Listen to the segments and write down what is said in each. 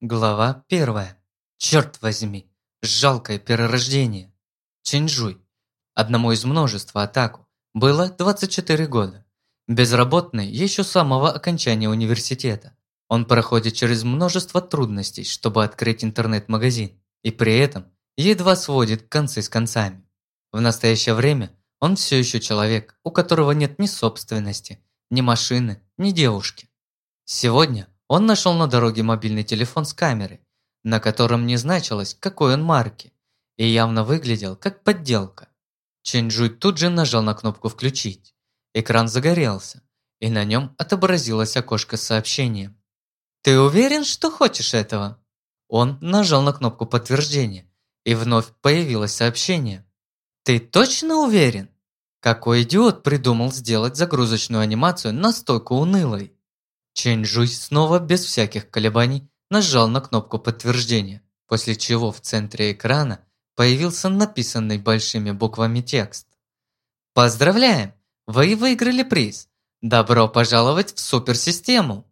Глава первая. Черт возьми, жалкое перерождение. Чинжуй. Одному из множества атаку было 24 года. Безработный еще с самого окончания университета. Он проходит через множество трудностей, чтобы открыть интернет-магазин, и при этом едва сводит концы с концами. В настоящее время он все еще человек, у которого нет ни собственности, ни машины, ни девушки. Сегодня он нашел на дороге мобильный телефон с камерой, на котором не значилось, какой он марки, и явно выглядел как подделка. Чэньчжуй тут же нажал на кнопку «Включить». Экран загорелся, и на нем отобразилось окошко с сообщением. «Ты уверен, что хочешь этого?» Он нажал на кнопку подтверждения, и вновь появилось сообщение. «Ты точно уверен?» Какой идиот придумал сделать загрузочную анимацию настолько унылой? Чэнь-Жуй снова без всяких колебаний нажал на кнопку подтверждения, после чего в центре экрана появился написанный большими буквами текст. «Поздравляем! Вы выиграли приз! Добро пожаловать в суперсистему!»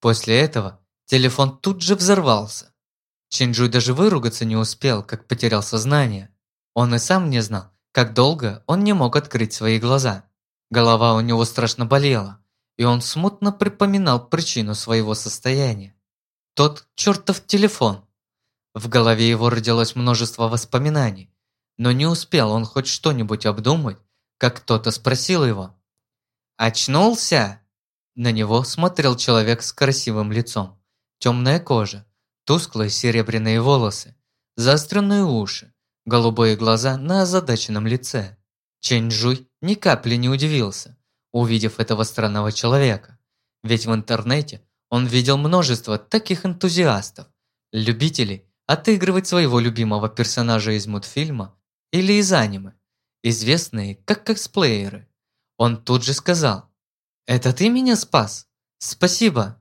После этого телефон тут же взорвался. Чинджуй даже выругаться не успел, как потерял сознание. Он и сам не знал, как долго он не мог открыть свои глаза. Голова у него страшно болела, и он смутно припоминал причину своего состояния. Тот чертов телефон. В голове его родилось множество воспоминаний, но не успел он хоть что-нибудь обдумать, как кто-то спросил его. «Очнулся?» На него смотрел человек с красивым лицом, темная кожа, тусклые серебряные волосы, заостренные уши, голубые глаза на озадаченном лице. Чэнь Жуй ни капли не удивился, увидев этого странного человека. Ведь в интернете он видел множество таких энтузиастов, любителей отыгрывать своего любимого персонажа из мультфильма или из аниме, известные как косплееры. Он тут же сказал «Это ты меня спас? Спасибо!»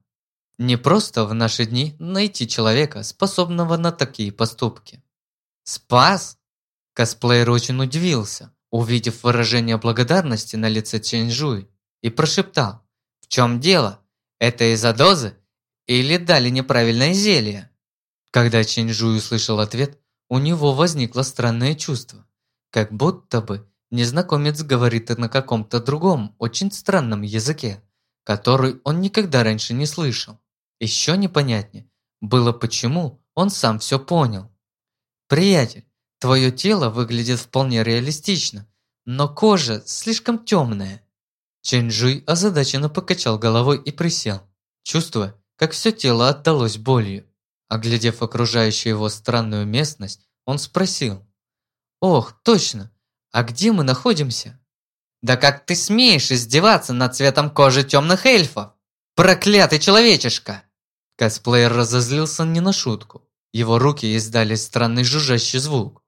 Не просто в наши дни найти человека, способного на такие поступки. «Спас?» Косплеер очень удивился, увидев выражение благодарности на лице Чэньжуй, и прошептал. «В чем дело? Это из-за дозы? Или дали неправильное зелье?» Когда Чэньжуй услышал ответ, у него возникло странное чувство, как будто бы незнакомец говорит на каком-то другом, очень странном языке, который он никогда раньше не слышал. Еще непонятнее было, почему он сам все понял. «Приятель, Твое тело выглядит вполне реалистично, но кожа слишком темная. Чэньжуй озадаченно покачал головой и присел, чувствуя, как все тело отдалось болью. Оглядев окружающую его странную местность, он спросил. «Ох, точно! А где мы находимся?» «Да как ты смеешь издеваться над цветом кожи темных эльфов? Проклятый человечишка!» Косплеер разозлился не на шутку. Его руки издали странный жужжащий звук.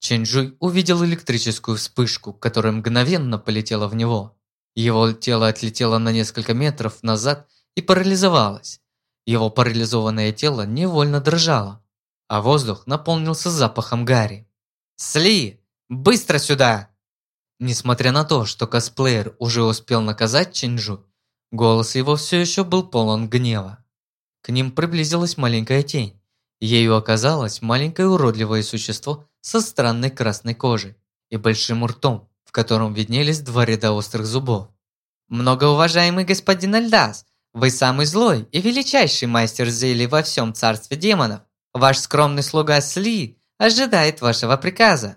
Чэньчжуй увидел электрическую вспышку, которая мгновенно полетела в него. Его тело отлетело на несколько метров назад и парализовалось. Его парализованное тело невольно дрожало, а воздух наполнился запахом гари. «Сли! Быстро сюда!» Несмотря на то, что косплеер уже успел наказать Чинджу, голос его все еще был полон гнева. К ним приблизилась маленькая тень. Ею оказалось маленькое уродливое существо со странной красной кожей и большим ртом, в котором виднелись два ряда острых зубов. «Многоуважаемый господин Альдас, вы самый злой и величайший мастер зелий во всем царстве демонов. Ваш скромный слуга Сли ожидает вашего приказа».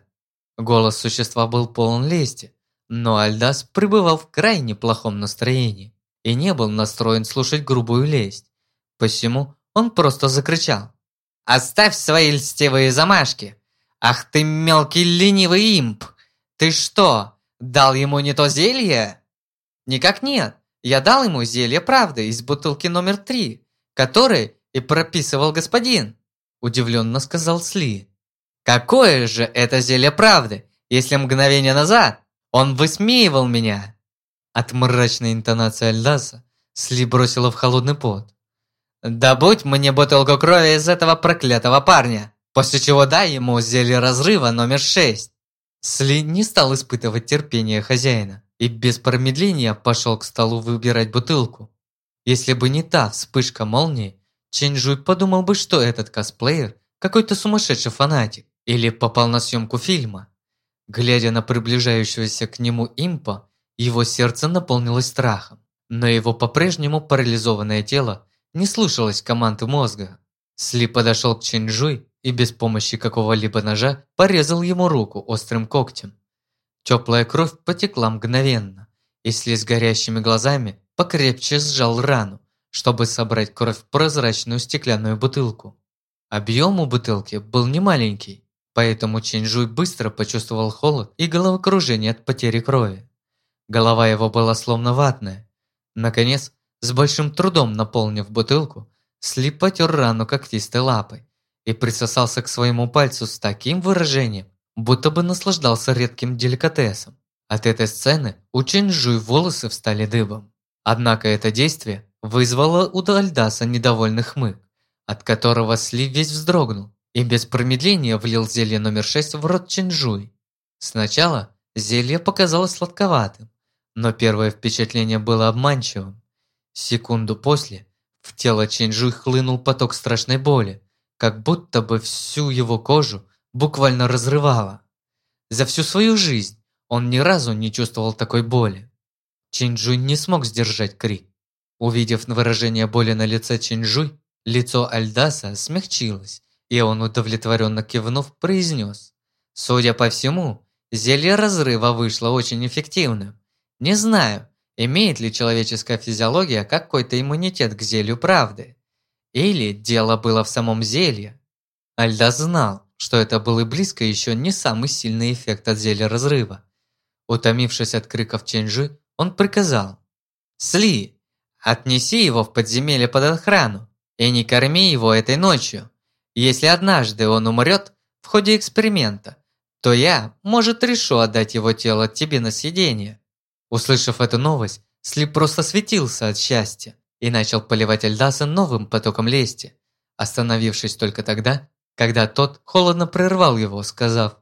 Голос существа был полон лести, но Альдас пребывал в крайне плохом настроении и не был настроен слушать грубую лесть. Посему он просто закричал. «Оставь свои льстивые замашки! «Ах ты мелкий ленивый имп! Ты что, дал ему не то зелье?» «Никак нет. Я дал ему зелье правды из бутылки номер три, который и прописывал господин», удивленно сказал Сли. «Какое же это зелье правды, если мгновение назад он высмеивал меня?» От мрачной интонации Альдаса Сли бросила в холодный пот. «Да будь мне бутылку крови из этого проклятого парня!» После чего дай ему зелье разрыва номер 6. Сли не стал испытывать терпение хозяина и без промедления пошел к столу выбирать бутылку. Если бы не та вспышка молнии, Чэньжуй подумал бы, что этот косплеер какой-то сумасшедший фанатик или попал на съемку фильма. Глядя на приближающегося к нему импа, его сердце наполнилось страхом, но его по-прежнему парализованное тело не слушалось команды мозга. Сли подошел к Чэньжуй и без помощи какого-либо ножа порезал ему руку острым когтем. Теплая кровь потекла мгновенно, и Сли с горящими глазами покрепче сжал рану, чтобы собрать кровь в прозрачную стеклянную бутылку. Объем у бутылки был немаленький, поэтому Чэньжуй быстро почувствовал холод и головокружение от потери крови. Голова его была словно ватная. Наконец, с большим трудом наполнив бутылку, Сли потер рану когтистой лапой и присосался к своему пальцу с таким выражением, будто бы наслаждался редким деликатесом. От этой сцены у Чэньжуй волосы встали дыбом. Однако это действие вызвало у Дальдаса недовольный хмык, от которого Сли весь вздрогнул и без промедления влил зелье номер 6 в рот Чэньжуй. Сначала зелье показалось сладковатым, но первое впечатление было обманчивым. Секунду после в тело Чэньжуй хлынул поток страшной боли, как будто бы всю его кожу буквально разрывало. За всю свою жизнь он ни разу не чувствовал такой боли. Чинджуй не смог сдержать крик. Увидев выражение боли на лице Чинджуй, лицо Альдаса смягчилось, и он, удовлетворенно кивнув, произнес. «Судя по всему, зелье разрыва вышло очень эффективным. Не знаю, имеет ли человеческая физиология какой-то иммунитет к зелью правды. Или дело было в самом зелье. Альдас знал, что это был и близко еще не самый сильный эффект от зелья разрыва. Утомившись от криков Ченжи, он приказал. «Сли, отнеси его в подземелье под охрану и не корми его этой ночью. Если однажды он умрет в ходе эксперимента, то я, может, решу отдать его тело тебе на съедение». Услышав эту новость, Сли просто светился от счастья и начал поливать Эльдаса новым потоком лести, остановившись только тогда, когда тот холодно прервал его, сказав,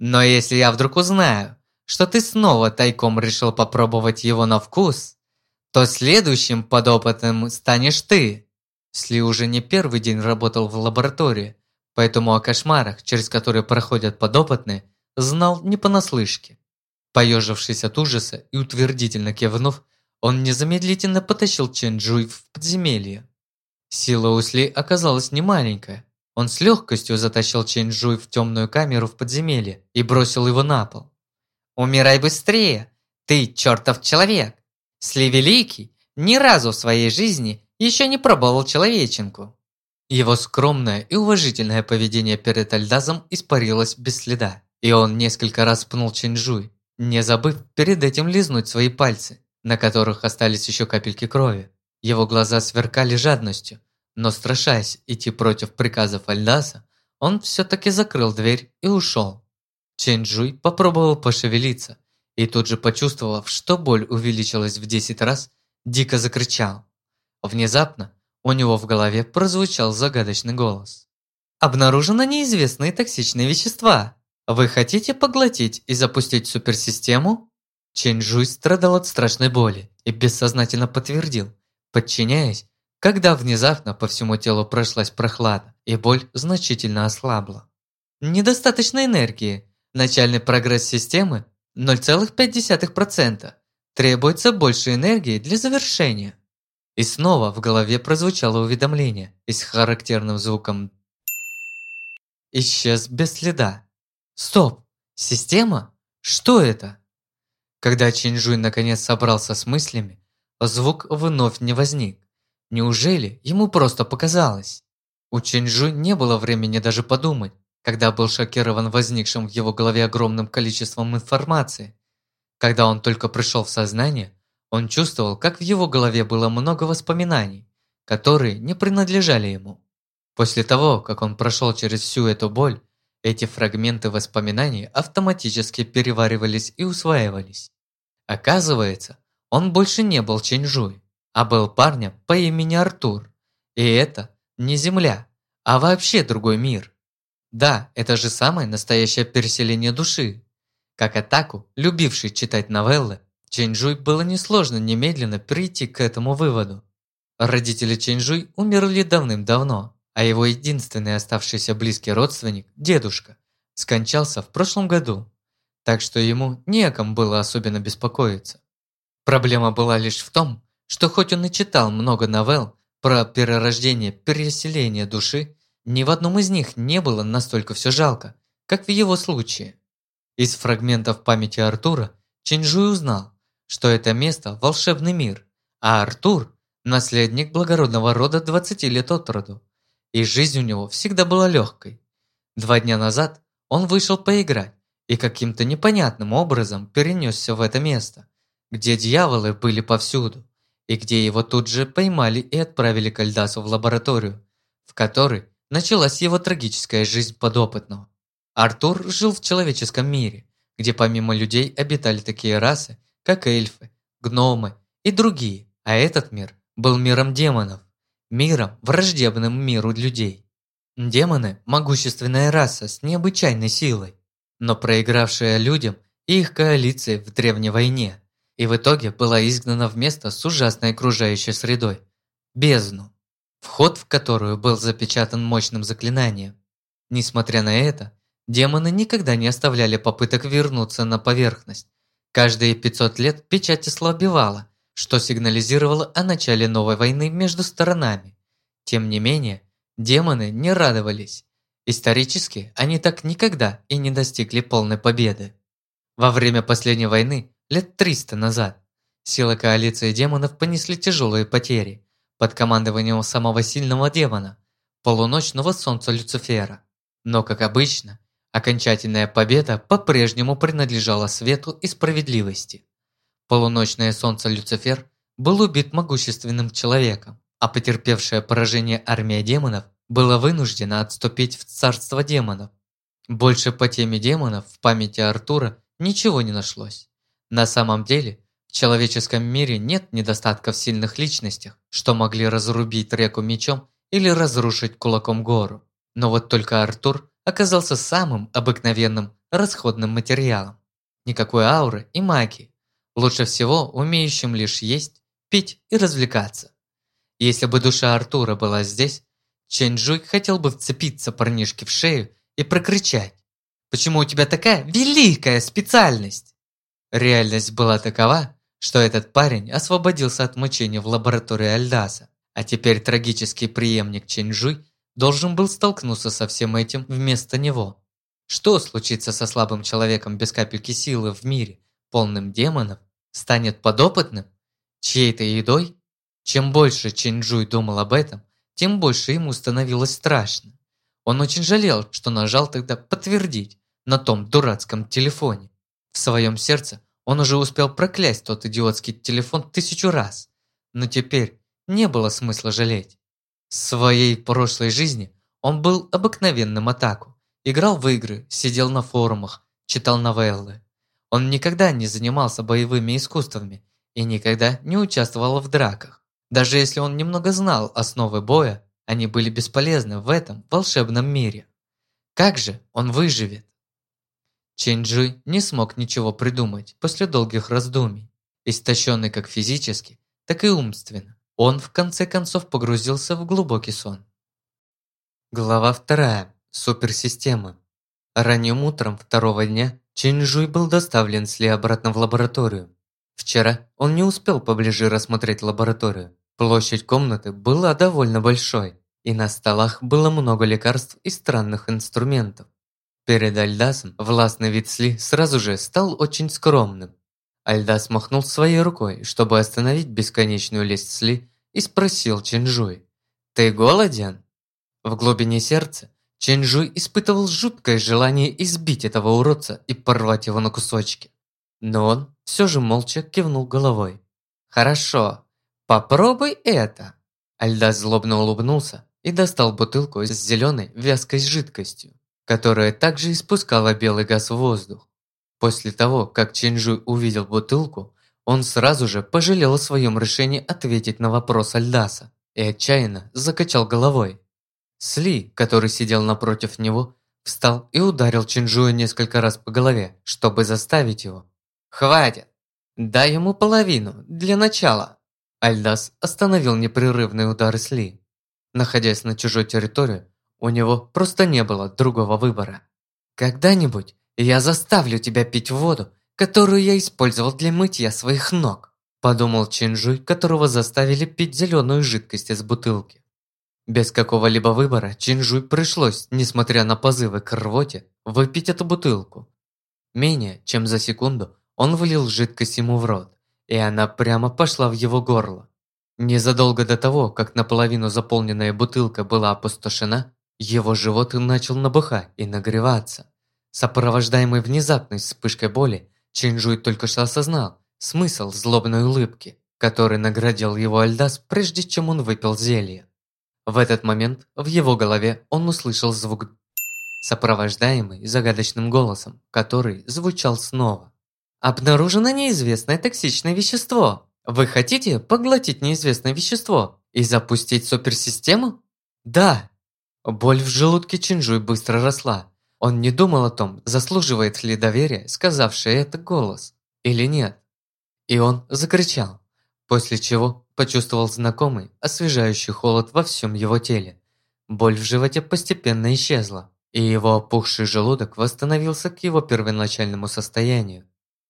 «Но если я вдруг узнаю, что ты снова тайком решил попробовать его на вкус, то следующим подопытным станешь ты». Сли уже не первый день работал в лаборатории, поэтому о кошмарах, через которые проходят подопытные, знал не понаслышке. Поежившись от ужаса и утвердительно кивнув, он незамедлительно потащил Чэнджуй в подземелье. Сила Усли оказалась немаленькая. Он с легкостью затащил Чэнджуй в темную камеру в подземелье и бросил его на пол. «Умирай быстрее! Ты чертов человек! Сли Великий ни разу в своей жизни еще не пробовал человеченку!» Его скромное и уважительное поведение перед Альдазом испарилось без следа, и он несколько раз пнул Чэнджуй, не забыв перед этим лизнуть свои пальцы, на которых остались еще капельки крови. Его глаза сверкали жадностью, но страшась идти против приказов Альдаса, он все-таки закрыл дверь и ушел. Чэньчжуй попробовал пошевелиться и тут же почувствовав, что боль увеличилась в 10 раз, дико закричал. Внезапно у него в голове прозвучал загадочный голос. «Обнаружено неизвестные токсичные вещества. Вы хотите поглотить и запустить суперсистему?» Чэньчжуй страдал от страшной боли и бессознательно подтвердил, подчиняясь, когда внезапно по всему телу прошлась прохлада и боль значительно ослабла. «Недостаточно энергии», Начальный прогресс системы 0,5%. Требуется больше энергии для завершения. И снова в голове прозвучало уведомление и с характерным звуком исчез без следа. Стоп! Система? Что это? Когда Чинжуй наконец собрался с мыслями, звук вновь не возник. Неужели ему просто показалось? У Чинжуй не было времени даже подумать, когда был шокирован возникшим в его голове огромным количеством информации. Когда он только пришел в сознание, он чувствовал, как в его голове было много воспоминаний, которые не принадлежали ему. После того, как он прошел через всю эту боль, эти фрагменты воспоминаний автоматически переваривались и усваивались. Оказывается, он больше не был Ченжуй, а был парнем по имени Артур. И это не Земля, а вообще другой мир. Да, это же самое настоящее переселение души. Как Атаку, любивший читать новеллы, Чэньчжуй было несложно немедленно прийти к этому выводу. Родители Чэньжуй умерли давным-давно, а его единственный оставшийся близкий родственник, дедушка, скончался в прошлом году, так что ему не о ком было особенно беспокоиться. Проблема была лишь в том, что хоть он и читал много новелл про перерождение, переселение души, ни в одном из них не было настолько все жалко, как в его случае. Из фрагментов памяти Артура Чинжуй узнал, что это место – волшебный мир, а Артур – наследник благородного рода 20 лет от роду, и жизнь у него всегда была легкой. Два дня назад он вышел поиграть и каким-то непонятным образом перенесся в это место, где дьяволы были повсюду, и где его тут же поймали и отправили к Альдасу в лабораторию, в которой началась его трагическая жизнь подопытного. Артур жил в человеческом мире, где помимо людей обитали такие расы, как эльфы, гномы и другие, а этот мир был миром демонов, миром, враждебным миру людей. Демоны – могущественная раса с необычайной силой, но проигравшая людям и их коалиции в древней войне, и в итоге была изгнана в место с ужасной окружающей средой – бездну, вход в которую был запечатан мощным заклинанием. Несмотря на это, демоны никогда не оставляли попыток вернуться на поверхность. Каждые 500 лет печать ослабевала, что сигнализировало о начале новой войны между сторонами. Тем не менее, демоны не радовались. Исторически они так никогда и не достигли полной победы. Во время последней войны, лет 300 назад, силы коалиции демонов понесли тяжелые потери под командованием самого сильного демона, полуночного солнца Люцифера. Но, как обычно, окончательная победа по-прежнему принадлежала свету и справедливости. Полуночное солнце Люцифер был убит могущественным человеком, а потерпевшая поражение армия демонов была вынуждена отступить в царство демонов. Больше по теме демонов в памяти Артура ничего не нашлось. На самом деле, в человеческом мире нет недостатков в сильных личностях, что могли разрубить реку мечом или разрушить кулаком гору. Но вот только Артур оказался самым обыкновенным расходным материалом. Никакой ауры и магии, Лучше всего умеющим лишь есть, пить и развлекаться. Если бы душа Артура была здесь, Чэньчжуй хотел бы вцепиться парнишке в шею и прокричать. «Почему у тебя такая великая специальность?» Реальность была такова, что этот парень освободился от мучения в лаборатории Альдаса, а теперь трагический преемник Чэньчжуй должен был столкнуться со всем этим вместо него. Что случится со слабым человеком без капельки силы в мире, полным демонов, станет подопытным, чьей-то едой? Чем больше Чинджуй думал об этом, тем больше ему становилось страшно. Он очень жалел, что нажал тогда «подтвердить» на том дурацком телефоне. В своем сердце он уже успел проклясть тот идиотский телефон тысячу раз, но теперь не было смысла жалеть. В своей прошлой жизни он был обыкновенным атаку, играл в игры, сидел на форумах, читал новеллы. Он никогда не занимался боевыми искусствами и никогда не участвовал в драках. Даже если он немного знал основы боя, они были бесполезны в этом волшебном мире. Как же он выживет? Чэньджи не смог ничего придумать после долгих раздумий. Истощенный как физически, так и умственно, он в конце концов погрузился в глубокий сон. Глава вторая. Суперсистема. Ранним утром второго дня Чинжуй был доставлен Сли обратно в лабораторию. Вчера он не успел поближе рассмотреть лабораторию. Площадь комнаты была довольно большой, и на столах было много лекарств и странных инструментов. Перед Альдасом властный вид Сли сразу же стал очень скромным. Альдас махнул своей рукой, чтобы остановить бесконечную лесть Сли, и спросил Чинжуй, «Ты голоден?» В глубине сердца Чэньжуй испытывал жуткое желание избить этого уродца и порвать его на кусочки. Но он все же молча кивнул головой. «Хорошо, попробуй это!» Альдас злобно улыбнулся и достал бутылку с зеленой вязкой жидкостью, которая также испускала белый газ в воздух. После того, как Чэньжуй увидел бутылку, он сразу же пожалел о своем решении ответить на вопрос Альдаса и отчаянно закачал головой. Сли, который сидел напротив него, встал и ударил Чинжуя несколько раз по голове, чтобы заставить его. «Хватит! Дай ему половину, для начала!» Альдас остановил непрерывный удар Сли. Находясь на чужой территории, у него просто не было другого выбора. «Когда-нибудь я заставлю тебя пить воду, которую я использовал для мытья своих ног», подумал Чинжуй, которого заставили пить зеленую жидкость из бутылки. Без какого-либо выбора Чинжуй пришлось, несмотря на позывы к рвоте, выпить эту бутылку. Менее чем за секунду он вылил жидкость ему в рот, и она прямо пошла в его горло. Незадолго до того, как наполовину заполненная бутылка была опустошена, его живот начал набухать и нагреваться. Сопровождаемый внезапной вспышкой боли, Чинжуй только что осознал смысл злобной улыбки, который наградил его Альдас, прежде чем он выпил зелье. В этот момент в его голове он услышал звук, сопровождаемый загадочным голосом, который звучал снова. «Обнаружено неизвестное токсичное вещество. Вы хотите поглотить неизвестное вещество и запустить суперсистему?» «Да!» Боль в желудке Чинжуй быстро росла. Он не думал о том, заслуживает ли доверия, сказавший это голос, или нет. И он закричал, после чего почувствовал знакомый, освежающий холод во всем его теле. Боль в животе постепенно исчезла, и его опухший желудок восстановился к его первоначальному состоянию.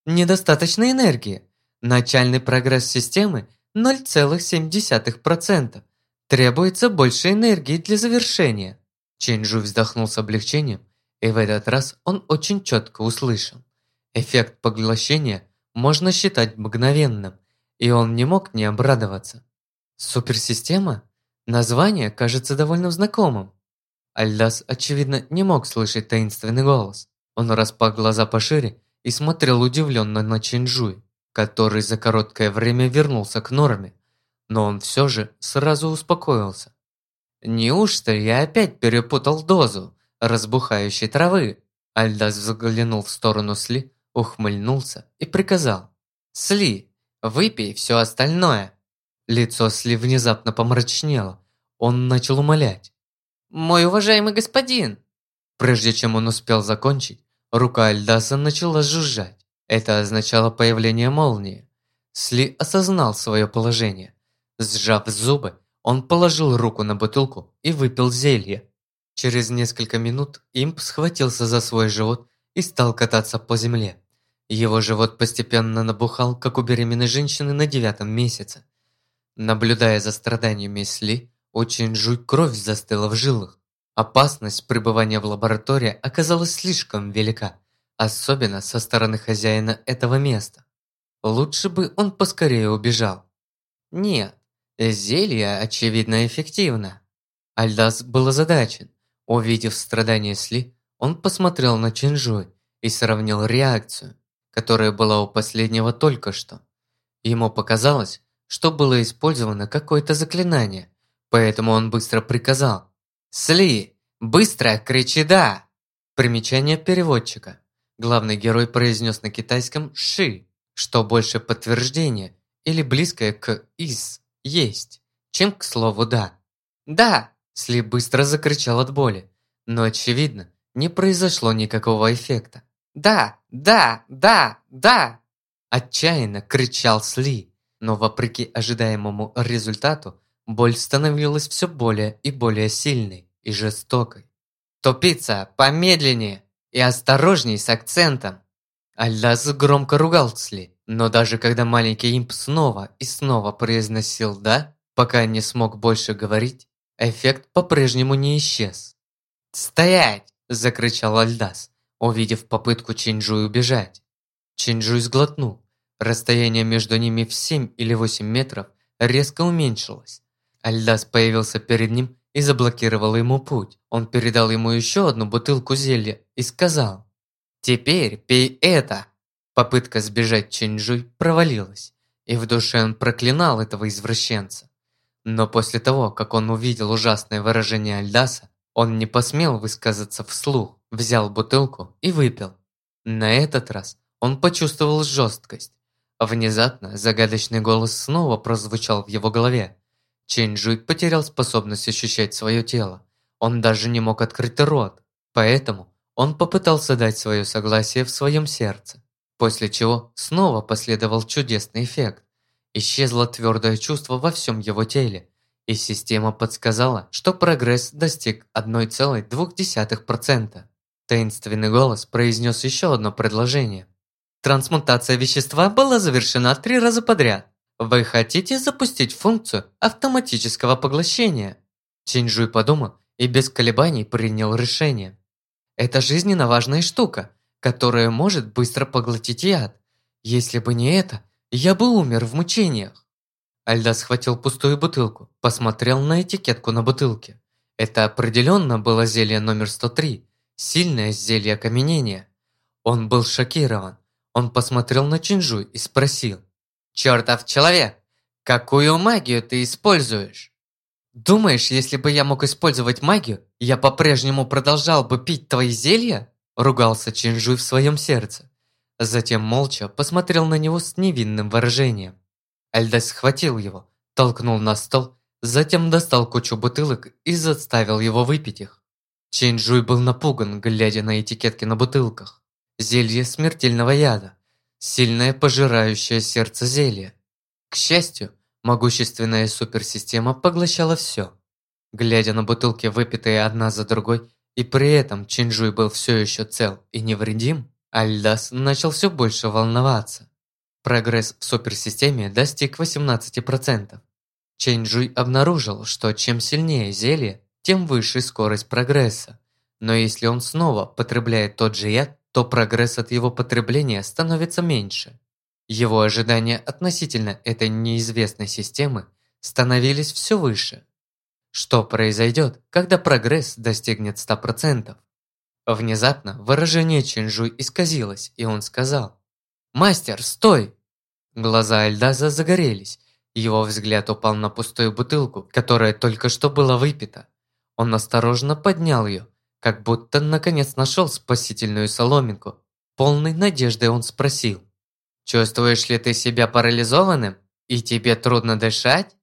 Недостаточно энергии. Начальный прогресс системы 0,7%. Требуется больше энергии для завершения. Ченджу вздохнул с облегчением, и в этот раз он очень четко услышал. Эффект поглощения можно считать мгновенным, и он не мог не обрадоваться. Суперсистема? Название кажется довольно знакомым. Альдас, очевидно, не мог слышать таинственный голос. Он распал глаза пошире и смотрел удивленно на Чинджуй, который за короткое время вернулся к норме, но он все же сразу успокоился. «Неужто я опять перепутал дозу разбухающей травы?» Альдас взглянул в сторону Сли, ухмыльнулся и приказал. «Сли, Выпей все остальное». Лицо Сли внезапно помрачнело. Он начал умолять. «Мой уважаемый господин!» Прежде чем он успел закончить, рука Альдаса начала жужжать. Это означало появление молнии. Сли осознал свое положение. Сжав зубы, он положил руку на бутылку и выпил зелье. Через несколько минут имп схватился за свой живот и стал кататься по земле. Его живот постепенно набухал, как у беременной женщины на девятом месяце. Наблюдая за страданиями Сли, очень жуй кровь застыла в жилах. Опасность пребывания в лаборатории оказалась слишком велика, особенно со стороны хозяина этого места. Лучше бы он поскорее убежал. Нет, зелье, очевидно, эффективно. Альдас был озадачен. Увидев страдания Сли, он посмотрел на Чинжуй и сравнил реакцию которая была у последнего только что. Ему показалось, что было использовано какое-то заклинание, поэтому он быстро приказал «Сли, быстро кричи «да!» Примечание переводчика. Главный герой произнес на китайском «ши», что больше подтверждение или близкое к «из» – «есть», чем к слову «да». «Да!» – Сли быстро закричал от боли, но, очевидно, не произошло никакого эффекта. «Да, да, да, да!» Отчаянно кричал Сли, но вопреки ожидаемому результату, боль становилась все более и более сильной и жестокой. «Тупица, помедленнее и осторожней с акцентом!» Альдас громко ругал Сли, но даже когда маленький имп снова и снова произносил «да», пока не смог больше говорить, эффект по-прежнему не исчез. «Стоять!» – закричал Альдас увидев попытку Чинджуй убежать. Чинджуй сглотнул. Расстояние между ними в 7 или 8 метров резко уменьшилось. Альдас появился перед ним и заблокировал ему путь. Он передал ему еще одну бутылку зелья и сказал «Теперь пей это!» Попытка сбежать Чинджуй провалилась, и в душе он проклинал этого извращенца. Но после того, как он увидел ужасное выражение Альдаса, он не посмел высказаться вслух, взял бутылку и выпил. На этот раз он почувствовал жесткость. Внезапно загадочный голос снова прозвучал в его голове. Чэнь Джуй потерял способность ощущать свое тело. Он даже не мог открыть рот. Поэтому он попытался дать свое согласие в своем сердце. После чего снова последовал чудесный эффект. исчезло твердое чувство во всем его теле, и система подсказала, что прогресс достиг 1,2%. Таинственный голос произнес еще одно предложение. Трансмутация вещества была завершена три раза подряд. Вы хотите запустить функцию автоматического поглощения? Чинжуй подумал и без колебаний принял решение. Это жизненно важная штука, которая может быстро поглотить яд. Если бы не это, я бы умер в мучениях. Альда схватил пустую бутылку, посмотрел на этикетку на бутылке. Это определенно было зелье номер 103, сильное зелье окаменения. Он был шокирован. Он посмотрел на Чинжу и спросил. «Чертов человек, какую магию ты используешь?» «Думаешь, если бы я мог использовать магию, я по-прежнему продолжал бы пить твои зелья?» Ругался Чинжуй в своем сердце. Затем молча посмотрел на него с невинным выражением. Альдес схватил его, толкнул на стол, затем достал кучу бутылок и заставил его выпить их. Чинжуй был напуган, глядя на этикетки на бутылках. Зелье смертельного яда. Сильное пожирающее сердце зелье. К счастью, могущественная суперсистема поглощала все. Глядя на бутылки, выпитые одна за другой, и при этом Чинжуй был все еще цел и невредим, Альдас начал все больше волноваться. Прогресс в суперсистеме достиг 18%. Чинжуй обнаружил, что чем сильнее зелье, тем выше скорость прогресса. Но если он снова потребляет тот же яд, то прогресс от его потребления становится меньше. Его ожидания относительно этой неизвестной системы становились все выше. Что произойдет, когда прогресс достигнет 100%? Внезапно выражение Чинжуй исказилось, и он сказал «Мастер, стой!» Глаза Альдаза загорелись, его взгляд упал на пустую бутылку, которая только что была выпита. Он осторожно поднял ее, как будто наконец нашел спасительную соломинку. Полной надеждой он спросил «Чувствуешь ли ты себя парализованным? И тебе трудно дышать?»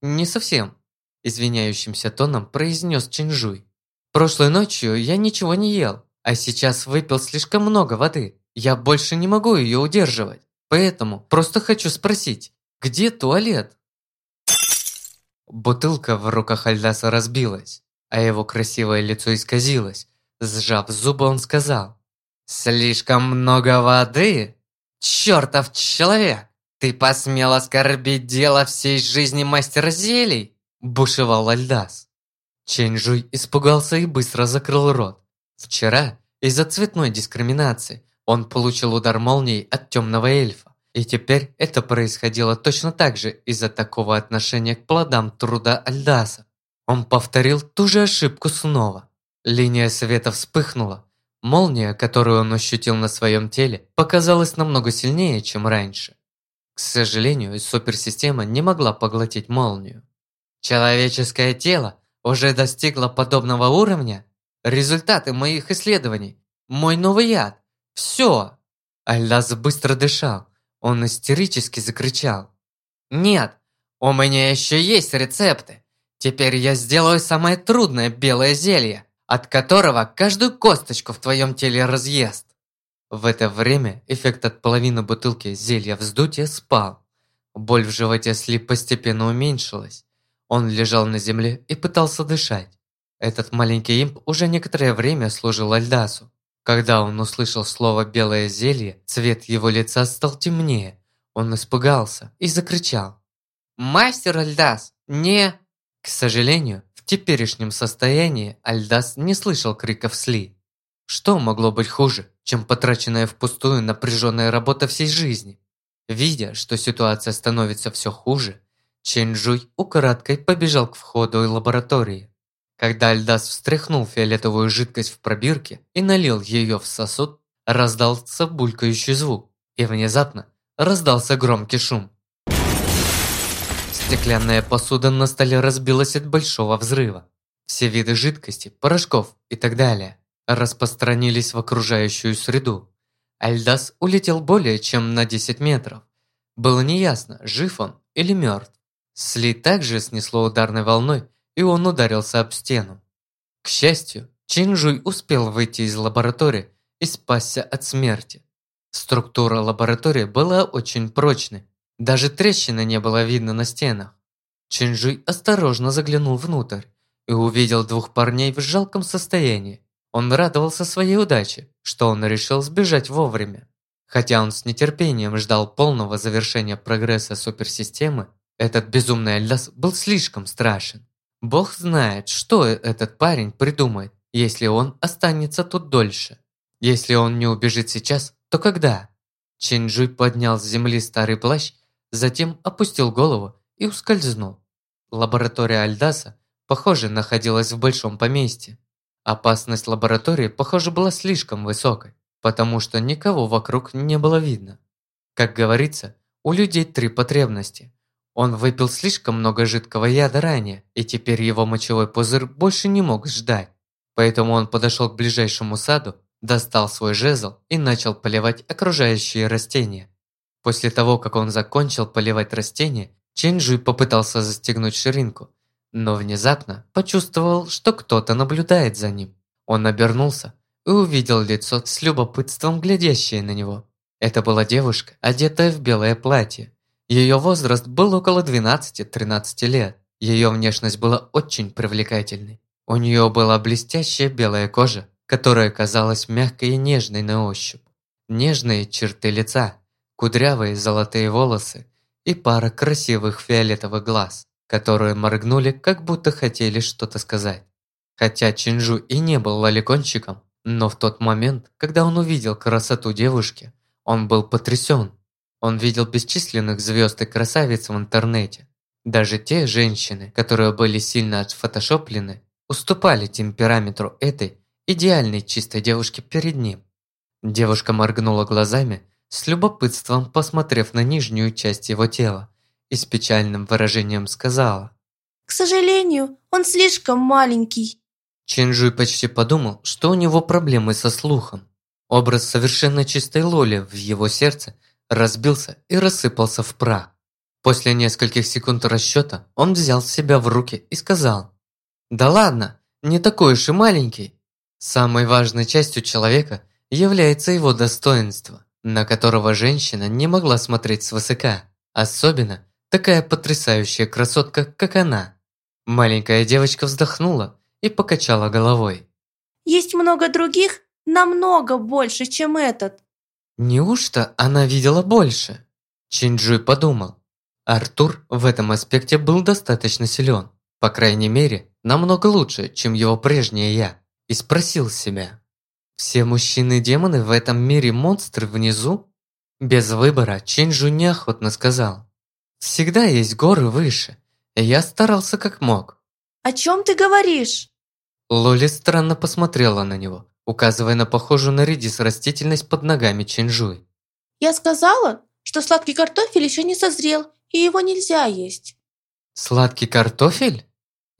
«Не совсем», Извиняющимся тоном произнес Чинжуй. «Прошлой ночью я ничего не ел, а сейчас выпил слишком много воды. Я больше не могу ее удерживать. Поэтому просто хочу спросить, где туалет?» Бутылка в руках Альдаса разбилась, а его красивое лицо исказилось. Сжав зубы, он сказал, «Слишком много воды? Чертов человек! Ты посмел оскорбить дело всей жизни мастера зелий? бушевал Альдас. Чэньжуй испугался и быстро закрыл рот. Вчера, из-за цветной дискриминации, он получил удар молнией от темного эльфа. И теперь это происходило точно так же из-за такого отношения к плодам труда Альдаса. Он повторил ту же ошибку снова. Линия света вспыхнула. Молния, которую он ощутил на своем теле, показалась намного сильнее, чем раньше. К сожалению, суперсистема не могла поглотить молнию. Человеческое тело уже достигло подобного уровня? Результаты моих исследований. Мой новый яд. Все. Альдаз быстро дышал. Он истерически закричал. Нет, у меня еще есть рецепты. Теперь я сделаю самое трудное белое зелье, от которого каждую косточку в твоем теле разъест. В это время эффект от половины бутылки зелья вздутия спал. Боль в животе Сли постепенно уменьшилась. Он лежал на земле и пытался дышать. Этот маленький имп уже некоторое время служил Альдасу. Когда он услышал слово «белое зелье», цвет его лица стал темнее. Он испугался и закричал. «Мастер Альдас, не...» К сожалению, в теперешнем состоянии Альдас не слышал криков Сли. Что могло быть хуже, чем потраченная впустую напряженная работа всей жизни? Видя, что ситуация становится все хуже, Чэньчжуй украдкой побежал к входу лаборатории. Когда Альдас встряхнул фиолетовую жидкость в пробирке и налил ее в сосуд, раздался булькающий звук, и внезапно раздался громкий шум. Стеклянная посуда на столе разбилась от большого взрыва. Все виды жидкости, порошков и так далее распространились в окружающую среду. Альдас улетел более чем на 10 метров. Было неясно, жив он или мертв. Сли также снесло ударной волной, и он ударился об стену. К счастью, Чинжуй успел выйти из лаборатории и спасся от смерти. Структура лаборатории была очень прочной. Даже трещины не было видно на стенах. Чинжуй осторожно заглянул внутрь и увидел двух парней в жалком состоянии. Он радовался своей удаче, что он решил сбежать вовремя. Хотя он с нетерпением ждал полного завершения прогресса суперсистемы, этот безумный Альдас был слишком страшен. Бог знает, что этот парень придумает, если он останется тут дольше. Если он не убежит сейчас, то когда? Чинджуй поднял с земли старый плащ, затем опустил голову и ускользнул. Лаборатория Альдаса, похоже, находилась в большом поместье. Опасность лаборатории, похоже, была слишком высокой, потому что никого вокруг не было видно. Как говорится, у людей три потребности. Он выпил слишком много жидкого яда ранее, и теперь его мочевой пузырь больше не мог ждать. Поэтому он подошел к ближайшему саду, достал свой жезл и начал поливать окружающие растения. После того, как он закончил поливать растения, Ченджуй попытался застегнуть ширинку, но внезапно почувствовал, что кто-то наблюдает за ним. Он обернулся и увидел лицо с любопытством, глядящее на него. Это была девушка, одетая в белое платье. Ее возраст был около 12-13 лет. Ее внешность была очень привлекательной. У нее была блестящая белая кожа, которая казалась мягкой и нежной на ощупь. Нежные черты лица, кудрявые золотые волосы и пара красивых фиолетовых глаз, которые моргнули, как будто хотели что-то сказать. Хотя Чинжу и не был лоликончиком, но в тот момент, когда он увидел красоту девушки, он был потрясен. Он видел бесчисленных звезд и красавиц в интернете. Даже те женщины, которые были сильно отфотошоплены, уступали темпераменту этой идеальной чистой девушки перед ним. Девушка моргнула глазами, с любопытством посмотрев на нижнюю часть его тела, и с печальным выражением сказала. «К сожалению, он слишком маленький». Чинжуй почти подумал, что у него проблемы со слухом. Образ совершенно чистой Лоли в его сердце разбился и рассыпался в прах. После нескольких секунд расчета он взял себя в руки и сказал, «Да ладно, не такой уж и маленький. Самой важной частью человека является его достоинство на которого женщина не могла смотреть свысока. Особенно такая потрясающая красотка, как она. Маленькая девочка вздохнула и покачала головой. «Есть много других, намного больше, чем этот». Неужто она видела больше? Чинджуй подумал. Артур в этом аспекте был достаточно силен. По крайней мере, намного лучше, чем его прежнее «я». И спросил себя, все мужчины-демоны в этом мире монстры внизу? Без выбора Чинджу неохотно сказал. Всегда есть горы выше, я старался как мог. О чем ты говоришь? Лоли странно посмотрела на него, указывая на похожую на редис растительность под ногами Чинжуй. Я сказала, что сладкий картофель еще не созрел, и его нельзя есть. Сладкий картофель?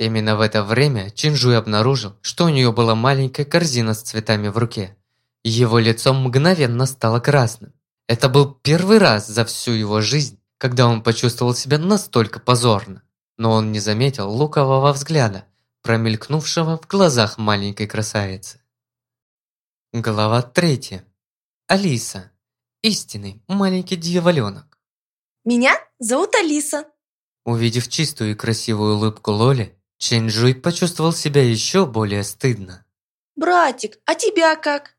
Именно в это время Чинжуй обнаружил, что у нее была маленькая корзина с цветами в руке. Его лицо мгновенно стало красным. Это был первый раз за всю его жизнь, когда он почувствовал себя настолько позорно. Но он не заметил лукового взгляда, промелькнувшего в глазах маленькой красавицы. Глава третья. Алиса. Истинный маленький дьяволенок. Меня зовут Алиса. Увидев чистую и красивую улыбку Лоли, Чинджуй почувствовал себя еще более стыдно. «Братик, а тебя как?»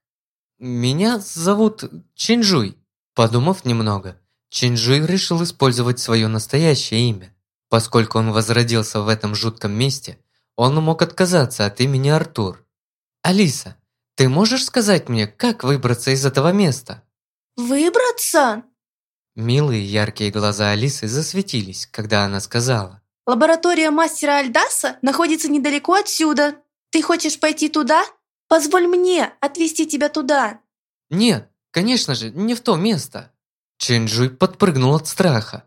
«Меня зовут Чинджуй». Подумав немного, Чинджуй решил использовать свое настоящее имя. Поскольку он возродился в этом жутком месте, он мог отказаться от имени Артур. «Алиса, ты можешь сказать мне, как выбраться из этого места?» «Выбраться?» Милые яркие глаза Алисы засветились, когда она сказала. Лаборатория мастера Альдаса находится недалеко отсюда. Ты хочешь пойти туда? Позволь мне отвезти тебя туда. Нет, конечно же, не в то место. Чинджуй подпрыгнул от страха.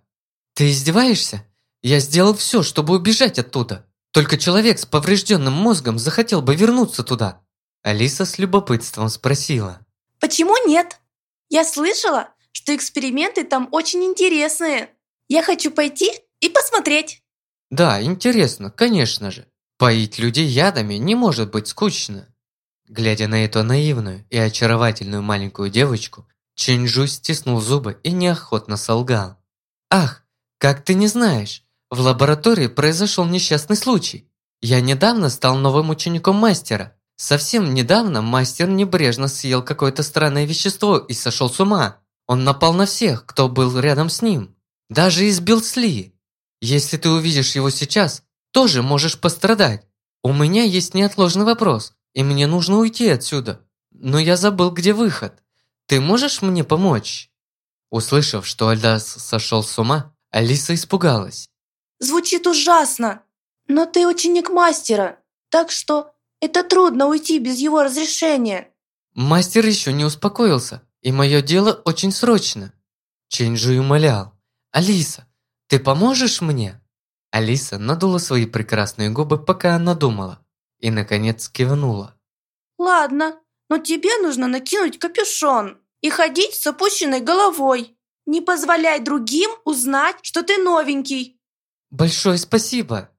Ты издеваешься? Я сделал все, чтобы убежать оттуда. Только человек с поврежденным мозгом захотел бы вернуться туда. Алиса с любопытством спросила. Почему нет? Я слышала, что эксперименты там очень интересные. Я хочу пойти и посмотреть. Да, интересно, конечно же. Поить людей ядами не может быть скучно. Глядя на эту наивную и очаровательную маленькую девочку, Чинджу стиснул зубы и неохотно солгал. Ах, как ты не знаешь, в лаборатории произошел несчастный случай. Я недавно стал новым учеником мастера. Совсем недавно мастер небрежно съел какое-то странное вещество и сошел с ума. Он напал на всех, кто был рядом с ним. Даже избил Сли. Если ты увидишь его сейчас, тоже можешь пострадать. У меня есть неотложный вопрос, и мне нужно уйти отсюда. Но я забыл, где выход. Ты можешь мне помочь?» Услышав, что Альдас сошел с ума, Алиса испугалась. Звучит ужасно, но ты ученик мастера, так что это трудно уйти без его разрешения. Мастер еще не успокоился, и мое дело очень срочно. Ченджи умолял. «Алиса, ты поможешь мне?» Алиса надула свои прекрасные губы, пока она думала, и, наконец, кивнула. Ладно, но тебе нужно накинуть капюшон и ходить с опущенной головой. Не позволяй другим узнать, что ты новенький. Большое спасибо.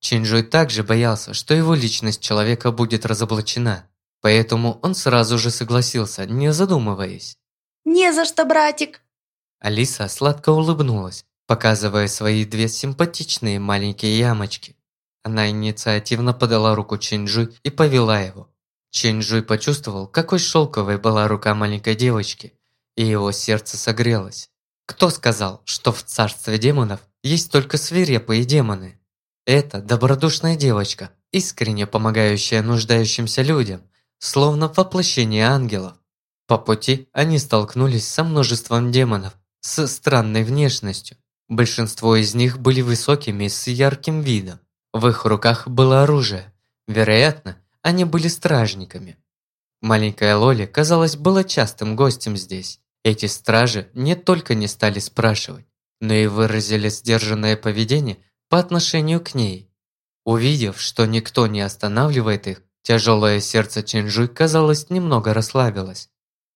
Чинджой также боялся, что его личность человека будет разоблачена, поэтому он сразу же согласился, не задумываясь. Не за что, братик. Алиса сладко улыбнулась, показывая свои две симпатичные маленькие ямочки. Она инициативно подала руку Чинджуй и повела его. Чинджуй почувствовал, какой шелковой была рука маленькой девочки, и его сердце согрелось. Кто сказал, что в царстве демонов есть только свирепые демоны? Это добродушная девочка, искренне помогающая нуждающимся людям, словно воплощение ангелов. По пути они столкнулись со множеством демонов с странной внешностью. Большинство из них были высокими с ярким видом. В их руках было оружие. Вероятно, они были стражниками. Маленькая Лоли, казалось, была частым гостем здесь. Эти стражи не только не стали спрашивать, но и выразили сдержанное поведение по отношению к ней. Увидев, что никто не останавливает их, тяжелое сердце Чинжуй, казалось, немного расслабилось.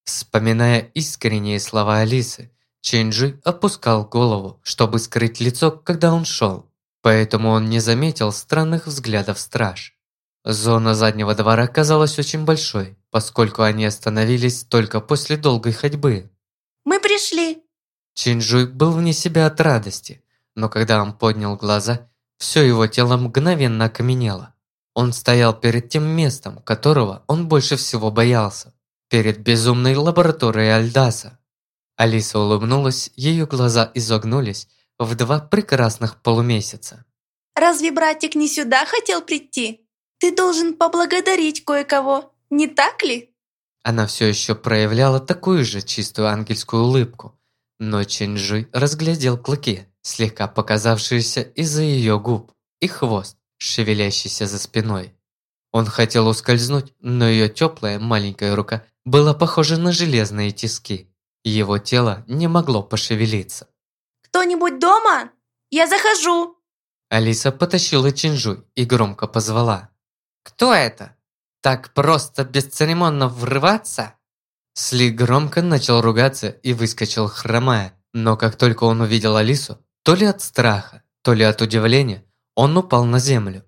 Вспоминая искренние слова Алисы, Чинжуй опускал голову, чтобы скрыть лицо, когда он шел. Поэтому он не заметил странных взглядов страж. Зона заднего двора казалась очень большой, поскольку они остановились только после долгой ходьбы. «Мы пришли!» Чинджуй был вне себя от радости, но когда он поднял глаза, все его тело мгновенно окаменело. Он стоял перед тем местом, которого он больше всего боялся, перед безумной лабораторией Альдаса. Алиса улыбнулась, ее глаза изогнулись в два прекрасных полумесяца. «Разве братик не сюда хотел прийти?» Ты должен поблагодарить кое-кого, не так ли?» Она все еще проявляла такую же чистую ангельскую улыбку, но Чинджи разглядел клыки, слегка показавшиеся из-за ее губ, и хвост, шевелящийся за спиной. Он хотел ускользнуть, но ее теплая маленькая рука была похожа на железные тиски. Его тело не могло пошевелиться. «Кто-нибудь дома? Я захожу!» Алиса потащила Чинжу и громко позвала. «Кто это? Так просто бесцеремонно врываться?» Сли громко начал ругаться и выскочил хромая, но как только он увидел Алису, то ли от страха, то ли от удивления, он упал на землю.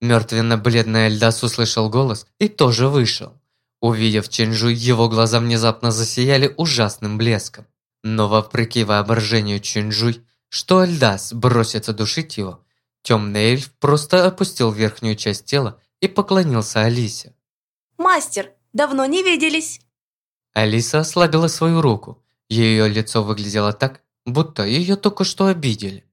Мертвенно-бледный Эльдас услышал голос и тоже вышел. Увидев Ченджу, его глаза внезапно засияли ужасным блеском. Но вопреки воображению Ченджуй, что Эльдас бросится душить его, темный эльф просто опустил верхнюю часть тела и поклонился Алисе. «Мастер, давно не виделись!» Алиса ослабила свою руку. Ее лицо выглядело так, будто ее только что обидели.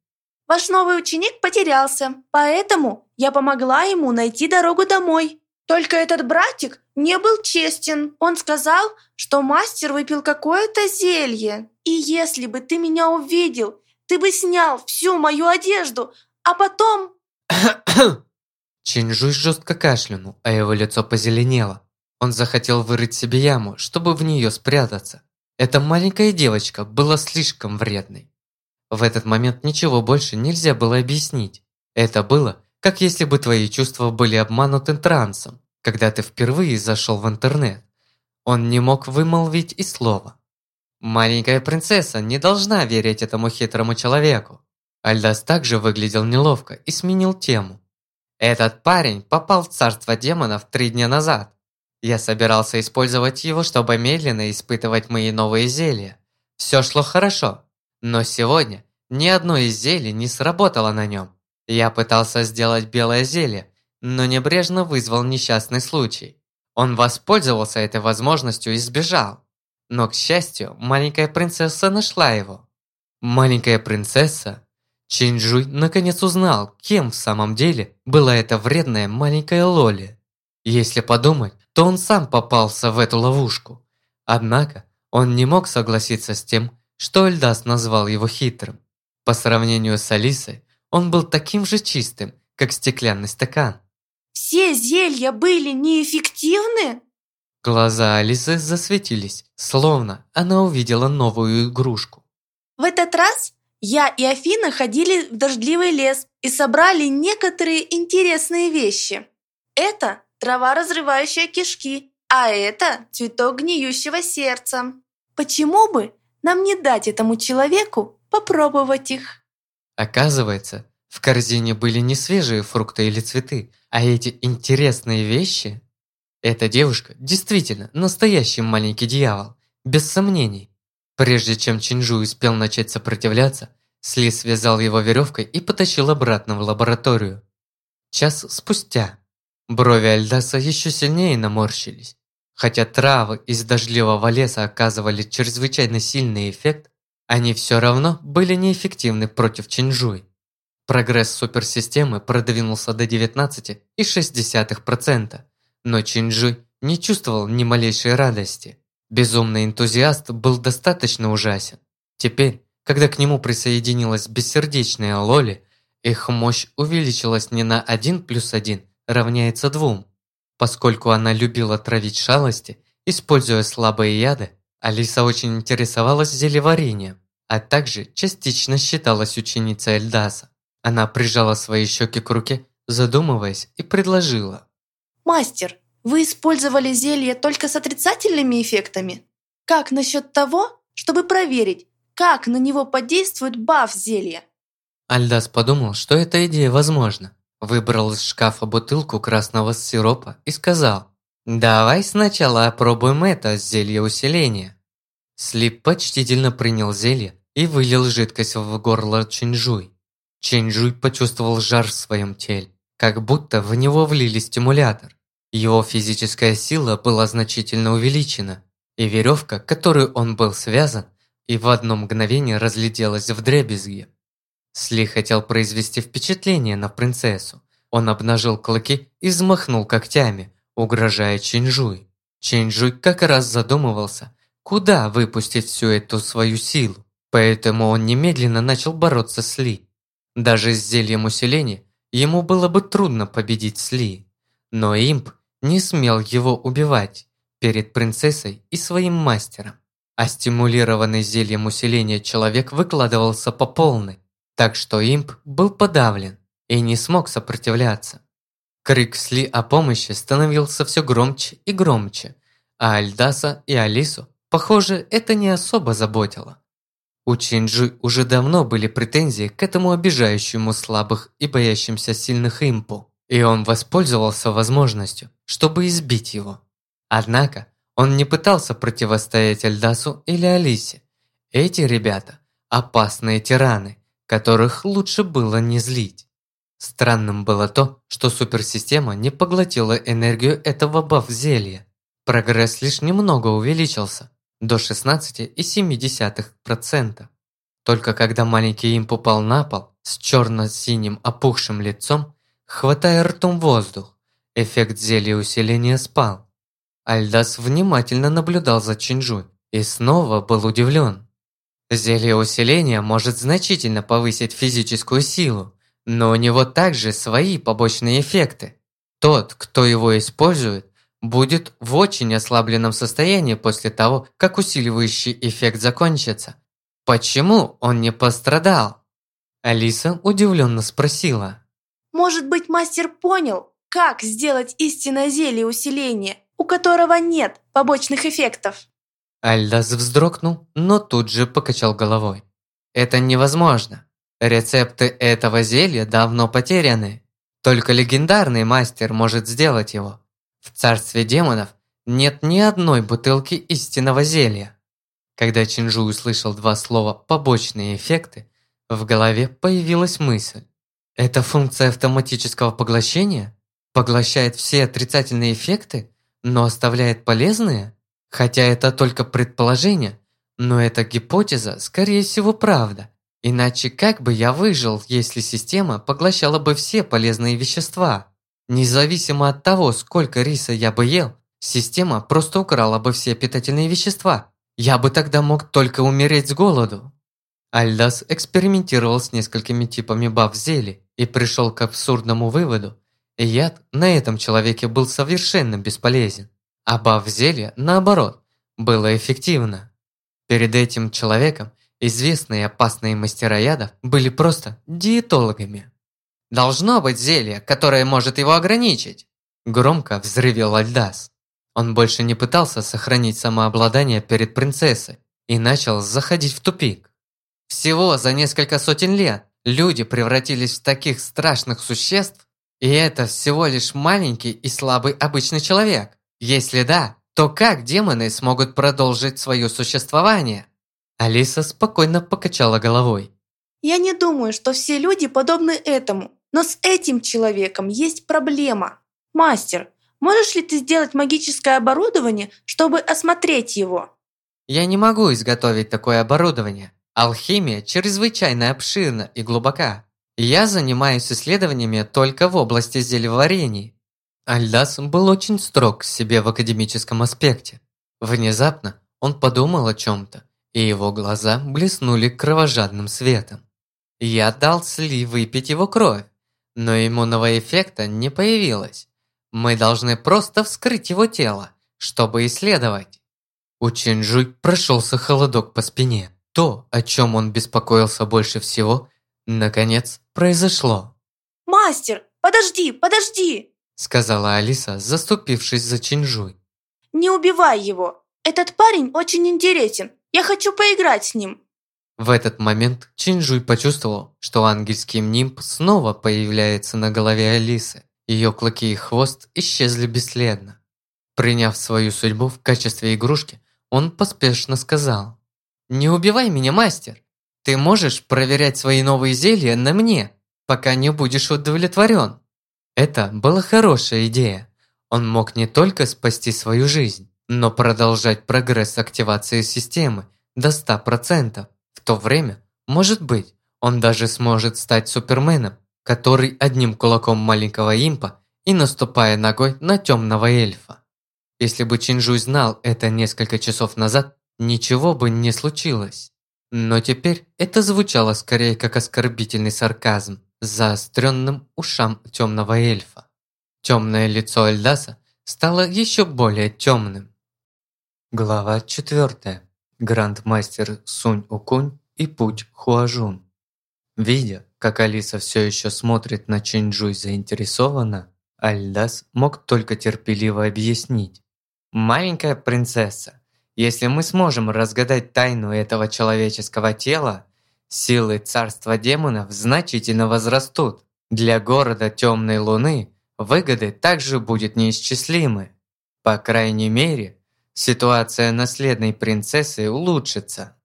«Ваш новый ученик потерялся, поэтому я помогла ему найти дорогу домой. Только этот братик не был честен. Он сказал, что мастер выпил какое-то зелье. И если бы ты меня увидел, ты бы снял всю мою одежду, а потом...» Чинжуй жестко кашлянул, а его лицо позеленело. Он захотел вырыть себе яму, чтобы в нее спрятаться. Эта маленькая девочка была слишком вредной. В этот момент ничего больше нельзя было объяснить. Это было, как если бы твои чувства были обмануты трансом, когда ты впервые зашел в интернет. Он не мог вымолвить и слова. Маленькая принцесса не должна верить этому хитрому человеку. Альдас также выглядел неловко и сменил тему. Этот парень попал в царство демонов три дня назад. Я собирался использовать его, чтобы медленно испытывать мои новые зелья. Все шло хорошо, но сегодня Ни одно из зелий не сработало на нем. Я пытался сделать белое зелье, но небрежно вызвал несчастный случай. Он воспользовался этой возможностью и сбежал. Но, к счастью, маленькая принцесса нашла его. Маленькая принцесса? Чинджуй наконец узнал, кем в самом деле была эта вредная маленькая Лоли. Если подумать, то он сам попался в эту ловушку. Однако, он не мог согласиться с тем, что Эльдас назвал его хитрым. По сравнению с Алисой, он был таким же чистым, как стеклянный стакан. Все зелья были неэффективны? Глаза Алисы засветились, словно она увидела новую игрушку. В этот раз я и Афина ходили в дождливый лес и собрали некоторые интересные вещи. Это трава, разрывающая кишки, а это цветок гниющего сердца. Почему бы нам не дать этому человеку попробовать их? Оказывается, в корзине были не свежие фрукты или цветы, а эти интересные вещи. Эта девушка действительно настоящий маленький дьявол, без сомнений. Прежде чем Чинжу успел начать сопротивляться, Сли связал его веревкой и потащил обратно в лабораторию. Час спустя брови Альдаса еще сильнее наморщились. Хотя травы из дождливого леса оказывали чрезвычайно сильный эффект, они все равно были неэффективны против Чинжуй. Прогресс суперсистемы продвинулся до 19,6%, но Чинжуй не чувствовал ни малейшей радости. Безумный энтузиаст был достаточно ужасен. Теперь, когда к нему присоединилась бессердечная Лоли, их мощь увеличилась не на 1 плюс 1 равняется 2. Поскольку она любила травить шалости, используя слабые яды, Алиса очень интересовалась зелеварением, а также частично считалась ученицей Эльдаса. Она прижала свои щеки к руке, задумываясь, и предложила. «Мастер, вы использовали зелье только с отрицательными эффектами? Как насчет того, чтобы проверить, как на него подействует баф зелья?» Альдас подумал, что эта идея возможна. Выбрал из шкафа бутылку красного сиропа и сказал, «Давай сначала опробуем это зелье усиления». Слип почтительно принял зелье и вылил жидкость в горло Чинжуй. Чинжуй почувствовал жар в своем теле, как будто в него влили стимулятор. Его физическая сила была значительно увеличена, и веревка, которой он был связан, и в одно мгновение разлетелась в дребезги. Сли хотел произвести впечатление на принцессу. Он обнажил клыки и взмахнул когтями, угрожая Чинжуй. Чинжуй как раз задумывался, куда выпустить всю эту свою силу, поэтому он немедленно начал бороться с Ли. Даже с зельем усиления ему было бы трудно победить Сли, но имп не смел его убивать перед принцессой и своим мастером. А стимулированный зельем усиления человек выкладывался по полной, так что имп был подавлен и не смог сопротивляться. Крик Сли о помощи становился все громче и громче, а Альдаса и Алису, похоже, это не особо заботило. У Чинджи уже давно были претензии к этому обижающему слабых и боящимся сильных импу, и он воспользовался возможностью, чтобы избить его. Однако, он не пытался противостоять Эльдасу или Алисе. Эти ребята – опасные тираны, которых лучше было не злить. Странным было то, что суперсистема не поглотила энергию этого баф-зелья. Прогресс лишь немного увеличился, до 16,7%. Только когда маленький имп упал на пол с черно-синим опухшим лицом, хватая ртом воздух, эффект зелья усиления спал. Альдас внимательно наблюдал за Чинджу и снова был удивлен. Зелье усиления может значительно повысить физическую силу, но у него также свои побочные эффекты. Тот, кто его использует, будет в очень ослабленном состоянии после того, как усиливающий эффект закончится. Почему он не пострадал? Алиса удивленно спросила. Может быть, мастер понял, как сделать истинное зелье усиления, у которого нет побочных эффектов? Альдас вздрогнул, но тут же покачал головой. Это невозможно. Рецепты этого зелья давно потеряны. Только легендарный мастер может сделать его. В царстве демонов нет ни одной бутылки истинного зелья. Когда Чинжу услышал два слова «побочные эффекты», В голове появилась мысль. Это функция автоматического поглощения? Поглощает все отрицательные эффекты, но оставляет полезные? Хотя это только предположение, но эта гипотеза, скорее всего, правда. Иначе как бы я выжил, если система поглощала бы все полезные вещества? Независимо от того, сколько риса я бы ел, система просто украла бы все питательные вещества. Я бы тогда мог только умереть с голоду. Альдас экспериментировал с несколькими типами баф зелий и пришел к абсурдному выводу. Яд на этом человеке был совершенно бесполезен, а баф зелья, наоборот, было эффективно. Перед этим человеком известные опасные мастера ядов были просто диетологами. «Должно быть зелье, которое может его ограничить!» Громко взрывел Альдас. Он больше не пытался сохранить самообладание перед принцессой и начал заходить в тупик. Всего за несколько сотен лет люди превратились в таких страшных существ, и это всего лишь маленький и слабый обычный человек. Если да, то как демоны смогут продолжить свое существование? Алиса спокойно покачала головой. Я не думаю, что все люди подобны этому, но с этим человеком есть проблема. Мастер, можешь ли ты сделать магическое оборудование, чтобы осмотреть его? Я не могу изготовить такое оборудование. Алхимия чрезвычайно обширна и глубока. Я занимаюсь исследованиями только в области зельеварений. Альдас был очень строг к себе в академическом аспекте. Внезапно он подумал о чем-то, и его глаза блеснули кровожадным светом. Я дал Сли выпить его кровь, но иммунного эффекта не появилось. Мы должны просто вскрыть его тело, чтобы исследовать. У Чинджуй прошелся холодок по спине. То, о чем он беспокоился больше всего, наконец произошло. «Мастер, подожди, подожди!» сказала Алиса, заступившись за Чинжуй. «Не убивай его! Этот парень очень интересен. Я хочу поиграть с ним!» В этот момент Чинжуй почувствовал, что ангельский нимб снова появляется на голове Алисы. Ее клыки и хвост исчезли бесследно. Приняв свою судьбу в качестве игрушки, он поспешно сказал. «Не убивай меня, мастер! Ты можешь проверять свои новые зелья на мне, пока не будешь удовлетворен!» Это была хорошая идея. Он мог не только спасти свою жизнь, но продолжать прогресс активации системы до 100%. В то время, может быть, он даже сможет стать суперменом, который одним кулаком маленького импа и наступая ногой на темного эльфа. Если бы Чинжуй знал это несколько часов назад, ничего бы не случилось. Но теперь это звучало скорее как оскорбительный сарказм, заостренным ушам темного эльфа. Темное лицо Эльдаса стало еще более темным. Глава 4. Грандмастер Сунь Укунь и путь Хуажун. Видя, как Алиса все еще смотрит на Чинджуй заинтересованно, Альдас мог только терпеливо объяснить. «Маленькая принцесса, если мы сможем разгадать тайну этого человеческого тела, силы царства демонов значительно возрастут. Для города Темной Луны выгоды также будет неисчислимы. По крайней мере, ситуация наследной принцессы улучшится.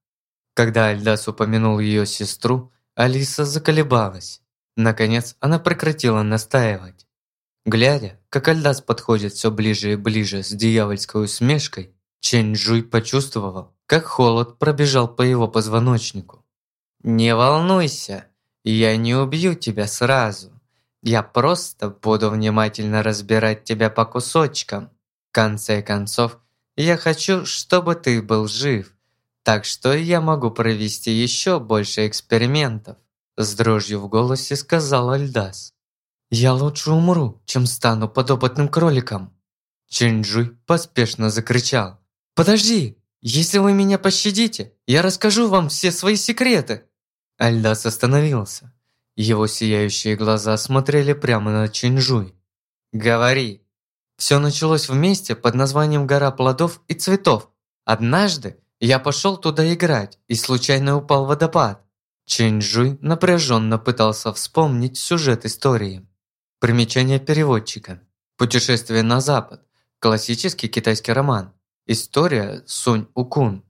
Когда Альдас упомянул ее сестру, Алиса заколебалась. Наконец, она прекратила настаивать. Глядя, как Альдас подходит все ближе и ближе с дьявольской усмешкой, Чэнь Джуй почувствовал, как холод пробежал по его позвоночнику. «Не волнуйся, я не убью тебя сразу. Я просто буду внимательно разбирать тебя по кусочкам. В конце концов, я хочу, чтобы ты был жив, так что я могу провести еще больше экспериментов», с дрожью в голосе сказал Альдас. «Я лучше умру, чем стану подопытным кроликом». Чинджуй поспешно закричал. «Подожди! Если вы меня пощадите, я расскажу вам все свои секреты!» Альдас остановился. Его сияющие глаза смотрели прямо на Чинжуй. «Говори!» Все началось в месте под названием «Гора плодов и цветов». Однажды я пошел туда играть и случайно упал в водопад. Чинжуй напряженно пытался вспомнить сюжет истории. Примечание переводчика. Путешествие на запад. Классический китайский роман. История Сунь Укун.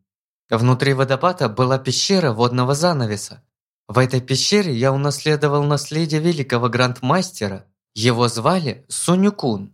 Внутри водопада была пещера водного занавеса. В этой пещере я унаследовал наследие великого грандмастера. Его звали Сунюкун.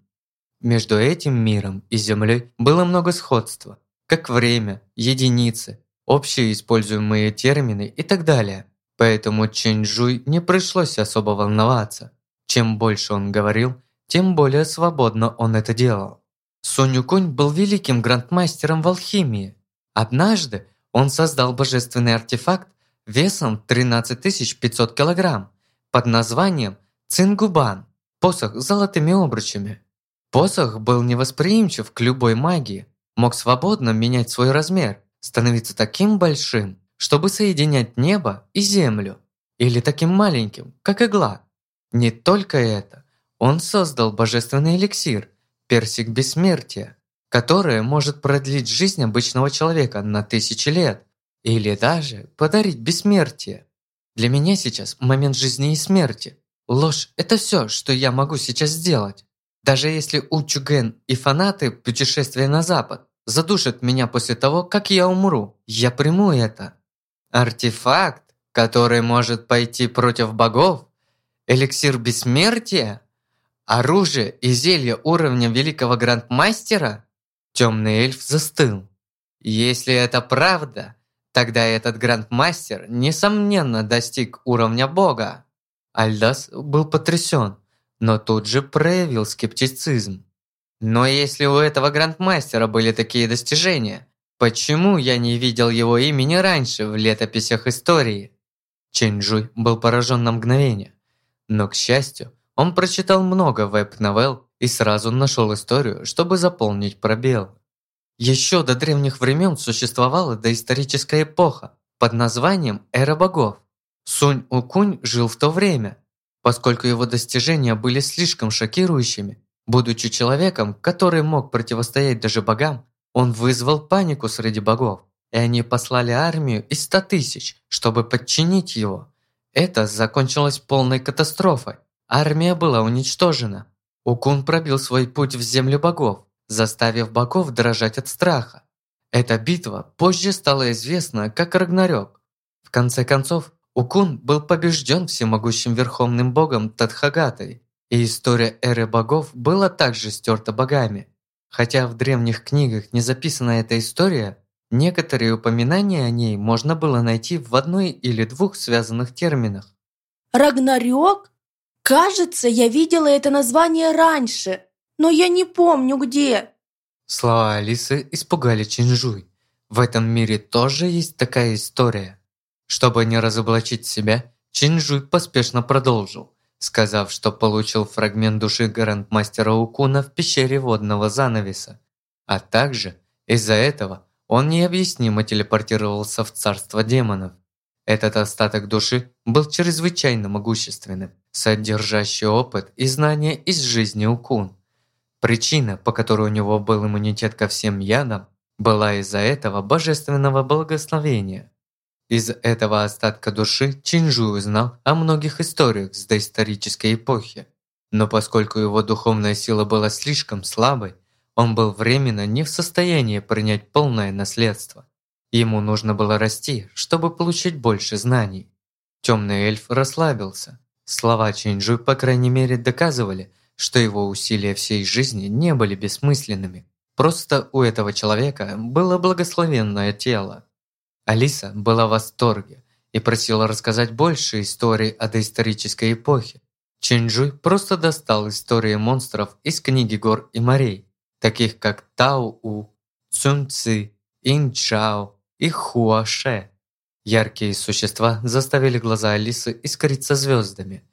Между этим миром и Землей было много сходства, как время, единицы, общие используемые термины и так далее. Поэтому Чэньчжуй не пришлось особо волноваться. Чем больше он говорил, тем более свободно он это делал. Сунюкунь был великим грандмастером в алхимии. Однажды он создал божественный артефакт весом 13 500 килограмм под названием Цингубан, посох с золотыми обручами. Посох был невосприимчив к любой магии, мог свободно менять свой размер, становиться таким большим, чтобы соединять небо и землю, или таким маленьким, как игла. Не только это, он создал божественный эликсир, персик бессмертия, которое может продлить жизнь обычного человека на тысячи лет, или даже подарить бессмертие. Для меня сейчас момент жизни и смерти. Ложь – это все, что я могу сейчас сделать. Даже если Учуген и фанаты путешествия на запад задушат меня после того, как я умру, я приму это. Артефакт, который может пойти против богов? Эликсир бессмертия? Оружие и зелье уровня великого грандмастера? Темный эльф застыл. Если это правда, тогда этот грандмастер несомненно достиг уровня бога. Альдас был потрясен но тут же проявил скептицизм. Но если у этого грандмастера были такие достижения, почему я не видел его имени раньше в летописях истории? Чэньчжуй был поражен на мгновение. Но, к счастью, он прочитал много веб-новелл и сразу нашел историю, чтобы заполнить пробел. Еще до древних времен существовала доисторическая эпоха под названием «Эра богов». Сунь-Укунь жил в то время, поскольку его достижения были слишком шокирующими. Будучи человеком, который мог противостоять даже богам, он вызвал панику среди богов, и они послали армию из 100 тысяч, чтобы подчинить его. Это закончилось полной катастрофой. Армия была уничтожена. Укун пробил свой путь в землю богов, заставив богов дрожать от страха. Эта битва позже стала известна как Рагнарёк. В конце концов, Укун был побежден всемогущим верховным богом Тадхагатой, и история эры богов была также стерта богами. Хотя в древних книгах не записана эта история, некоторые упоминания о ней можно было найти в одной или двух связанных терминах. Рагнарёк? Кажется, я видела это название раньше, но я не помню где. Слова Алисы испугали Чинжуй. В этом мире тоже есть такая история. Чтобы не разоблачить себя, Чинжуй поспешно продолжил, сказав, что получил фрагмент души грандмастера Укуна в пещере водного занавеса. А также из-за этого он необъяснимо телепортировался в царство демонов. Этот остаток души был чрезвычайно могущественным, содержащий опыт и знания из жизни Укун. Причина, по которой у него был иммунитет ко всем ядам, была из-за этого божественного благословения. Из этого остатка души Чинжу узнал о многих историях с доисторической эпохи. Но поскольку его духовная сила была слишком слабой, он был временно не в состоянии принять полное наследство. Ему нужно было расти, чтобы получить больше знаний. Темный эльф расслабился. Слова Чинджу, по крайней мере, доказывали, что его усилия всей жизни не были бессмысленными. Просто у этого человека было благословенное тело. Алиса была в восторге и просила рассказать больше историй о доисторической эпохе. Чинджуй просто достал истории монстров из книги гор и морей, таких как Тау-У, Цунь-Ци, Ин-Чао и Хуаше. Яркие существа заставили глаза Алисы искриться звездами.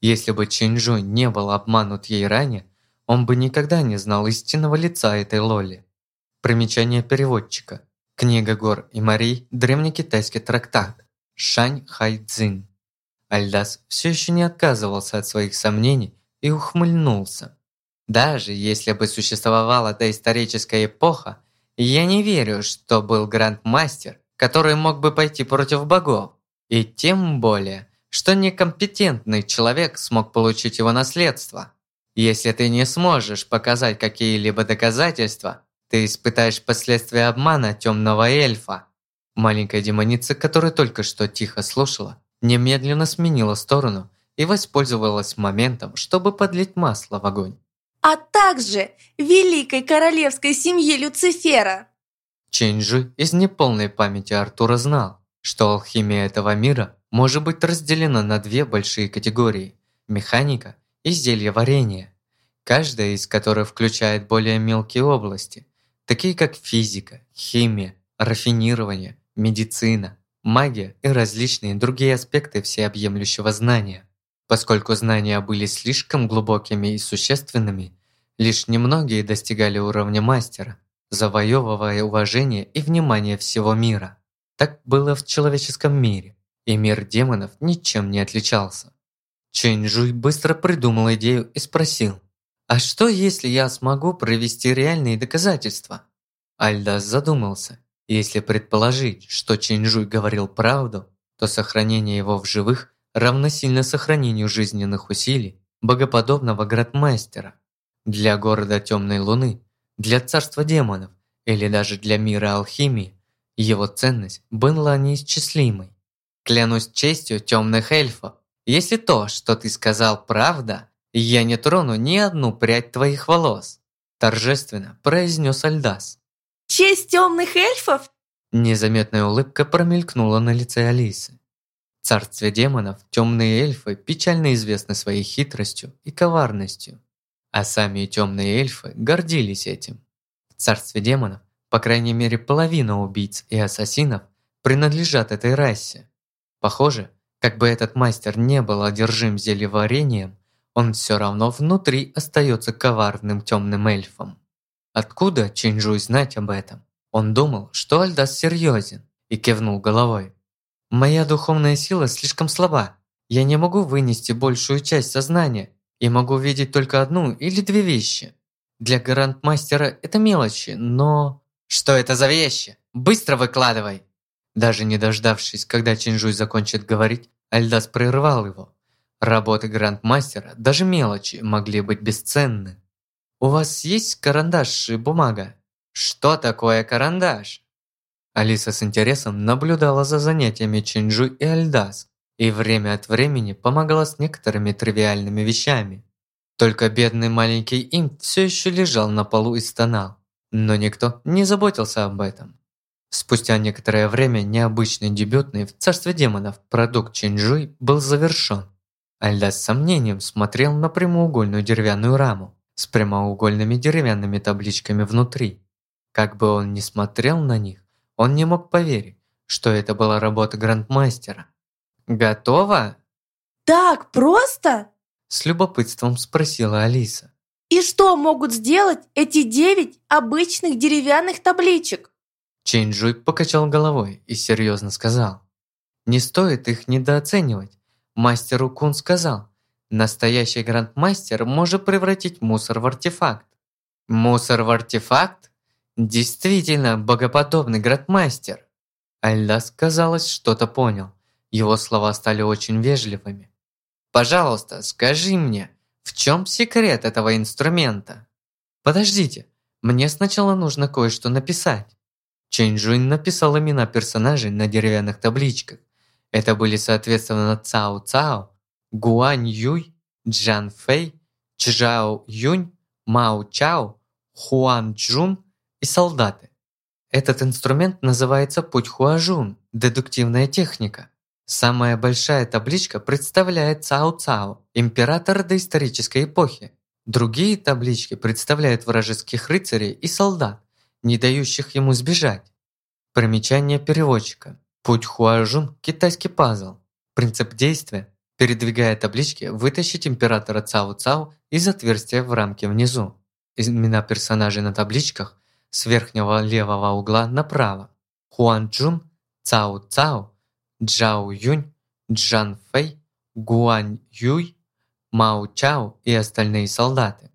Если бы Чинджуй не был обманут ей ранее, он бы никогда не знал истинного лица этой Лоли. Примечание переводчика. Книга гор и морей – древнекитайский трактат Шань Хай Цзин. Альдас все еще не отказывался от своих сомнений и ухмыльнулся. Даже если бы существовала доисторическая эпоха, я не верю, что был грандмастер, который мог бы пойти против богов. И тем более, что некомпетентный человек смог получить его наследство. Если ты не сможешь показать какие-либо доказательства, ты испытаешь последствия обмана темного эльфа. Маленькая демоница, которая только что тихо слушала, немедленно сменила сторону и воспользовалась моментом, чтобы подлить масло в огонь. А также великой королевской семьи Люцифера. Ченджи из неполной памяти Артура знал, что алхимия этого мира может быть разделена на две большие категории – механика и зельеварение, каждая из которых включает более мелкие области, такие как физика, химия, рафинирование, медицина, магия и различные другие аспекты всеобъемлющего знания. Поскольку знания были слишком глубокими и существенными, лишь немногие достигали уровня мастера, завоевывая уважение и внимание всего мира. Так было в человеческом мире, и мир демонов ничем не отличался. Чэнь Жуй быстро придумал идею и спросил, «А что, если я смогу провести реальные доказательства?» Альдас задумался. Если предположить, что Чинжуй говорил правду, то сохранение его в живых равносильно сохранению жизненных усилий богоподобного градмастера. Для города Темной Луны, для царства демонов или даже для мира алхимии его ценность была неисчислимой. Клянусь честью темных эльфов, если то, что ты сказал, правда, я не трону ни одну прядь твоих волос, торжественно произнес Альдас. Честь темных эльфов? Незаметная улыбка промелькнула на лице Алисы. В царстве демонов темные эльфы печально известны своей хитростью и коварностью, а сами темные эльфы гордились этим. В царстве демонов, по крайней мере половина убийц и ассасинов принадлежат этой расе. Похоже, как бы этот мастер не был одержим зельеварением, он все равно внутри остается коварным темным эльфом. Откуда Чинжуй знать об этом? Он думал, что Альдас серьезен, и кивнул головой. «Моя духовная сила слишком слаба. Я не могу вынести большую часть сознания и могу видеть только одну или две вещи. Для грандмастера это мелочи, но...» «Что это за вещи? Быстро выкладывай!» Даже не дождавшись, когда Чинжуй закончит говорить, Альдас прервал его. Работы грандмастера, даже мелочи, могли быть бесценны. «У вас есть карандаш и бумага?» «Что такое карандаш?» Алиса с интересом наблюдала за занятиями Чинджу и Альдас и время от времени помогала с некоторыми тривиальными вещами. Только бедный маленький им все еще лежал на полу и стонал, но никто не заботился об этом. Спустя некоторое время необычный дебютный в царстве демонов продукт Чинджуй был завершен. Альдас с сомнением смотрел на прямоугольную деревянную раму с прямоугольными деревянными табличками внутри. Как бы он ни смотрел на них, он не мог поверить, что это была работа грандмастера. «Готово?» «Так просто?» С любопытством спросила Алиса. «И что могут сделать эти девять обычных деревянных табличек?» Чэньчжуй покачал головой и серьезно сказал. «Не стоит их недооценивать. Мастеру Кун сказал, Настоящий грандмастер может превратить мусор в артефакт. Мусор в артефакт? Действительно богоподобный грандмастер. Альдас, казалось, что-то понял. Его слова стали очень вежливыми. «Пожалуйста, скажи мне, в чем секрет этого инструмента?» «Подождите, мне сначала нужно кое-что написать». Чэнь Жуин написал имена персонажей на деревянных табличках. Это были соответственно Цао Цао, Гуань Юй, Джан Фэй, Чжао Юнь, Мао Чао, Хуан Джун и солдаты. Этот инструмент называется путь Хуажун – дедуктивная техника. Самая большая табличка представляет Цао Цао, императора доисторической эпохи. Другие таблички представляют вражеских рыцарей и солдат, не дающих ему сбежать. Примечание переводчика. Путь Хуажун – китайский пазл. Принцип действия Передвигая таблички, вытащить императора Цао Цао из отверстия в рамке внизу. Имена персонажей на табличках с верхнего левого угла направо. Хуан Джун, Цао Цао, Джао Юнь, Джан Фэй, Гуань Юй, Мао Чао и остальные солдаты.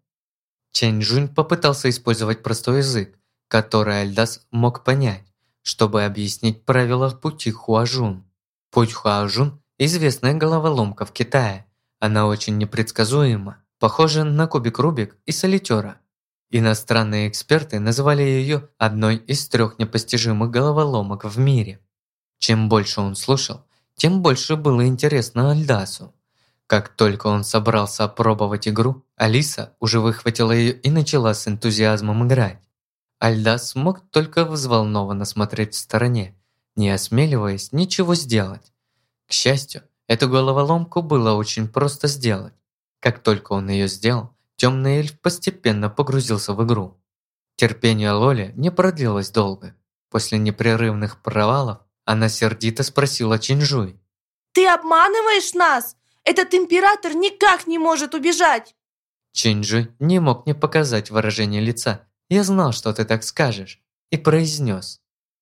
Чэнь Жунь попытался использовать простой язык, который Альдас мог понять, чтобы объяснить правила пути Хуажун. Путь Хуажун Известная головоломка в Китае. Она очень непредсказуема, похожа на кубик Рубик и солитера. Иностранные эксперты называли ее одной из трех непостижимых головоломок в мире. Чем больше он слушал, тем больше было интересно Альдасу. Как только он собрался опробовать игру, Алиса уже выхватила ее и начала с энтузиазмом играть. Альдас мог только взволнованно смотреть в стороне, не осмеливаясь ничего сделать. К счастью, эту головоломку было очень просто сделать. Как только он ее сделал, темный эльф постепенно погрузился в игру. Терпение Лоли не продлилось долго. После непрерывных провалов она сердито спросила Чинжуй. «Ты обманываешь нас? Этот император никак не может убежать!» Чинжуй не мог не показать выражение лица. «Я знал, что ты так скажешь», и произнес.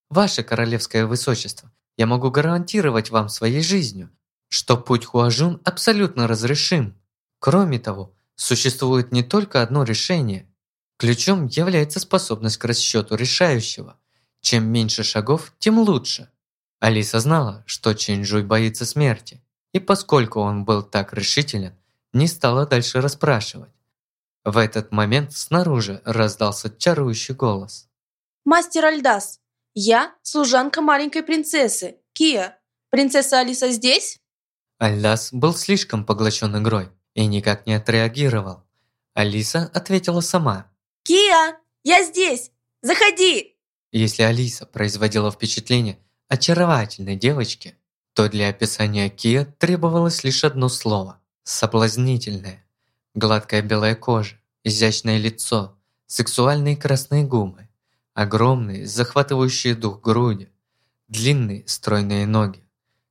«Ваше королевское высочество, я могу гарантировать вам своей жизнью, что путь Хуажун абсолютно разрешим. Кроме того, существует не только одно решение. Ключом является способность к расчету решающего. Чем меньше шагов, тем лучше. Алиса знала, что Чинжуй боится смерти, и поскольку он был так решителен, не стала дальше расспрашивать. В этот момент снаружи раздался чарующий голос. «Мастер Альдас, я служанка маленькой принцессы, Кия. Принцесса Алиса здесь?» Альдас был слишком поглощен игрой и никак не отреагировал. Алиса ответила сама. «Кия, я здесь! Заходи!» Если Алиса производила впечатление очаровательной девочки, то для описания Кия требовалось лишь одно слово – соблазнительное. Гладкая белая кожа, изящное лицо, сексуальные красные губы, огромные, захватывающие дух груди, длинные стройные ноги.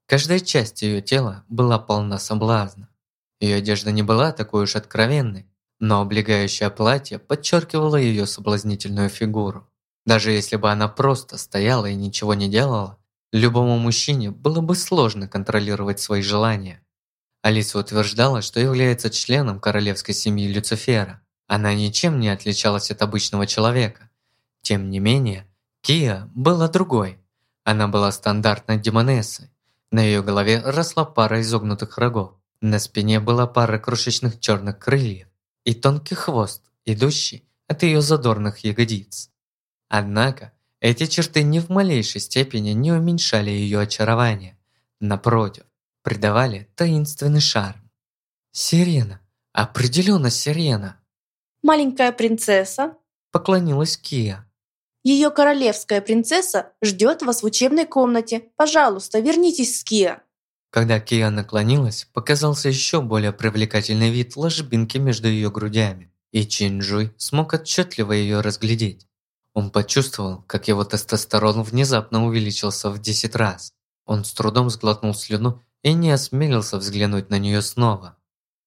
Каждая часть ее тела была полна соблазна. Ее одежда не была такой уж откровенной, но облегающее платье подчеркивало ее соблазнительную фигуру. Даже если бы она просто стояла и ничего не делала, любому мужчине было бы сложно контролировать свои желания. Алиса утверждала, что является членом королевской семьи Люцифера. Она ничем не отличалась от обычного человека. Тем не менее, Кия была другой. Она была стандартной демонессой. На ее голове росла пара изогнутых рогов. На спине была пара крошечных черных крыльев и тонкий хвост, идущий от ее задорных ягодиц. Однако, эти черты ни в малейшей степени не уменьшали ее очарование. Напротив, придавали таинственный шарм. «Сирена! Определенно сирена!» «Маленькая принцесса!» Поклонилась Кия. «Ее королевская принцесса ждет вас в учебной комнате. Пожалуйста, вернитесь с Кия!» Когда Кия наклонилась, показался еще более привлекательный вид ложбинки между ее грудями, и Чинджуй смог отчетливо ее разглядеть. Он почувствовал, как его тестостерон внезапно увеличился в 10 раз. Он с трудом сглотнул слюну и не осмелился взглянуть на нее снова.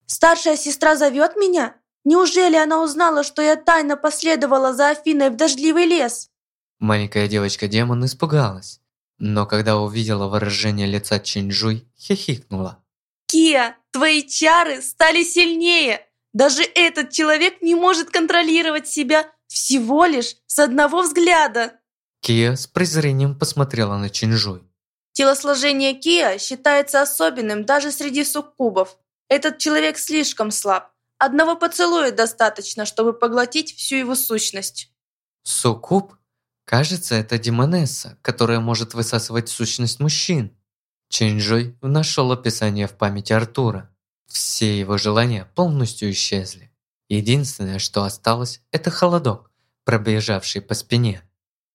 «Старшая сестра зовет меня? Неужели она узнала, что я тайно последовала за Афиной в дождливый лес?» Маленькая девочка-демон испугалась, но когда увидела выражение лица Чинджуй, хихикнула. «Кия, твои чары стали сильнее! Даже этот человек не может контролировать себя всего лишь с одного взгляда!» Кия с презрением посмотрела на Чинжуй. Телосложение Кия считается особенным даже среди суккубов. Этот человек слишком слаб. Одного поцелуя достаточно, чтобы поглотить всю его сущность. Суккуб? Кажется, это демонесса, которая может высасывать сущность мужчин. Чинжуй нашел описание в памяти Артура. Все его желания полностью исчезли. Единственное, что осталось, это холодок, пробежавший по спине.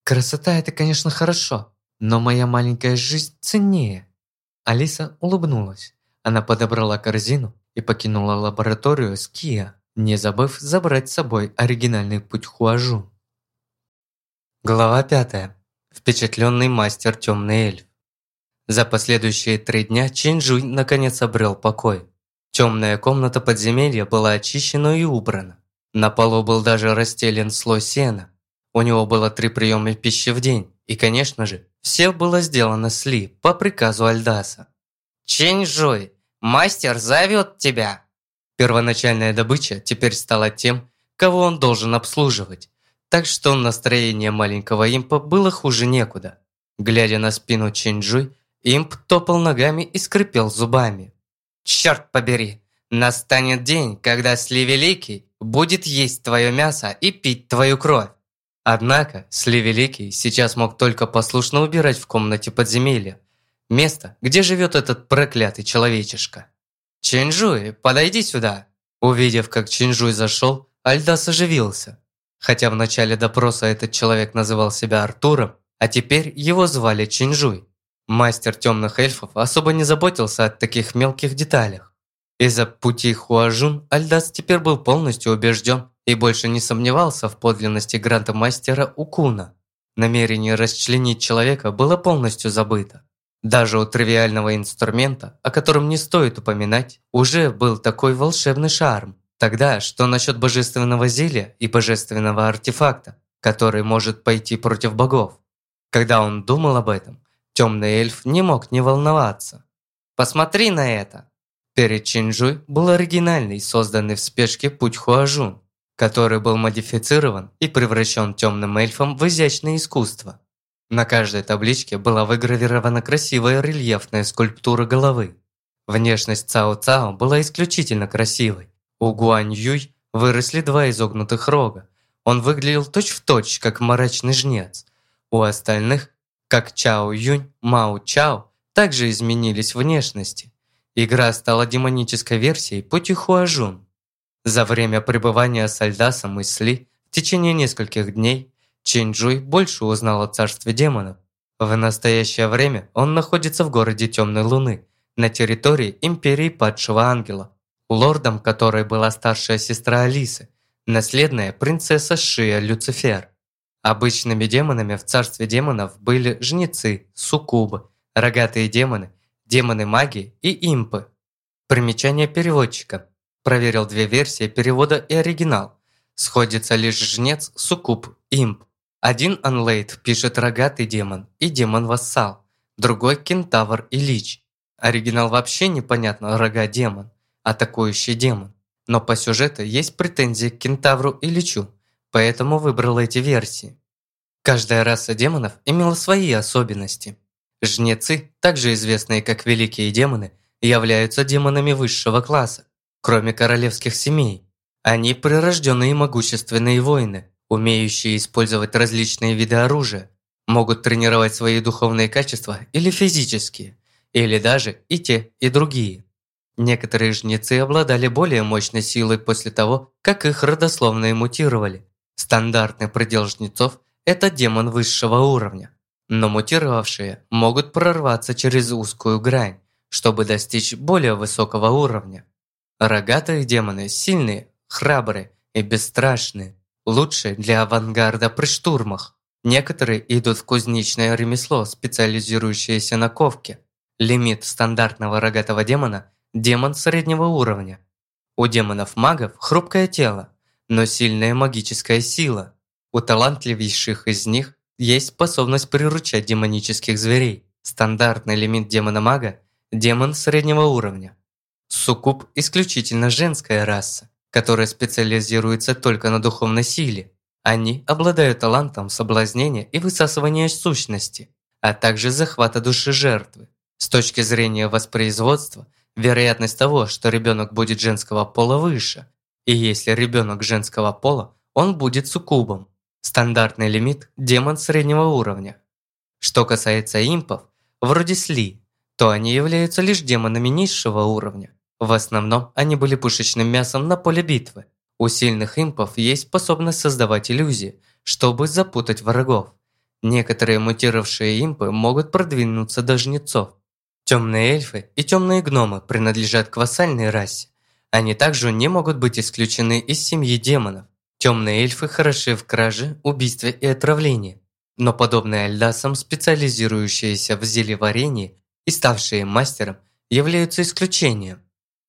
Красота – это, конечно, хорошо, но моя маленькая жизнь ценнее. Алиса улыбнулась. Она подобрала корзину и покинула лабораторию с Киа, не забыв забрать с собой оригинальный путь Хуажу. Глава 5. Впечатленный мастер Темный эльф. За последующие три дня Чинжуй наконец обрел покой. Темная комната подземелья была очищена и убрана. На полу был даже расстелен слой сена. У него было три приема пищи в день. И, конечно же, все было сделано с Ли по приказу Альдаса. «Чинжуй, мастер зовет тебя!» Первоначальная добыча теперь стала тем, кого он должен обслуживать. Так что настроение маленького импа было хуже некуда. Глядя на спину Чинджуй, имп топал ногами и скрипел зубами. Черт побери, настанет день, когда Сли Великий будет есть твое мясо и пить твою кровь. Однако Сли Великий сейчас мог только послушно убирать в комнате подземелья. Место, где живет этот проклятый человечишка. «Чинжуй, подойди сюда!» Увидев, как Чинжуй зашел, Альдас оживился. Хотя в начале допроса этот человек называл себя Артуром, а теперь его звали Чинжуй. Мастер темных эльфов особо не заботился о таких мелких деталях. Из-за пути Хуажун Альдас теперь был полностью убежден и больше не сомневался в подлинности грандмастера Укуна. Намерение расчленить человека было полностью забыто. Даже у тривиального инструмента, о котором не стоит упоминать, уже был такой волшебный шарм. Тогда, что насчет божественного зелья и божественного артефакта, который может пойти против богов? Когда он думал об этом, темный эльф не мог не волноваться. «Посмотри на это!» Перед Чинжуй был оригинальный, созданный в спешке путь Хуажун, который был модифицирован и превращен темным эльфом в изящное искусство. На каждой табличке была выгравирована красивая рельефная скульптура головы. Внешность Цао Цао была исключительно красивой. У Гуань Юй выросли два изогнутых рога. Он выглядел точь-в-точь, точь, как мрачный жнец. У остальных, как Чао Юнь, Мао Чао, также изменились внешности. Игра стала демонической версией Пути Хуажун. За время пребывания с Альдасом и в течение нескольких дней Чинджуй больше узнал о царстве демонов. В настоящее время он находится в городе Темной Луны, на территории Империи Падшего Ангела, лордом которой была старшая сестра Алисы, наследная принцесса Шия Люцифер. Обычными демонами в царстве демонов были жнецы, суккубы, рогатые демоны демоны магии и импы. Примечание переводчика. Проверил две версии перевода и оригинал. Сходится лишь жнец, суккуб, имп. Один анлейт пишет рогатый демон и демон-вассал, другой кентавр и лич. Оригинал вообще непонятно рога демон, атакующий демон. Но по сюжету есть претензии к кентавру и личу, поэтому выбрал эти версии. Каждая раса демонов имела свои особенности. Жнецы, также известные как Великие Демоны, являются демонами высшего класса, кроме королевских семей. Они прирожденные могущественные воины, умеющие использовать различные виды оружия, могут тренировать свои духовные качества или физические, или даже и те, и другие. Некоторые жнецы обладали более мощной силой после того, как их родословные мутировали. Стандартный предел жнецов – это демон высшего уровня но мутировавшие могут прорваться через узкую грань, чтобы достичь более высокого уровня. Рогатые демоны сильные, храбрые и бесстрашные, лучшие для авангарда при штурмах. Некоторые идут в кузнечное ремесло, специализирующееся на ковке. Лимит стандартного рогатого демона – демон среднего уровня. У демонов-магов хрупкое тело, но сильная магическая сила. У талантливейших из них есть способность приручать демонических зверей. Стандартный лимит демона-мага – демон среднего уровня. Суккуб – исключительно женская раса, которая специализируется только на духовной силе. Они обладают талантом соблазнения и высасывания сущности, а также захвата души жертвы. С точки зрения воспроизводства, вероятность того, что ребенок будет женского пола выше, и если ребенок женского пола, он будет суккубом. Стандартный лимит – демон среднего уровня. Что касается импов, вроде Сли, то они являются лишь демонами низшего уровня. В основном они были пушечным мясом на поле битвы. У сильных импов есть способность создавать иллюзии, чтобы запутать врагов. Некоторые мутировавшие импы могут продвинуться до жнецов. Темные эльфы и темные гномы принадлежат к вассальной расе. Они также не могут быть исключены из семьи демонов. Темные эльфы хороши в краже, убийстве и отравлении, но подобные Альдасам, специализирующиеся в зельеварении и ставшие мастером, являются исключением.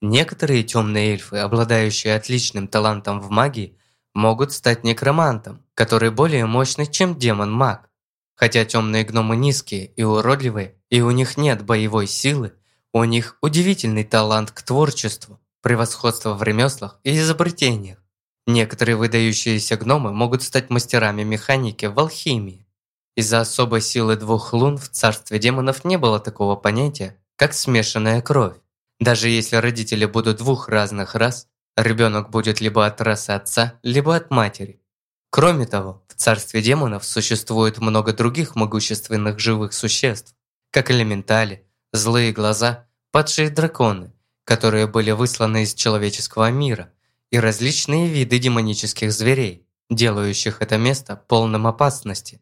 Некоторые темные эльфы, обладающие отличным талантом в магии, могут стать некромантом, который более мощный, чем демон-маг. Хотя темные гномы низкие и уродливые, и у них нет боевой силы, у них удивительный талант к творчеству, превосходство в ремеслах и изобретениях. Некоторые выдающиеся гномы могут стать мастерами механики в алхимии. Из-за особой силы двух лун в царстве демонов не было такого понятия, как смешанная кровь. Даже если родители будут двух разных рас, ребенок будет либо от расы отца, либо от матери. Кроме того, в царстве демонов существует много других могущественных живых существ, как элементали, злые глаза, падшие драконы, которые были высланы из человеческого мира, и различные виды демонических зверей, делающих это место полным опасности.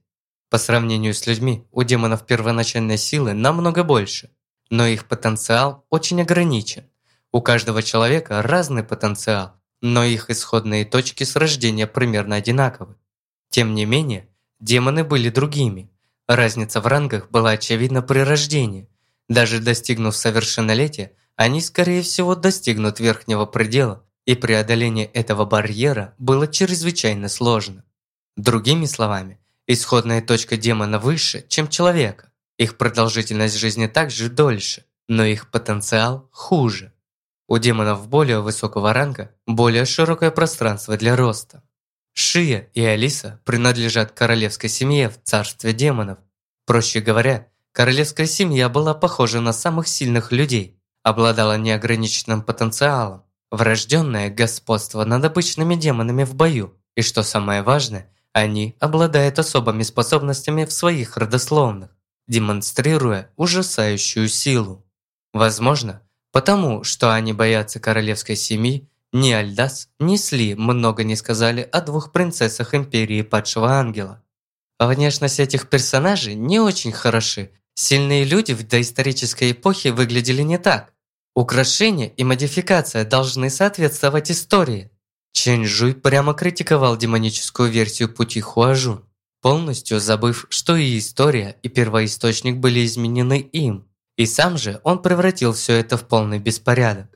По сравнению с людьми, у демонов первоначальной силы намного больше, но их потенциал очень ограничен. У каждого человека разный потенциал, но их исходные точки с рождения примерно одинаковы. Тем не менее, демоны были другими. Разница в рангах была очевидна при рождении. Даже достигнув совершеннолетия, они, скорее всего, достигнут верхнего предела, и преодоление этого барьера было чрезвычайно сложно. Другими словами, исходная точка демона выше, чем человека. Их продолжительность жизни также дольше, но их потенциал хуже. У демонов более высокого ранга более широкое пространство для роста. Шия и Алиса принадлежат королевской семье в царстве демонов. Проще говоря, королевская семья была похожа на самых сильных людей, обладала неограниченным потенциалом, врожденное господство над обычными демонами в бою, и что самое важное, они обладают особыми способностями в своих родословных, демонстрируя ужасающую силу. Возможно, потому что они боятся королевской семьи ни Альдас, ни Сли много не сказали о двух принцессах Империи Падшего Ангела. Внешность этих персонажей не очень хороши. Сильные люди в доисторической эпохе выглядели не так. Украшения и модификация должны соответствовать истории. Чэнь Жуй прямо критиковал демоническую версию пути Хуажун, полностью забыв, что и история, и первоисточник были изменены им. И сам же он превратил все это в полный беспорядок.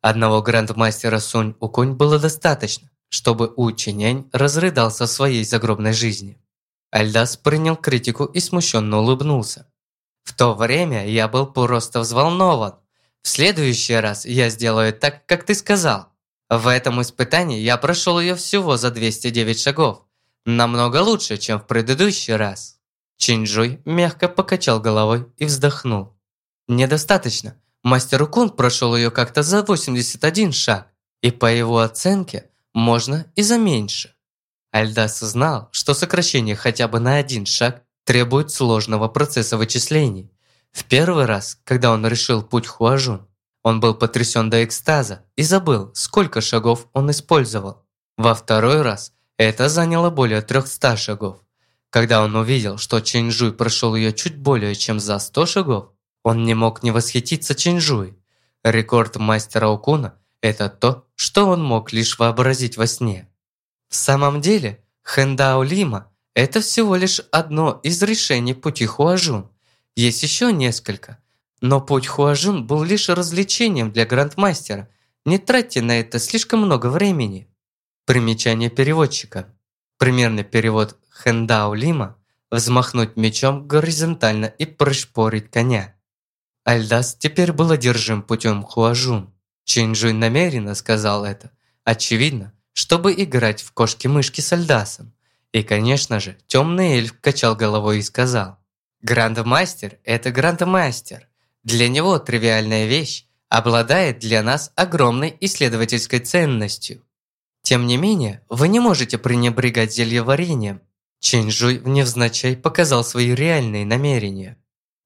Одного грандмастера Сунь Укунь было достаточно, чтобы У Чинянь разрыдался в своей загробной жизни. Альдас принял критику и смущенно улыбнулся. В то время я был просто взволнован. В следующий раз я сделаю так, как ты сказал. В этом испытании я прошел ее всего за 209 шагов. Намного лучше, чем в предыдущий раз. Чинджуй мягко покачал головой и вздохнул. Недостаточно. Мастер Кун прошел ее как-то за 81 шаг, и по его оценке можно и за меньше. Альдас знал, что сокращение хотя бы на один шаг требует сложного процесса вычислений. В первый раз, когда он решил путь Хуажун, он был потрясен до экстаза и забыл, сколько шагов он использовал. Во второй раз это заняло более 300 шагов. Когда он увидел, что Чэньжуй прошел ее чуть более чем за 100 шагов, он не мог не восхититься Чинжуй. Рекорд мастера Укуна – это то, что он мог лишь вообразить во сне. В самом деле, Хэндао Лима – это всего лишь одно из решений пути Хуажун. Есть еще несколько. Но путь Хуажун был лишь развлечением для грандмастера. Не тратьте на это слишком много времени. Примечание переводчика. Примерный перевод Хэндао Лима – взмахнуть мечом горизонтально и пришпорить коня. Альдас теперь был одержим путем Хуажун. Чинджуй намеренно сказал это. Очевидно, чтобы играть в кошки-мышки с Альдасом. И, конечно же, темный эльф качал головой и сказал. Грандмастер – это грандмастер. Для него тривиальная вещь обладает для нас огромной исследовательской ценностью. Тем не менее, вы не можете пренебрегать зельеварением. Чинджуй невзначай показал свои реальные намерения.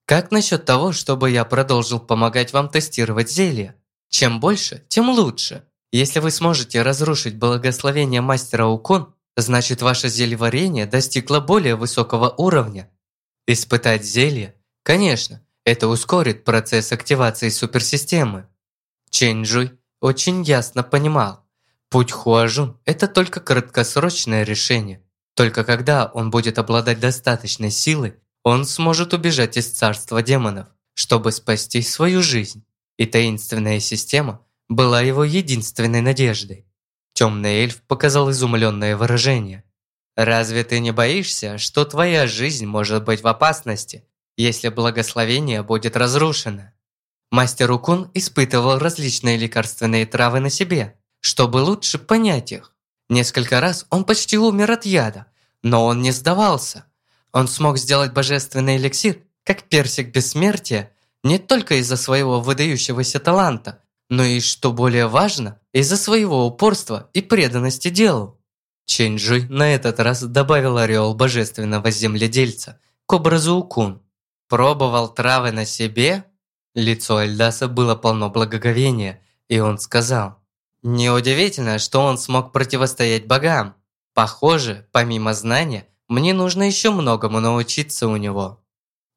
Как насчет того, чтобы я продолжил помогать вам тестировать зелья? Чем больше, тем лучше. Если вы сможете разрушить благословение мастера Укон, значит ваше зельеварение достигло более высокого уровня. Испытать зелье? Конечно, это ускорит процесс активации суперсистемы. Чэньчжуй очень ясно понимал, путь Хуажун – это только краткосрочное решение. Только когда он будет обладать достаточной силой, он сможет убежать из царства демонов, чтобы спасти свою жизнь. И таинственная система была его единственной надеждой. Темный эльф показал изумленное выражение. «Разве ты не боишься, что твоя жизнь может быть в опасности, если благословение будет разрушено?» Мастер Укун испытывал различные лекарственные травы на себе, чтобы лучше понять их. Несколько раз он почти умер от яда, но он не сдавался. Он смог сделать божественный эликсир, как персик бессмертия, не только из-за своего выдающегося таланта, но и, что более важно, из-за своего упорства и преданности делу. Чэньджуй на этот раз добавил ореол божественного земледельца к образу Укун. Пробовал травы на себе? Лицо Альдаса было полно благоговения, и он сказал, «Неудивительно, что он смог противостоять богам. Похоже, помимо знания, мне нужно еще многому научиться у него».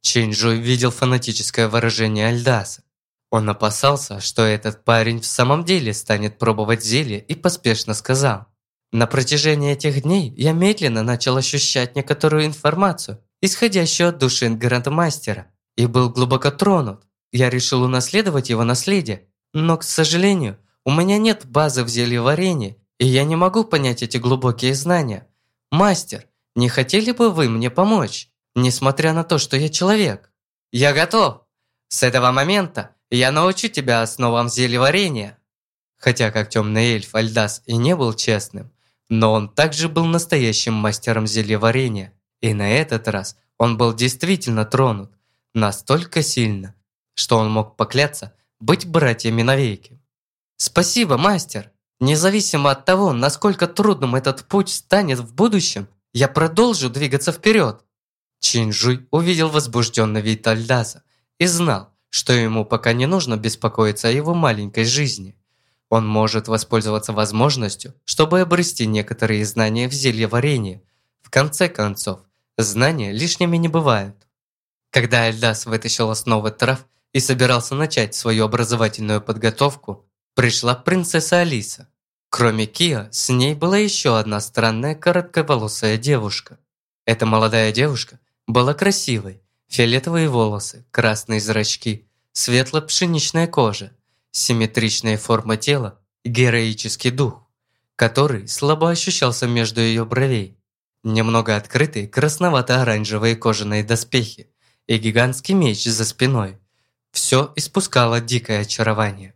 Чинджуй видел фанатическое выражение Альдаса. Он опасался, что этот парень в самом деле станет пробовать зелье и поспешно сказал, «На протяжении этих дней я медленно начал ощущать некоторую информацию, исходящую от души грандмастера, и был глубоко тронут. Я решил унаследовать его наследие, но, к сожалению, у меня нет базы в зельеварении, и я не могу понять эти глубокие знания. Мастер, не хотели бы вы мне помочь, несмотря на то, что я человек? Я готов. С этого момента я научу тебя основам зельеварения. Хотя как темный эльф Альдас и не был честным, но он также был настоящим мастером зельеварения. И на этот раз он был действительно тронут, настолько сильно, что он мог покляться быть братьями навеки. «Спасибо, мастер! Независимо от того, насколько трудным этот путь станет в будущем, я продолжу двигаться вперед!» Чинжуй увидел возбужденный вид Альдаза и знал, что ему пока не нужно беспокоиться о его маленькой жизни. Он может воспользоваться возможностью, чтобы обрести некоторые знания в зелье варенья. В конце концов, знания лишними не бывают. Когда Альдас вытащил основы трав и собирался начать свою образовательную подготовку, пришла принцесса Алиса. Кроме Киа, с ней была еще одна странная коротковолосая девушка. Эта молодая девушка была красивой, фиолетовые волосы, красные зрачки, светло-пшеничная кожа, симметричная форма тела героический дух, который слабо ощущался между ее бровей, немного открытые красновато-оранжевые кожаные доспехи и гигантский меч за спиной, все испускало дикое очарование.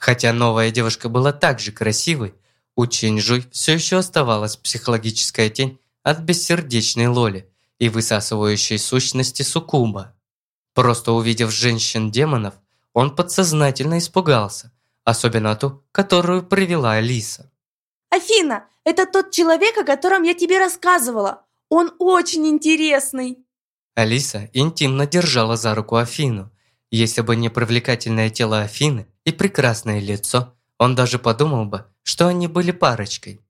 Хотя новая девушка была также красивой, у Чинжуй все еще оставалась психологическая тень от бессердечной Лоли и высасывающей сущности Сукуба. Просто увидев женщин-демонов, он подсознательно испугался, особенно ту, которую привела Алиса. «Афина, это тот человек, о котором я тебе рассказывала. Он очень интересный!» Алиса интимно держала за руку Афину, если бы не привлекательное тело Афины и прекрасное лицо, он даже подумал бы, что они были парочкой.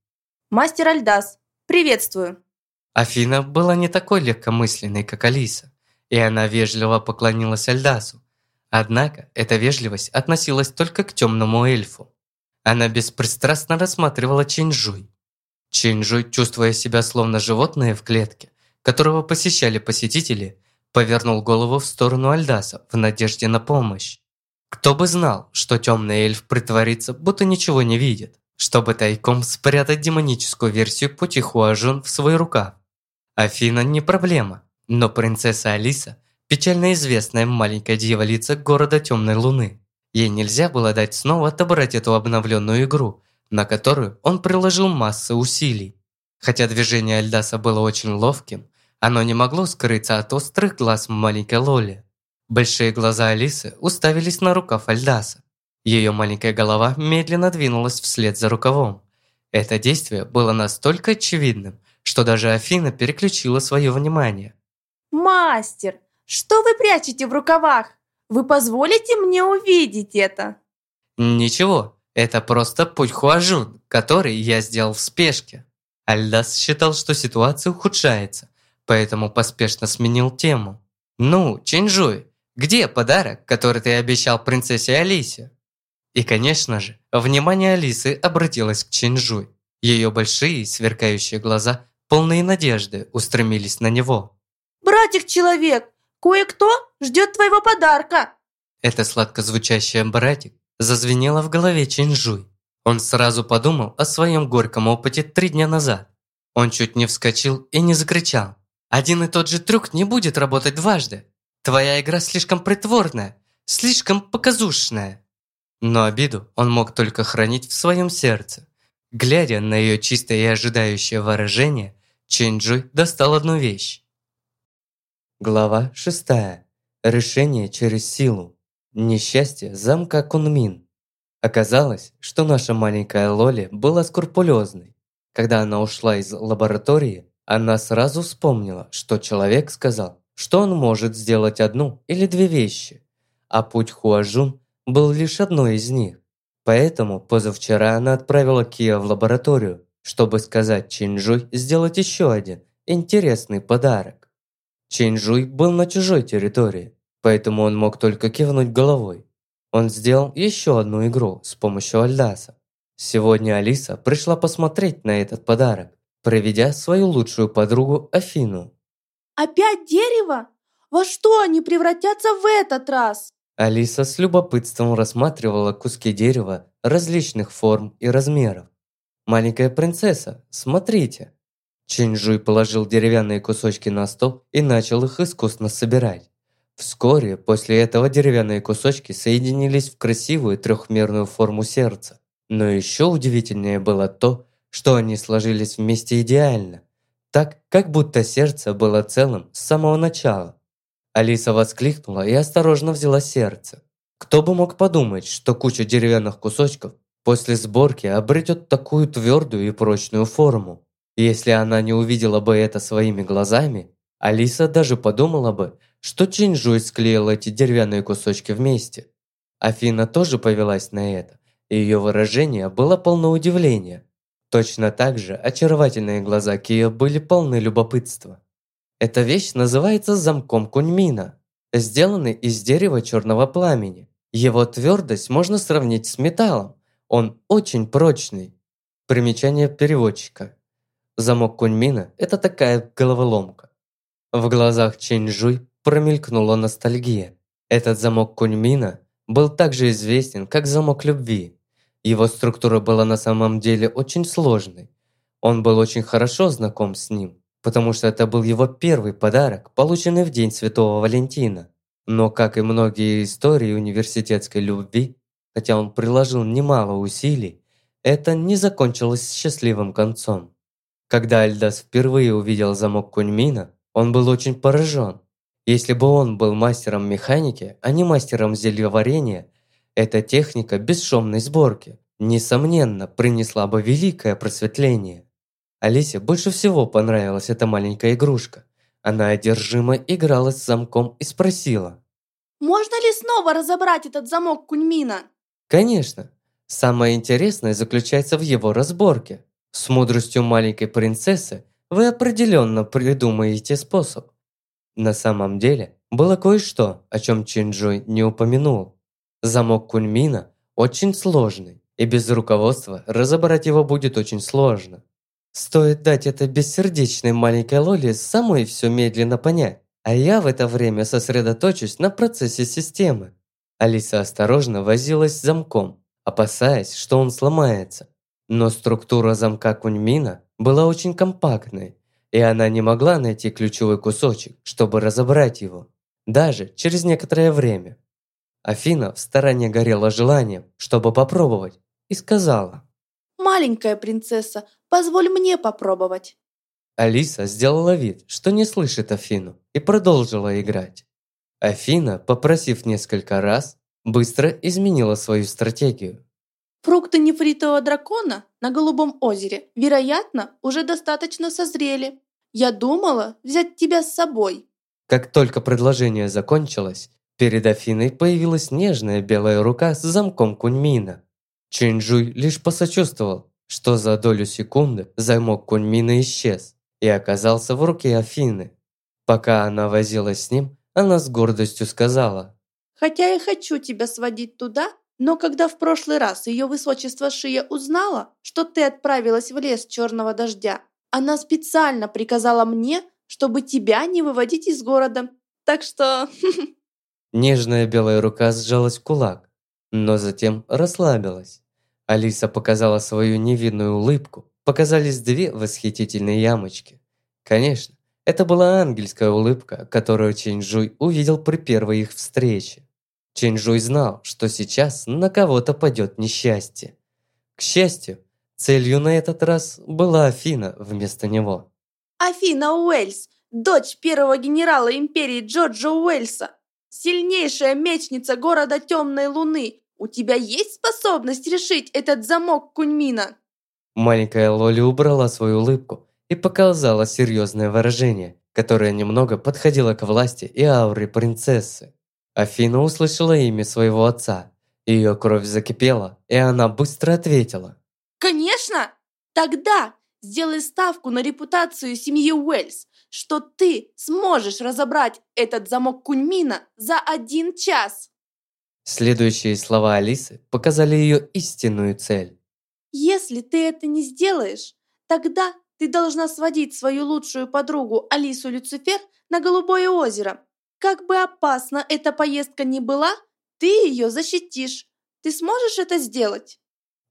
«Мастер Альдас, приветствую!» Афина была не такой легкомысленной, как Алиса, и она вежливо поклонилась Альдасу. Однако эта вежливость относилась только к темному эльфу. Она беспристрастно рассматривала Чинжуй. Чинжуй, чувствуя себя словно животное в клетке, которого посещали посетители, повернул голову в сторону Альдаса в надежде на помощь. Кто бы знал, что темный эльф притворится, будто ничего не видит, чтобы тайком спрятать демоническую версию пути Хуажун в свой рукав. Афина не проблема, но принцесса Алиса – печально известная маленькая дьяволица города Темной Луны. Ей нельзя было дать снова отобрать эту обновленную игру, на которую он приложил массу усилий. Хотя движение Альдаса было очень ловким, оно не могло скрыться от острых глаз маленькой Лоли. Большие глаза Алисы уставились на рукав Альдаса. Ее маленькая голова медленно двинулась вслед за рукавом. Это действие было настолько очевидным, что даже Афина переключила свое внимание. «Мастер, что вы прячете в рукавах? Вы позволите мне увидеть это?» «Ничего, это просто путь Хуажун, который я сделал в спешке». Альдас считал, что ситуация ухудшается, поэтому поспешно сменил тему. «Ну, Чинжуй, где подарок, который ты обещал принцессе Алисе?» И, конечно же, внимание Алисы обратилось к Чинжуй. Ее большие сверкающие глаза, полные надежды, устремились на него. «Братик-человек, кое-кто ждет твоего подарка!» Это сладко звучащее «братик» зазвенело в голове Чинжуй. Он сразу подумал о своем горьком опыте три дня назад. Он чуть не вскочил и не закричал. Один и тот же трюк не будет работать дважды. Твоя игра слишком притворная, слишком показушная. Но обиду он мог только хранить в своем сердце. Глядя на ее чистое и ожидающее выражение, Чинджуй достал одну вещь. Глава 6. Решение через силу. Несчастье замка Кунмин. Оказалось, что наша маленькая Лоли была скрупулезной. Когда она ушла из лаборатории, она сразу вспомнила, что человек сказал, что он может сделать одну или две вещи. а путь Хуажун был лишь одной из них. Поэтому позавчера она отправила Киа в лабораторию, чтобы сказать Чинжуй сделать еще один интересный подарок. Чинжуй был на чужой территории, поэтому он мог только кивнуть головой. Он сделал еще одну игру с помощью Альдаса. Сегодня Алиса пришла посмотреть на этот подарок, проведя свою лучшую подругу Афину. Опять дерево? Во что они превратятся в этот раз? Алиса с любопытством рассматривала куски дерева различных форм и размеров. «Маленькая принцесса, смотрите!» Чинжуй положил деревянные кусочки на стол и начал их искусно собирать. Вскоре после этого деревянные кусочки соединились в красивую трехмерную форму сердца. Но еще удивительнее было то, что они сложились вместе идеально, так, как будто сердце было целым с самого начала. Алиса воскликнула и осторожно взяла сердце. Кто бы мог подумать, что куча деревянных кусочков после сборки обретет такую твердую и прочную форму. Если она не увидела бы это своими глазами, Алиса даже подумала бы, что Чинжуй склеил эти деревянные кусочки вместе. Афина тоже повелась на это, и ее выражение было полно удивления. Точно так же очаровательные глаза Кия были полны любопытства. Эта вещь называется замком Куньмина, сделанный из дерева черного пламени. Его твердость можно сравнить с металлом. Он очень прочный. Примечание переводчика. Замок Куньмина – это такая головоломка. В глазах Чэньжуй промелькнула ностальгия. Этот замок Куньмина был также известен, как замок любви. Его структура была на самом деле очень сложной. Он был очень хорошо знаком с ним, потому что это был его первый подарок, полученный в День Святого Валентина. Но, как и многие истории университетской любви, хотя он приложил немало усилий, это не закончилось счастливым концом. Когда Альдас впервые увидел замок Куньмина, он был очень поражен. Если бы он был мастером механики, а не мастером зельеварения, эта техника бесшумной сборки, несомненно, принесла бы великое просветление. Алисе больше всего понравилась эта маленькая игрушка. Она одержимо играла с замком и спросила. «Можно ли снова разобрать этот замок Куньмина?» «Конечно. Самое интересное заключается в его разборке. С мудростью маленькой принцессы вы определенно придумаете способ. На самом деле, было кое-что, о чем Чинджой не упомянул. Замок Куньмина очень сложный, и без руководства разобрать его будет очень сложно. Стоит дать это бессердечной маленькой Лоле самой все медленно понять, а я в это время сосредоточусь на процессе системы. Алиса осторожно возилась с замком, опасаясь, что он сломается. Но структура замка Куньмина была очень компактной, и она не могла найти ключевой кусочек, чтобы разобрать его, даже через некоторое время. Афина в стороне горела желанием, чтобы попробовать, и сказала. «Маленькая принцесса, Позволь мне попробовать». Алиса сделала вид, что не слышит Афину, и продолжила играть. Афина, попросив несколько раз, быстро изменила свою стратегию. Фрукты нефритового дракона на Голубом озере, вероятно, уже достаточно созрели. Я думала взять тебя с собой. Как только предложение закончилось, перед Афиной появилась нежная белая рука с замком куньмина. Чинджуй лишь посочувствовал, что за долю секунды замок Куньмина исчез и оказался в руке Афины. Пока она возилась с ним, она с гордостью сказала. «Хотя я хочу тебя сводить туда, но когда в прошлый раз ее высочество Шия узнала, что ты отправилась в лес черного дождя, она специально приказала мне, чтобы тебя не выводить из города. Так что...» Нежная белая рука сжалась в кулак, но затем расслабилась. Алиса показала свою невинную улыбку. Показались две восхитительные ямочки. Конечно, это была ангельская улыбка, которую Чэньжуй увидел при первой их встрече. Чэньжуй знал, что сейчас на кого-то падет несчастье. К счастью, целью на этот раз была Афина вместо него. Афина Уэльс, дочь первого генерала империи Джорджа Уэльса, сильнейшая мечница города Темной Луны, у тебя есть способность решить этот замок Куньмина?» Маленькая Лоли убрала свою улыбку и показала серьезное выражение, которое немного подходило к власти и ауре принцессы. Афина услышала имя своего отца. Ее кровь закипела, и она быстро ответила. Конечно! Тогда сделай ставку на репутацию семьи Уэльс, что ты сможешь разобрать этот замок Куньмина за один час. Следующие слова Алисы показали ее истинную цель. Если ты это не сделаешь, тогда ты должна сводить свою лучшую подругу Алису Люцифер на Голубое озеро. Как бы опасна эта поездка ни была, ты ее защитишь. Ты сможешь это сделать?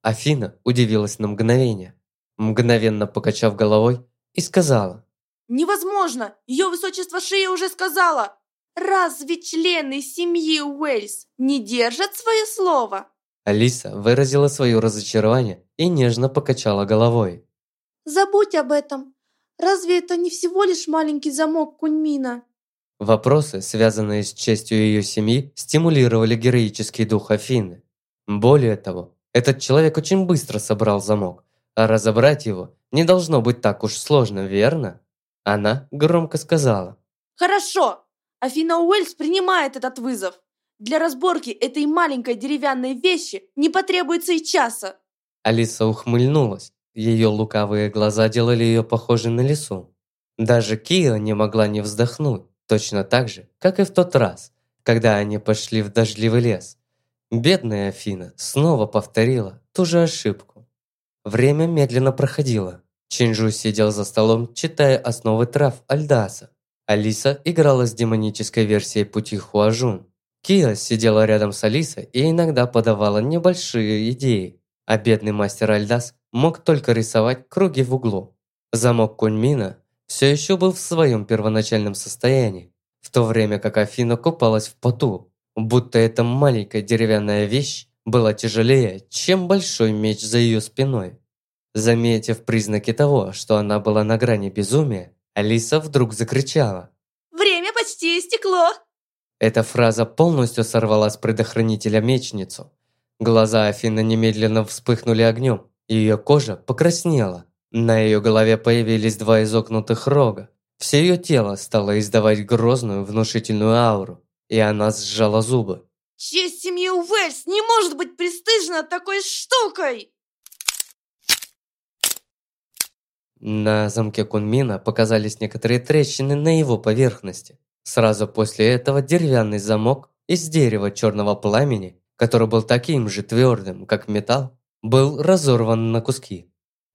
Афина удивилась на мгновение, мгновенно покачав головой и сказала. Невозможно! Ее высочество Шия уже сказала! Разве члены семьи Уэльс не держат свое слово? Алиса выразила свое разочарование и нежно покачала головой. Забудь об этом. Разве это не всего лишь маленький замок Куньмина? Вопросы, связанные с честью ее семьи, стимулировали героический дух Афины. Более того, этот человек очень быстро собрал замок, а разобрать его не должно быть так уж сложно, верно? Она громко сказала. Хорошо, Афина Уэльс принимает этот вызов. Для разборки этой маленькой деревянной вещи не потребуется и часа. Алиса ухмыльнулась. Ее лукавые глаза делали ее похожей на лису. Даже Киа не могла не вздохнуть, точно так же, как и в тот раз, когда они пошли в дождливый лес. Бедная Афина снова повторила ту же ошибку. Время медленно проходило. Чинжу сидел за столом, читая основы трав Альдаса. Алиса играла с демонической версией пути Хуажун. Кия сидела рядом с Алисой и иногда подавала небольшие идеи, а бедный мастер Альдас мог только рисовать круги в углу. Замок Куньмина все еще был в своем первоначальном состоянии, в то время как Афина купалась в поту, будто эта маленькая деревянная вещь была тяжелее, чем большой меч за ее спиной. Заметив признаки того, что она была на грани безумия, Алиса вдруг закричала. «Время почти истекло!» Эта фраза полностью сорвала с предохранителя мечницу. Глаза Афины немедленно вспыхнули огнем, и ее кожа покраснела. На ее голове появились два изогнутых рога. Все ее тело стало издавать грозную внушительную ауру, и она сжала зубы. «Честь семьи Уэльс не может быть пристыжена такой штукой!» На замке Кунмина показались некоторые трещины на его поверхности. Сразу после этого деревянный замок из дерева черного пламени, который был таким же твердым, как металл, был разорван на куски.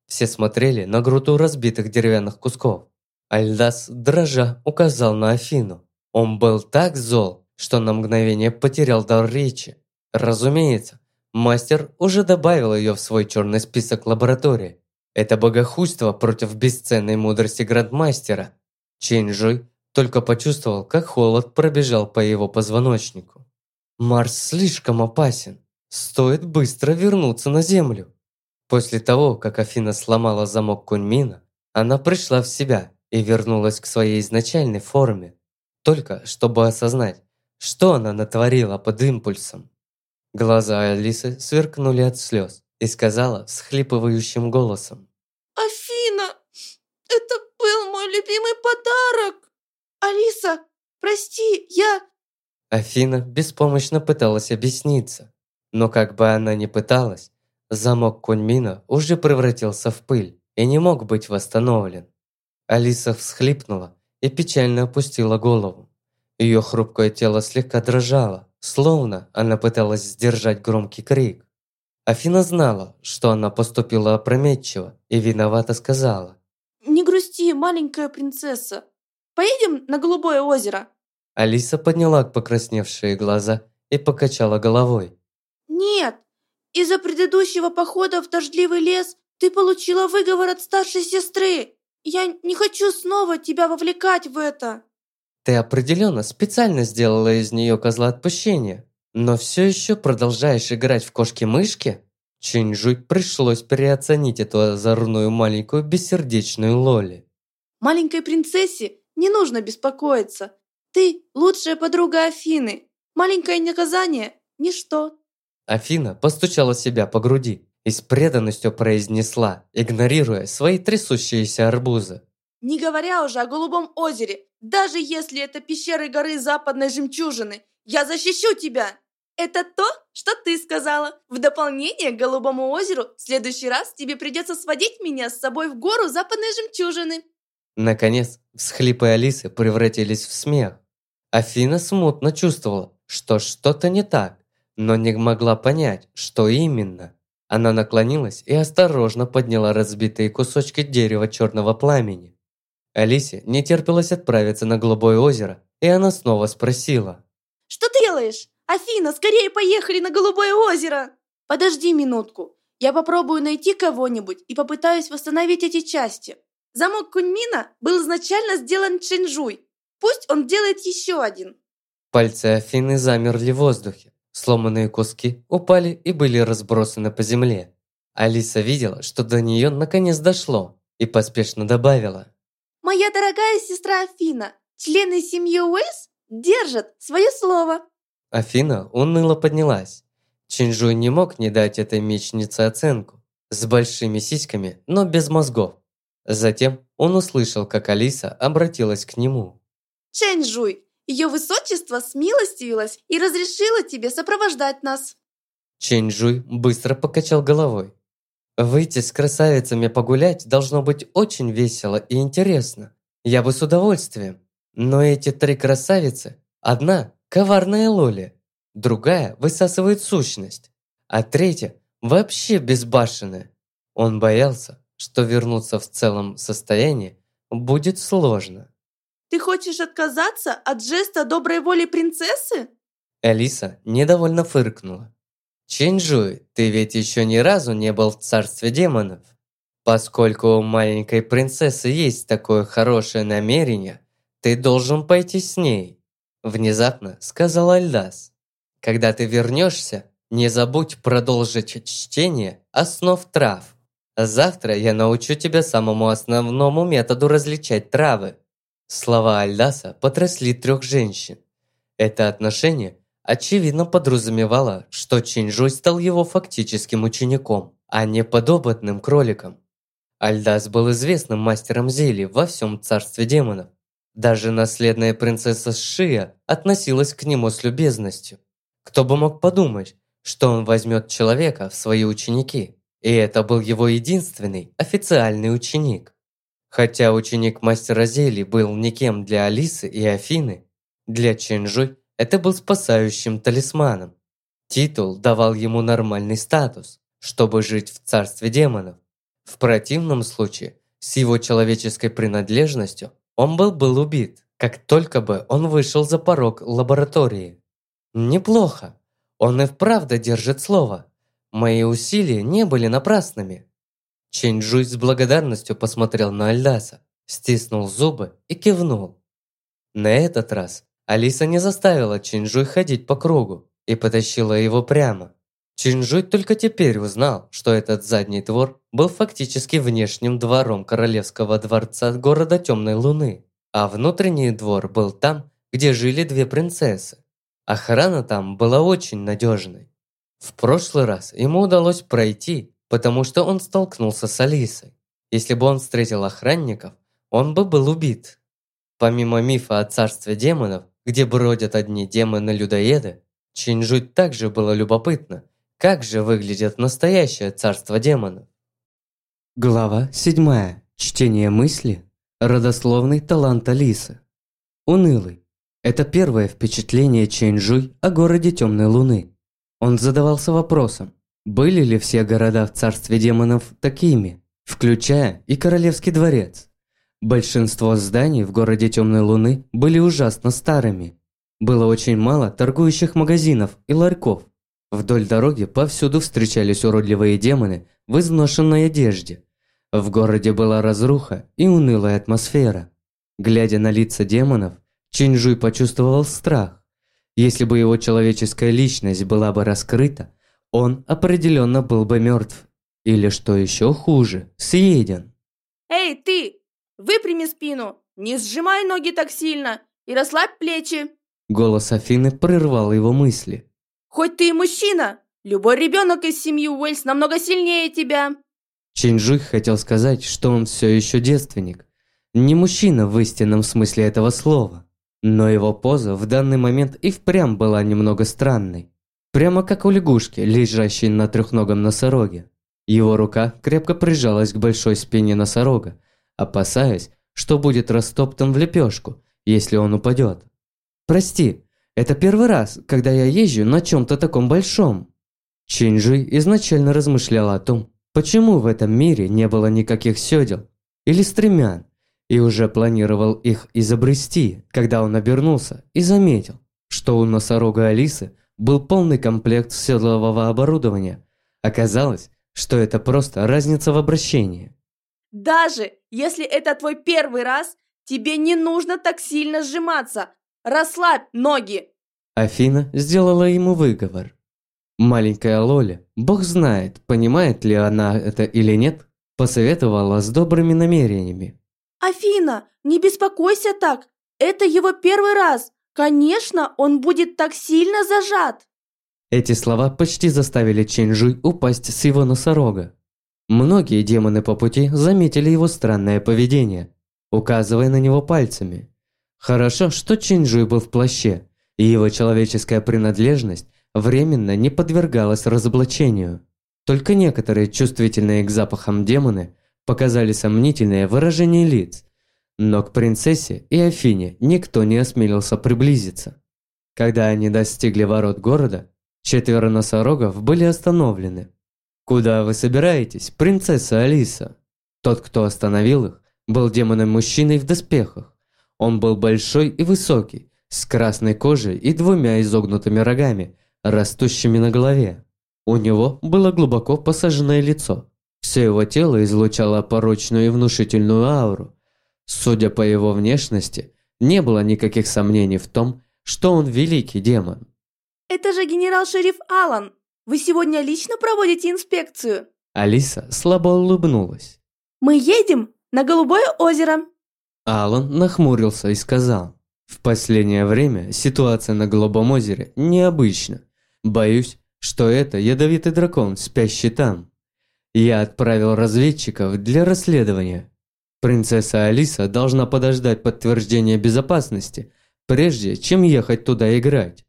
Все смотрели на груду разбитых деревянных кусков. Альдас, дрожа, указал на Афину. Он был так зол, что на мгновение потерял дар речи. Разумеется, мастер уже добавил ее в свой черный список лаборатории. Это богохульство против бесценной мудрости грандмастера. Чэнь только почувствовал, как холод пробежал по его позвоночнику. Марс слишком опасен. Стоит быстро вернуться на Землю. После того, как Афина сломала замок Куньмина, она пришла в себя и вернулась к своей изначальной форме, только чтобы осознать, что она натворила под импульсом. Глаза Алисы сверкнули от слез и сказала всхлипывающим голосом. «Афина, это был мой любимый подарок! Алиса, прости, я...» Афина беспомощно пыталась объясниться, но как бы она ни пыталась, замок Куньмина уже превратился в пыль и не мог быть восстановлен. Алиса всхлипнула и печально опустила голову. Ее хрупкое тело слегка дрожало, словно она пыталась сдержать громкий крик. Афина знала, что она поступила опрометчиво и виновато сказала. «Не грусти, маленькая принцесса. Поедем на Голубое озеро?» Алиса подняла покрасневшие глаза и покачала головой. «Нет, из-за предыдущего похода в дождливый лес ты получила выговор от старшей сестры. Я не хочу снова тебя вовлекать в это». Ты определенно специально сделала из нее козла отпущения. Но все еще продолжаешь играть в кошки-мышки? Чинджуй пришлось переоценить эту озорную маленькую бессердечную Лоли. Маленькой принцессе не нужно беспокоиться. Ты лучшая подруга Афины. Маленькое наказание – ничто. Афина постучала себя по груди и с преданностью произнесла, игнорируя свои трясущиеся арбузы. Не говоря уже о Голубом озере, Даже если это пещеры горы западной жемчужины, я защищу тебя. Это то, что ты сказала. В дополнение к Голубому озеру, в следующий раз тебе придется сводить меня с собой в гору западной жемчужины. Наконец, всхлипы Алисы превратились в смех. Афина смутно чувствовала, что что-то не так, но не могла понять, что именно. Она наклонилась и осторожно подняла разбитые кусочки дерева черного пламени. Алисе не терпелось отправиться на Голубое озеро, и она снова спросила. «Что ты делаешь? Афина, скорее поехали на Голубое озеро!» «Подожди минутку, я попробую найти кого-нибудь и попытаюсь восстановить эти части. Замок Куньмина был изначально сделан Чинжуй. Пусть он делает еще один». Пальцы Афины замерли в воздухе. Сломанные куски упали и были разбросаны по земле. Алиса видела, что до нее наконец дошло, и поспешно добавила. «Моя дорогая сестра Афина, члены семьи Уэйс держат свое слово». Афина уныло поднялась. Чинжуй не мог не дать этой мечнице оценку. С большими сиськами, но без мозгов. Затем он услышал, как Алиса обратилась к нему. «Чэньжуй, ее высочество смилостивилось и разрешило тебе сопровождать нас». Чэньжуй быстро покачал головой. «Выйти с красавицами погулять должно быть очень весело и интересно. Я бы с удовольствием. Но эти три красавицы, одна – коварная Лоли, другая высасывает сущность, а третья – вообще безбашенная. Он боялся, что вернуться в целом состоянии будет сложно. «Ты хочешь отказаться от жеста доброй воли принцессы?» Элиса недовольно фыркнула. «Чинджуй, ты ведь еще ни разу не был в царстве демонов. Поскольку у маленькой принцессы есть такое хорошее намерение, ты должен пойти с ней», внезапно сказал Альдас. «Когда ты вернешься, не забудь продолжить чтение основ трав. Завтра я научу тебя самому основному методу различать травы. Слова Альдаса потрясли трех женщин. Это отношение очевидно подразумевало, что Чинжуй стал его фактическим учеником, а не подопытным кроликом. Альдас был известным мастером зелий во всем царстве демонов. Даже наследная принцесса Шия относилась к нему с любезностью. Кто бы мог подумать, что он возьмет человека в свои ученики. И это был его единственный официальный ученик. Хотя ученик мастера зелий был никем для Алисы и Афины, для Ченжуй это был спасающим талисманом. Титул давал ему нормальный статус, чтобы жить в царстве демонов. В противном случае, с его человеческой принадлежностью, он был был убит, как только бы он вышел за порог лаборатории. Неплохо. Он и вправду держит слово. Мои усилия не были напрасными. Чэньчжуй с благодарностью посмотрел на Альдаса, стиснул зубы и кивнул. На этот раз Алиса не заставила Чинжуй ходить по кругу и потащила его прямо. Чинжуй только теперь узнал, что этот задний двор был фактически внешним двором королевского дворца города Темной Луны, а внутренний двор был там, где жили две принцессы. Охрана там была очень надежной. В прошлый раз ему удалось пройти, потому что он столкнулся с Алисой. Если бы он встретил охранников, он бы был убит. Помимо мифа о царстве демонов, где бродят одни демоны-людоеды, Чинжуй также было любопытно, как же выглядит настоящее царство демонов. Глава 7. Чтение мысли. Родословный талант Алисы. Унылый. Это первое впечатление Чэньжуй о городе Темной Луны. Он задавался вопросом, были ли все города в царстве демонов такими, включая и Королевский дворец. Большинство зданий в городе Темной Луны были ужасно старыми. Было очень мало торгующих магазинов и ларьков. Вдоль дороги повсюду встречались уродливые демоны в изношенной одежде. В городе была разруха и унылая атмосфера. Глядя на лица демонов, Чинжуй почувствовал страх. Если бы его человеческая личность была бы раскрыта, он определенно был бы мертв. Или, что еще хуже, съеден. «Эй, ты! Выпрями спину! Не сжимай ноги так сильно! И расслабь плечи!» Голос Афины прервал его мысли. «Хоть ты и мужчина, любой ребенок из семьи Уэльс намного сильнее тебя!» Чинджуй хотел сказать, что он все еще девственник. Не мужчина в истинном смысле этого слова. Но его поза в данный момент и впрямь была немного странной. Прямо как у лягушки, лежащей на трехногом носороге. Его рука крепко прижалась к большой спине носорога, опасаясь, что будет растоптан в лепешку, если он упадет. «Прости, это первый раз, когда я езжу на чем-то таком большом». Чинджи изначально размышлял о том, почему в этом мире не было никаких седел или стремян, и уже планировал их изобрести, когда он обернулся и заметил, что у носорога Алисы был полный комплект седлового оборудования. Оказалось, что это просто разница в обращении. Даже если это твой первый раз, тебе не нужно так сильно сжиматься. Расслабь ноги. Афина сделала ему выговор. Маленькая Лоля, бог знает, понимает ли она это или нет, посоветовала с добрыми намерениями. Афина, не беспокойся так. Это его первый раз. Конечно, он будет так сильно зажат. Эти слова почти заставили Чэньжуй упасть с его носорога. Многие демоны по пути заметили его странное поведение, указывая на него пальцами. Хорошо, что Чэньжуй был в плаще, и его человеческая принадлежность временно не подвергалась разоблачению. Только некоторые чувствительные к запахам демоны показали сомнительное выражение лиц, но к принцессе и Афине никто не осмелился приблизиться. Когда они достигли ворот города, четверо носорогов были остановлены. «Куда вы собираетесь, принцесса Алиса?» Тот, кто остановил их, был демоном-мужчиной в доспехах. Он был большой и высокий, с красной кожей и двумя изогнутыми рогами, растущими на голове. У него было глубоко посаженное лицо. Все его тело излучало порочную и внушительную ауру. Судя по его внешности, не было никаких сомнений в том, что он великий демон. Это же генерал-шериф Алан. Вы сегодня лично проводите инспекцию? Алиса слабо улыбнулась. Мы едем на Голубое озеро. Алан нахмурился и сказал. В последнее время ситуация на Голубом озере необычна. Боюсь, что это ядовитый дракон, спящий там. Я отправил разведчиков для расследования. Принцесса Алиса должна подождать подтверждения безопасности, прежде чем ехать туда играть.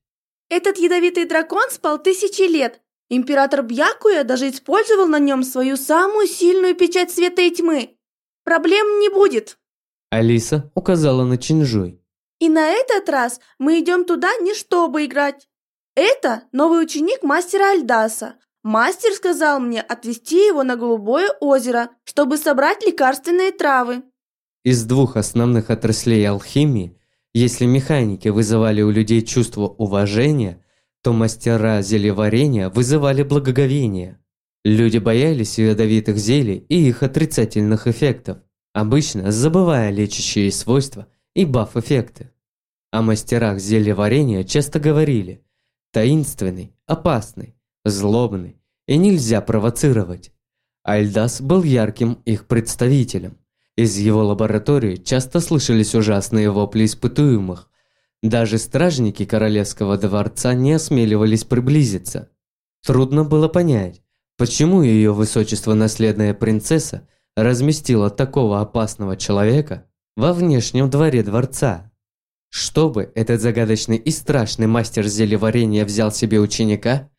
Этот ядовитый дракон спал тысячи лет. Император Бьякуя даже использовал на нем свою самую сильную печать света и тьмы. Проблем не будет. Алиса указала на Чинжуй. И на этот раз мы идем туда не чтобы играть. Это новый ученик мастера Альдаса. Мастер сказал мне отвезти его на Голубое озеро, чтобы собрать лекарственные травы. Из двух основных отраслей алхимии если механики вызывали у людей чувство уважения, то мастера зелеварения вызывали благоговение. Люди боялись ядовитых зелий и их отрицательных эффектов, обычно забывая лечащие свойства и баф-эффекты. О мастерах зельеварения часто говорили «таинственный, опасный, злобный и нельзя провоцировать». Альдас был ярким их представителем. Из его лаборатории часто слышались ужасные вопли испытуемых. Даже стражники королевского дворца не осмеливались приблизиться. Трудно было понять, почему ее высочество наследная принцесса разместила такого опасного человека во внешнем дворе дворца. Чтобы этот загадочный и страшный мастер зелеварения взял себе ученика,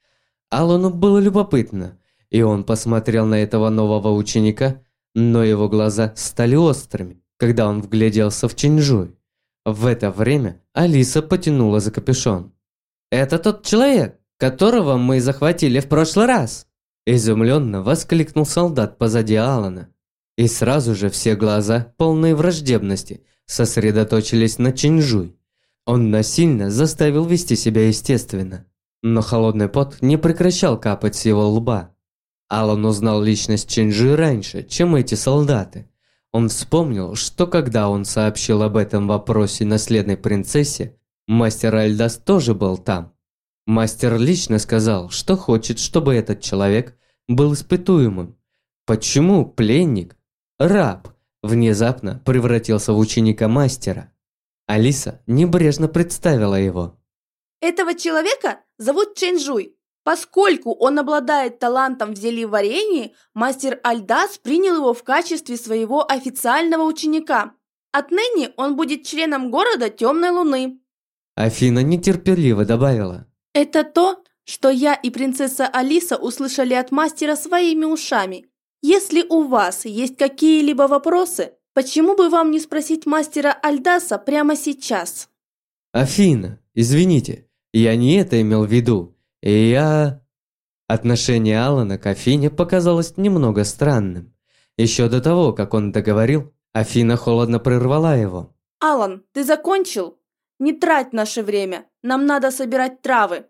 Алану было любопытно, и он посмотрел на этого нового ученика но его глаза стали острыми, когда он вгляделся в Чинжуй. В это время Алиса потянула за капюшон. «Это тот человек, которого мы захватили в прошлый раз!» Изумленно воскликнул солдат позади Алана. И сразу же все глаза, полные враждебности, сосредоточились на Чинжуй. Он насильно заставил вести себя естественно. Но холодный пот не прекращал капать с его лба. Алан узнал личность Чинджи раньше, чем эти солдаты. Он вспомнил, что когда он сообщил об этом вопросе наследной принцессе, мастер Альдас тоже был там. Мастер лично сказал, что хочет, чтобы этот человек был испытуемым. Почему пленник, раб, внезапно превратился в ученика мастера? Алиса небрежно представила его. Этого человека зовут Чэньжуй. Поскольку он обладает талантом в зельеварении, мастер Альдас принял его в качестве своего официального ученика. Отныне он будет членом города Темной Луны. Афина нетерпеливо добавила. Это то, что я и принцесса Алиса услышали от мастера своими ушами. Если у вас есть какие-либо вопросы, почему бы вам не спросить мастера Альдаса прямо сейчас? Афина, извините, я не это имел в виду. И я... Отношение Алана к Афине показалось немного странным. Еще до того, как он договорил, Афина холодно прервала его. Алан, ты закончил? Не трать наше время, нам надо собирать травы.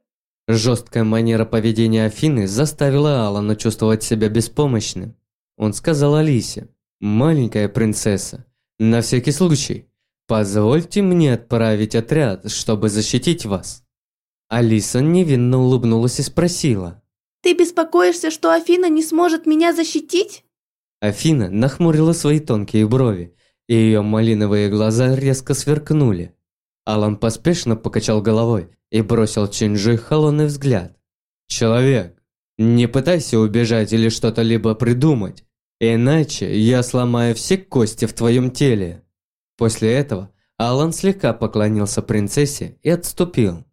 Жесткая манера поведения Афины заставила Алана чувствовать себя беспомощным. Он сказал Алисе, «Маленькая принцесса, на всякий случай, позвольте мне отправить отряд, чтобы защитить вас». Алиса невинно улыбнулась и спросила, «Ты беспокоишься, что Афина не сможет меня защитить?» Афина нахмурила свои тонкие брови, и ее малиновые глаза резко сверкнули. Алан поспешно покачал головой и бросил Чинджи холодный взгляд. «Человек, не пытайся убежать или что-то либо придумать, иначе я сломаю все кости в твоем теле». После этого Алан слегка поклонился принцессе и отступил.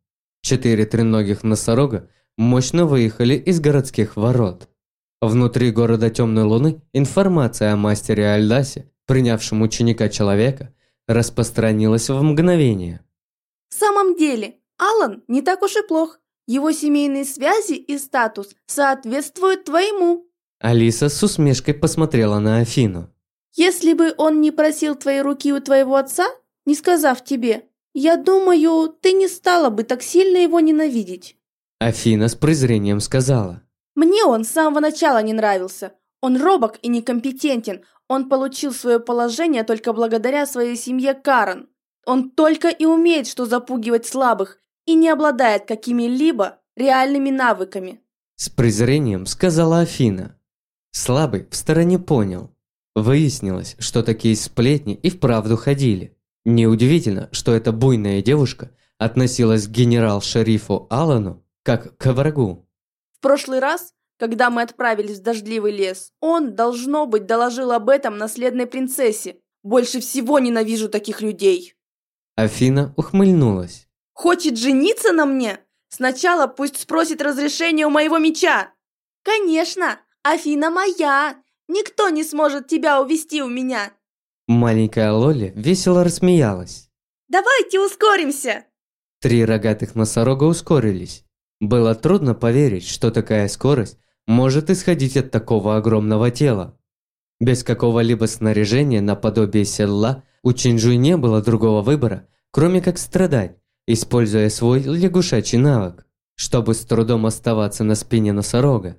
Четыре треногих носорога мощно выехали из городских ворот. Внутри города Темной Луны информация о мастере Альдасе, принявшем ученика человека, распространилась в мгновение. В самом деле, Алан не так уж и плох. Его семейные связи и статус соответствуют твоему. Алиса с усмешкой посмотрела на Афину. Если бы он не просил твоей руки у твоего отца, не сказав тебе, я думаю, ты не стала бы так сильно его ненавидеть. Афина с презрением сказала. Мне он с самого начала не нравился. Он робок и некомпетентен. Он получил свое положение только благодаря своей семье Карен. Он только и умеет, что запугивать слабых, и не обладает какими-либо реальными навыками. С презрением сказала Афина. Слабый в стороне понял. Выяснилось, что такие сплетни и вправду ходили. Неудивительно, что эта буйная девушка относилась к генерал-шерифу Алану как к врагу прошлый раз, когда мы отправились в дождливый лес, он, должно быть, доложил об этом наследной принцессе. Больше всего ненавижу таких людей. Афина ухмыльнулась. Хочет жениться на мне? Сначала пусть спросит разрешение у моего меча. Конечно, Афина моя. Никто не сможет тебя увести у меня. Маленькая Лоли весело рассмеялась. Давайте ускоримся. Три рогатых носорога ускорились. Было трудно поверить, что такая скорость может исходить от такого огромного тела. Без какого-либо снаряжения наподобие седла у Чинджуй не было другого выбора, кроме как страдать, используя свой лягушачий навык, чтобы с трудом оставаться на спине носорога.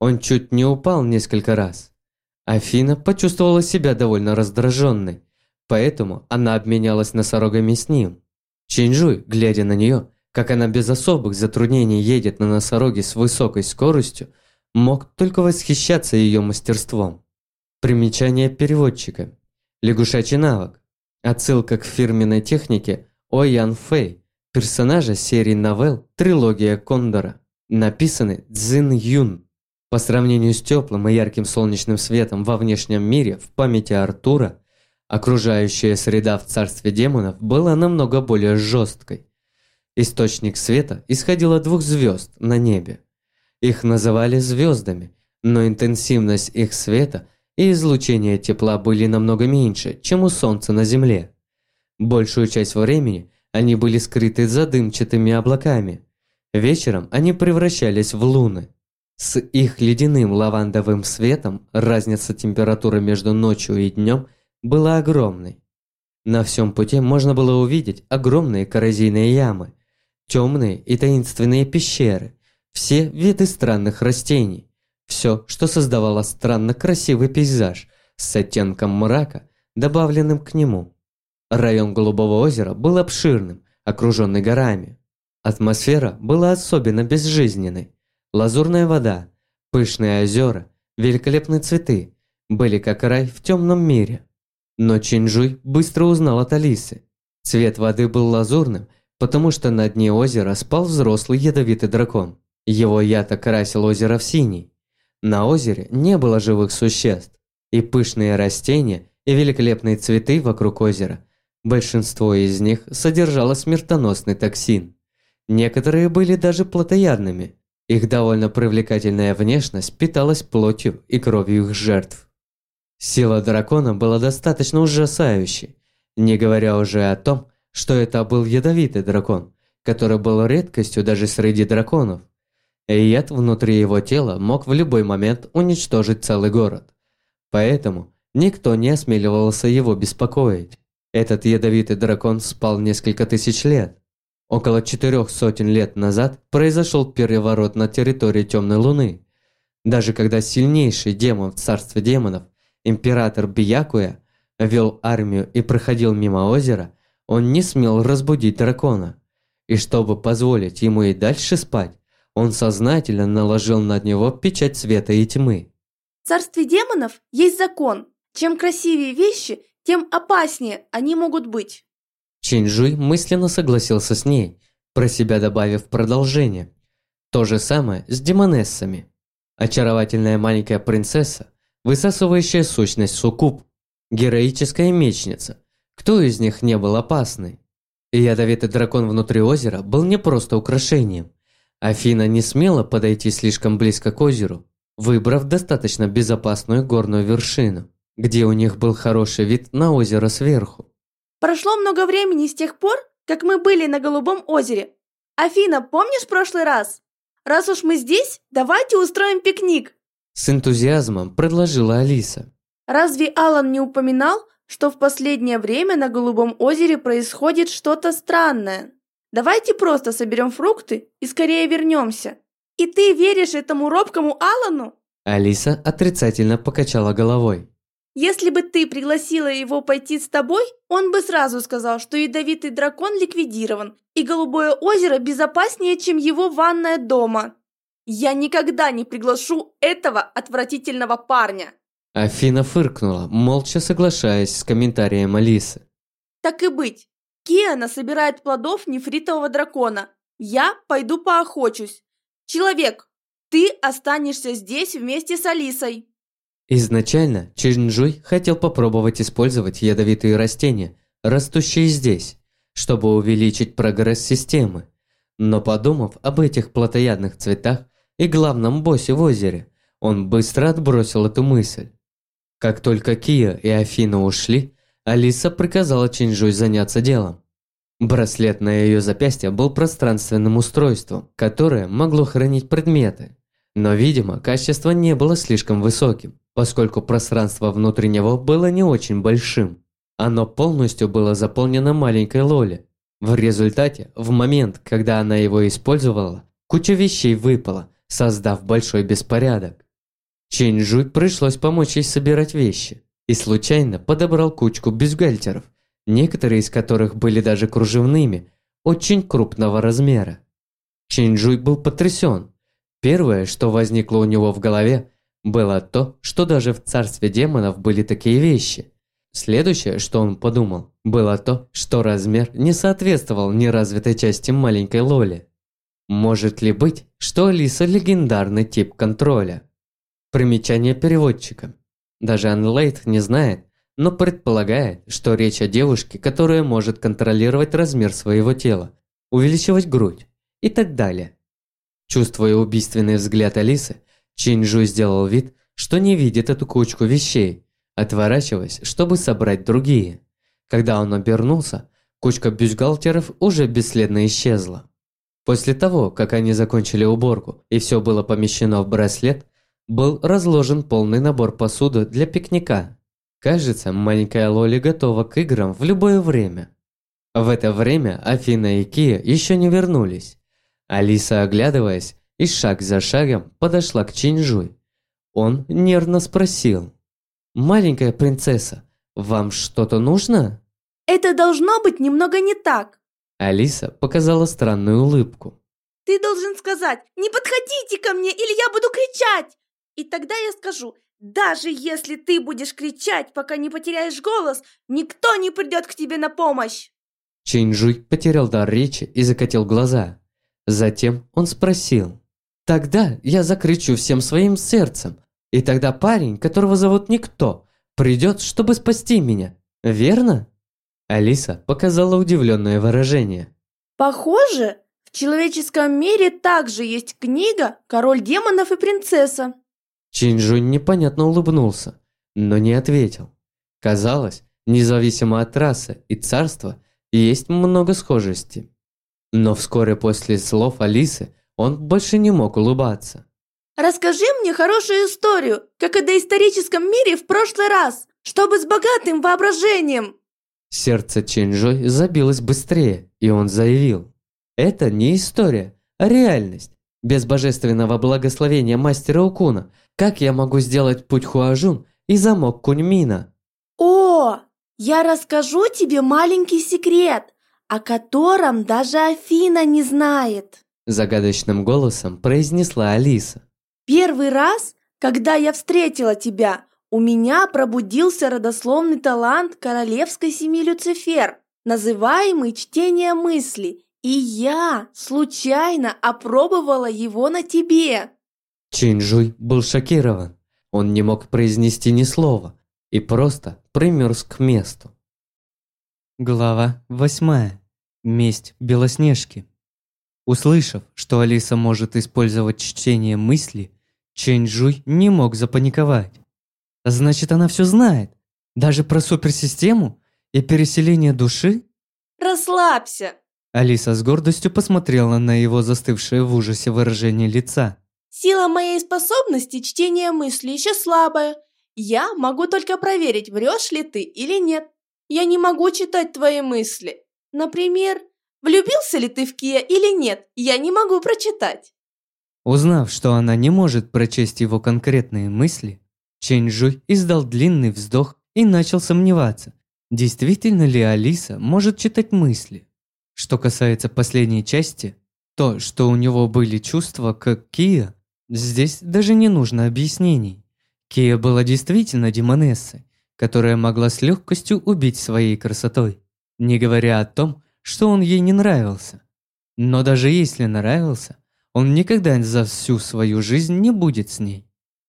Он чуть не упал несколько раз. Афина почувствовала себя довольно раздраженной, поэтому она обменялась носорогами с ним. Чинджуй, глядя на нее, как она без особых затруднений едет на носороге с высокой скоростью, мог только восхищаться ее мастерством. Примечание переводчика. Лягушачий навык. Отсылка к фирменной технике О Ян Фэй, персонажа серии новелл «Трилогия Кондора», написанный Цзин Юн. По сравнению с теплым и ярким солнечным светом во внешнем мире в памяти Артура, окружающая среда в царстве демонов была намного более жесткой. Источник света исходил от двух звезд на небе. Их называли звездами, но интенсивность их света и излучение тепла были намного меньше, чем у Солнца на Земле. Большую часть времени они были скрыты за дымчатыми облаками. Вечером они превращались в луны. С их ледяным лавандовым светом разница температуры между ночью и днем была огромной. На всем пути можно было увидеть огромные коррозийные ямы, темные и таинственные пещеры, все виды странных растений, все, что создавало странно красивый пейзаж с оттенком мрака, добавленным к нему. Район Голубого озера был обширным, окруженный горами. Атмосфера была особенно безжизненной. Лазурная вода, пышные озера, великолепные цветы были как рай в темном мире. Но Чинжуй быстро узнал от Алисы. Цвет воды был лазурным потому что на дне озера спал взрослый ядовитый дракон. Его яд окрасил озеро в синий. На озере не было живых существ, и пышные растения и великолепные цветы вокруг озера. Большинство из них содержало смертоносный токсин. Некоторые были даже плотоядными. Их довольно привлекательная внешность питалась плотью и кровью их жертв. Сила дракона была достаточно ужасающей, не говоря уже о том, что это был ядовитый дракон, который был редкостью даже среди драконов. Яд внутри его тела мог в любой момент уничтожить целый город. Поэтому никто не осмеливался его беспокоить. Этот ядовитый дракон спал несколько тысяч лет. Около четырех сотен лет назад произошел переворот на территории Темной Луны. Даже когда сильнейший демон в царстве демонов, император Биякуя, вел армию и проходил мимо озера, он не смел разбудить дракона. И чтобы позволить ему и дальше спать, он сознательно наложил над него печать света и тьмы. В царстве демонов есть закон. Чем красивее вещи, тем опаснее они могут быть. Чинжуй мысленно согласился с ней, про себя добавив продолжение. То же самое с демонессами. Очаровательная маленькая принцесса, высасывающая сущность суккуб, героическая мечница. Кто из них не был опасный? И ядовитый дракон внутри озера был не просто украшением. Афина не смела подойти слишком близко к озеру, выбрав достаточно безопасную горную вершину, где у них был хороший вид на озеро сверху. Прошло много времени с тех пор, как мы были на Голубом озере. Афина, помнишь прошлый раз? Раз уж мы здесь, давайте устроим пикник. С энтузиазмом предложила Алиса. Разве Алан не упоминал, что в последнее время на Голубом озере происходит что-то странное? Давайте просто соберем фрукты и скорее вернемся. И ты веришь этому робкому Алану? Алиса отрицательно покачала головой. Если бы ты пригласила его пойти с тобой, он бы сразу сказал, что ядовитый дракон ликвидирован, и Голубое озеро безопаснее, чем его ванная дома. Я никогда не приглашу этого отвратительного парня. Афина фыркнула, молча соглашаясь с комментарием Алисы. Так и быть, Киана собирает плодов нефритового дракона. Я пойду поохочусь. Человек, ты останешься здесь вместе с Алисой. Изначально Чинжуй хотел попробовать использовать ядовитые растения, растущие здесь, чтобы увеличить прогресс системы. Но подумав об этих плотоядных цветах и главном боссе в озере, он быстро отбросил эту мысль. Как только Кия и Афина ушли, Алиса приказала Чинжуй заняться делом. Браслет на ее запястье был пространственным устройством, которое могло хранить предметы. Но, видимо, качество не было слишком высоким, поскольку пространство внутри него было не очень большим. Оно полностью было заполнено маленькой Лоли. В результате, в момент, когда она его использовала, куча вещей выпала, создав большой беспорядок. Чинжуй пришлось помочь ей собирать вещи и случайно подобрал кучку бюстгальтеров, некоторые из которых были даже кружевными, очень крупного размера. Чинджуй был потрясен. Первое, что возникло у него в голове, было то, что даже в царстве демонов были такие вещи. Следующее, что он подумал, было то, что размер не соответствовал неразвитой части маленькой Лоли. Может ли быть, что Алиса легендарный тип контроля? Примечание переводчика. Даже Анлейт не знает, но предполагает, что речь о девушке, которая может контролировать размер своего тела, увеличивать грудь и так далее. Чувствуя убийственный взгляд Алисы, Чинджу сделал вид, что не видит эту кучку вещей, отворачиваясь, чтобы собрать другие. Когда он обернулся, кучка бюстгальтеров уже бесследно исчезла. После того, как они закончили уборку и все было помещено в браслет, был разложен полный набор посуды для пикника. Кажется, маленькая Лоли готова к играм в любое время. В это время Афина и Кия еще не вернулись. Алиса, оглядываясь и шаг за шагом, подошла к Чинжуй. Он нервно спросил. «Маленькая принцесса, вам что-то нужно?» Это должно быть немного не так. Алиса показала странную улыбку. Ты должен сказать «Не подходите ко мне, или я буду кричать!» И тогда я скажу, даже если ты будешь кричать, пока не потеряешь голос, никто не придет к тебе на помощь. Чинджуй потерял дар речи и закатил глаза. Затем он спросил. «Тогда я закричу всем своим сердцем, и тогда парень, которого зовут Никто, придет, чтобы спасти меня, верно?» Алиса показала удивленное выражение. Похоже, в человеческом мире также есть книга «Король демонов и принцесса». Чинжунь непонятно улыбнулся, но не ответил. Казалось, независимо от расы и царства, есть много схожести. Но вскоре после слов Алисы он больше не мог улыбаться. Расскажи мне хорошую историю, как и доисторическом мире в прошлый раз, чтобы с богатым воображением. Сердце Чинжой забилось быстрее, и он заявил. Это не история, а реальность. Без божественного благословения мастера Укуна, как я могу сделать путь Хуажун и замок Куньмина? О, я расскажу тебе маленький секрет, о котором даже Афина не знает. Загадочным голосом произнесла Алиса. Первый раз, когда я встретила тебя, у меня пробудился родословный талант королевской семьи Люцифер, называемый чтение мыслей, и я случайно опробовала его на тебе. Чинжуй был шокирован. Он не мог произнести ни слова и просто примерз к месту. Глава восьмая. Месть Белоснежки. Услышав, что Алиса может использовать чтение мысли, Чэнь-Жуй не мог запаниковать. Значит, она все знает, даже про суперсистему и переселение души? Расслабься. Алиса с гордостью посмотрела на его застывшее в ужасе выражение лица. Сила моей способности чтения мысли еще слабая. Я могу только проверить, врешь ли ты или нет. Я не могу читать твои мысли. Например, Влюбился ли ты в Кия или нет, я не могу прочитать. Узнав, что она не может прочесть его конкретные мысли, Чэнь издал длинный вздох и начал сомневаться, действительно ли Алиса может читать мысли. Что касается последней части, то, что у него были чувства как Кия, здесь даже не нужно объяснений. Кия была действительно демонессой, которая могла с легкостью убить своей красотой, не говоря о том, что он ей не нравился. Но даже если нравился, он никогда за всю свою жизнь не будет с ней.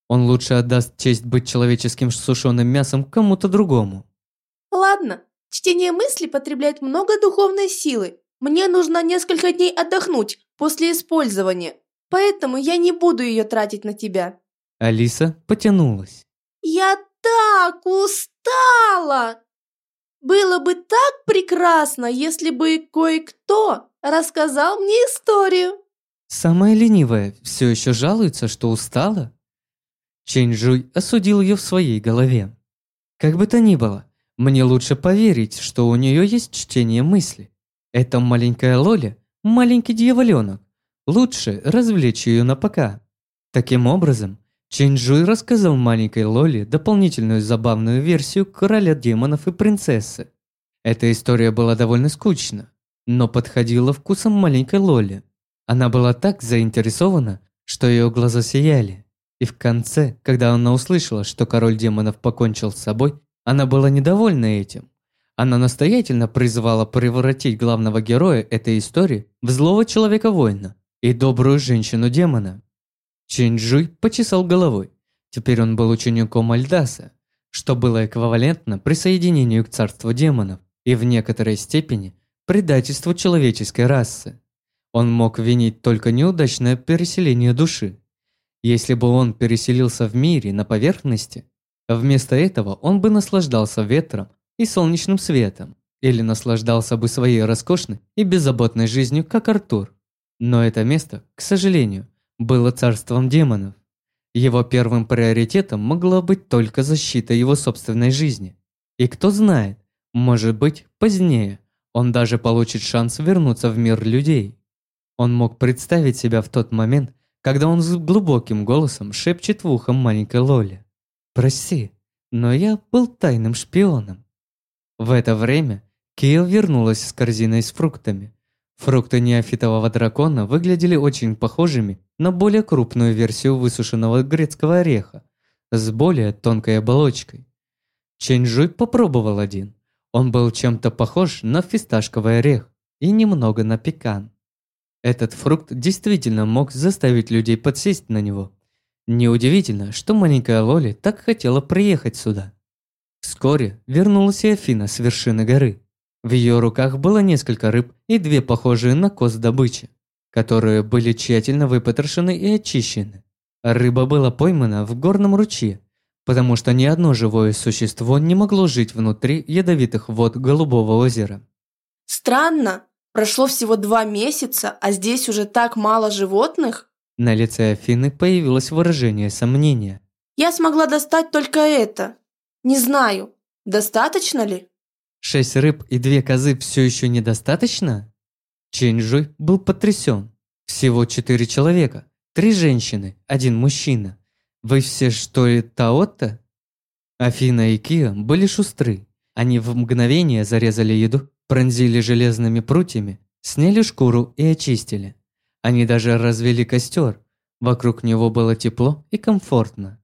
Он лучше отдаст честь быть человеческим сушеным мясом кому-то другому. Ладно, чтение мысли потребляет много духовной силы. Мне нужно несколько дней отдохнуть после использования, поэтому я не буду ее тратить на тебя. Алиса потянулась. Я так устала! Было бы так прекрасно, если бы кое-кто рассказал мне историю. Самая ленивая все еще жалуется, что устала? Чэнь-Жуй осудил ее в своей голове. Как бы то ни было, мне лучше поверить, что у нее есть чтение мысли. Эта маленькая Лоля – маленький дьяволенок. Лучше развлечь ее на пока. Таким образом, Чинджуй рассказал маленькой Лоли дополнительную забавную версию короля демонов и принцессы. Эта история была довольно скучна, но подходила вкусом маленькой Лоли. Она была так заинтересована, что ее глаза сияли. И в конце, когда она услышала, что король демонов покончил с собой, она была недовольна этим. Она настоятельно призвала превратить главного героя этой истории в злого человека-воина и добрую женщину-демона. Чинджуй почесал головой. Теперь он был учеником Альдаса, что было эквивалентно присоединению к царству демонов и в некоторой степени предательству человеческой расы. Он мог винить только неудачное переселение души. Если бы он переселился в мире на поверхности, вместо этого он бы наслаждался ветром и солнечным светом, или наслаждался бы своей роскошной и беззаботной жизнью, как Артур. Но это место, к сожалению, было царством демонов. Его первым приоритетом могла быть только защита его собственной жизни. И кто знает, может быть, позднее он даже получит шанс вернуться в мир людей. Он мог представить себя в тот момент, когда он с глубоким голосом шепчет в ухо маленькой Лоле. «Прости, но я был тайным шпионом». В это время Кио вернулась с корзиной с фруктами. Фрукты неофитового дракона выглядели очень похожими на более крупную версию высушенного грецкого ореха с более тонкой оболочкой. Чэньжуй попробовал один. Он был чем-то похож на фисташковый орех и немного на пекан. Этот фрукт действительно мог заставить людей подсесть на него. Неудивительно, что маленькая Лоли так хотела приехать сюда. Вскоре вернулась и Афина с вершины горы. В ее руках было несколько рыб и две похожие на коз добычи, которые были тщательно выпотрошены и очищены. Рыба была поймана в горном ручье, потому что ни одно живое существо не могло жить внутри ядовитых вод Голубого озера. Странно. Прошло всего два месяца, а здесь уже так мало животных. На лице Афины появилось выражение сомнения. Я смогла достать только это. Не знаю, достаточно ли? Шесть рыб и две козы все еще недостаточно? Чэньжуй был потрясен. Всего четыре человека. Три женщины, один мужчина. Вы все что ли Таотто? Афина и Киа были шустры. Они в мгновение зарезали еду, пронзили железными прутьями, сняли шкуру и очистили. Они даже развели костер. Вокруг него было тепло и комфортно.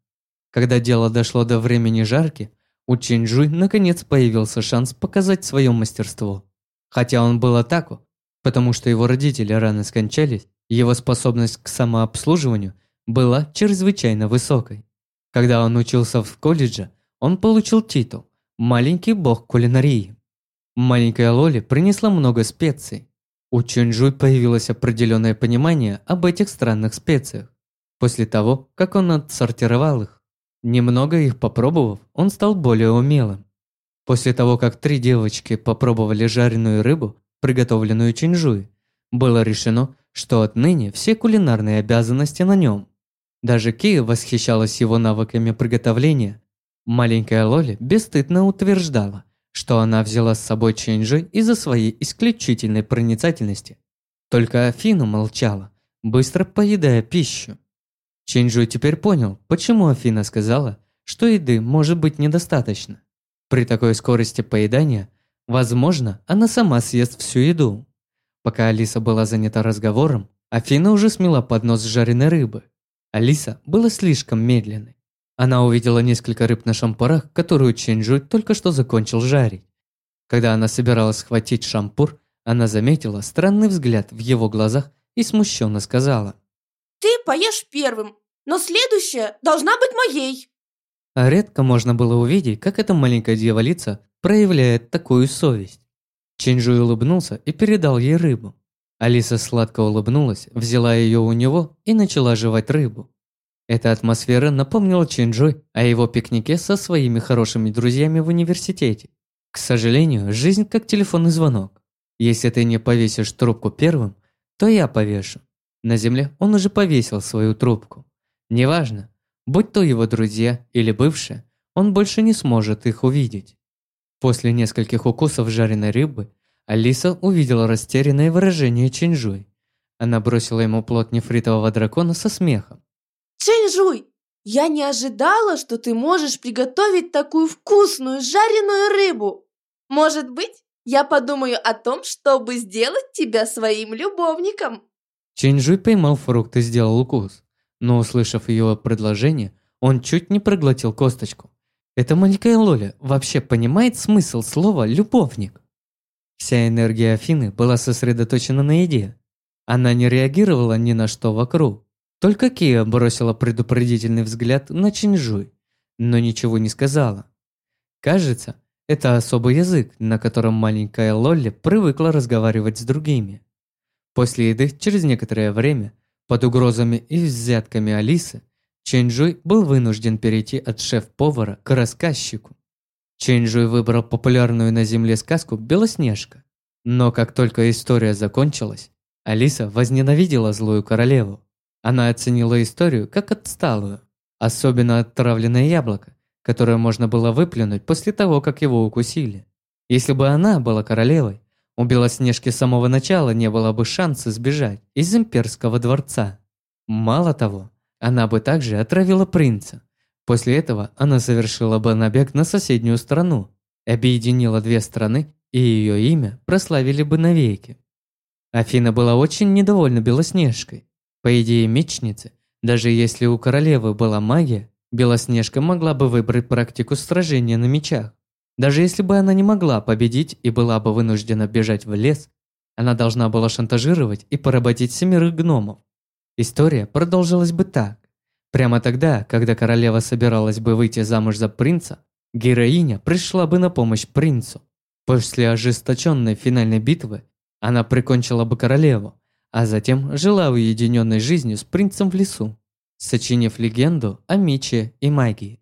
Когда дело дошло до времени жарки, у Чинджуй наконец появился шанс показать свое мастерство. Хотя он был атаку, потому что его родители рано скончались, его способность к самообслуживанию – была чрезвычайно высокой. Когда он учился в колледже, он получил титул «Маленький бог кулинарии». Маленькая Лоли принесла много специй. У Чунджуй появилось определенное понимание об этих странных специях. После того, как он отсортировал их, немного их попробовав, он стал более умелым. После того, как три девочки попробовали жареную рыбу, приготовленную Чинжуй, было решено, что отныне все кулинарные обязанности на нем. Даже Кия восхищалась его навыками приготовления. Маленькая Лоли бесстыдно утверждала, что она взяла с собой Чэньжи из-за своей исключительной проницательности. Только Афина молчала, быстро поедая пищу. Чэньжу теперь понял, почему Афина сказала, что еды может быть недостаточно. При такой скорости поедания, возможно, она сама съест всю еду. Пока Алиса была занята разговором, Афина уже смела поднос жареной рыбы – Алиса была слишком медленной. Она увидела несколько рыб на шампурах, которую Ченджуй только что закончил жарить. Когда она собиралась схватить шампур, она заметила странный взгляд в его глазах и смущенно сказала. «Ты поешь первым, но следующая должна быть моей!» Редко можно было увидеть, как эта маленькая дьяволица проявляет такую совесть. Ченджуй улыбнулся и передал ей рыбу. Алиса сладко улыбнулась, взяла ее у него и начала жевать рыбу. Эта атмосфера напомнила Чинджой о его пикнике со своими хорошими друзьями в университете. К сожалению, жизнь как телефонный звонок. Если ты не повесишь трубку первым, то я повешу. На земле он уже повесил свою трубку. Неважно, будь то его друзья или бывшие, он больше не сможет их увидеть. После нескольких укусов жареной рыбы Алиса увидела растерянное выражение Чинжуй. Она бросила ему плод нефритового дракона со смехом. Чинжуй, я не ожидала, что ты можешь приготовить такую вкусную жареную рыбу. Может быть, я подумаю о том, чтобы сделать тебя своим любовником. Чинжуй поймал фрукт и сделал укус. Но, услышав ее предложение, он чуть не проглотил косточку. Эта маленькая Лоля вообще понимает смысл слова «любовник»? Вся энергия Афины была сосредоточена на еде. Она не реагировала ни на что вокруг. Только Кия бросила предупредительный взгляд на Чинжуй, но ничего не сказала. Кажется, это особый язык, на котором маленькая Лолли привыкла разговаривать с другими. После еды, через некоторое время, под угрозами и взятками Алисы, Чэньжуй был вынужден перейти от шеф-повара к рассказчику. Чэньжуй выбрал популярную на земле сказку «Белоснежка». Но как только история закончилась, Алиса возненавидела злую королеву. Она оценила историю как отсталую, особенно отравленное яблоко, которое можно было выплюнуть после того, как его укусили. Если бы она была королевой, у Белоснежки с самого начала не было бы шанса сбежать из имперского дворца. Мало того, она бы также отравила принца, После этого она совершила бы набег на соседнюю страну, объединила две страны, и ее имя прославили бы навеки. Афина была очень недовольна Белоснежкой. По идее мечницы, даже если у королевы была магия, Белоснежка могла бы выбрать практику сражения на мечах. Даже если бы она не могла победить и была бы вынуждена бежать в лес, она должна была шантажировать и поработить семерых гномов. История продолжилась бы так. Прямо тогда, когда королева собиралась бы выйти замуж за принца, героиня пришла бы на помощь принцу. После ожесточенной финальной битвы она прикончила бы королеву, а затем жила уединенной жизнью с принцем в лесу, сочинив легенду о мече и магии.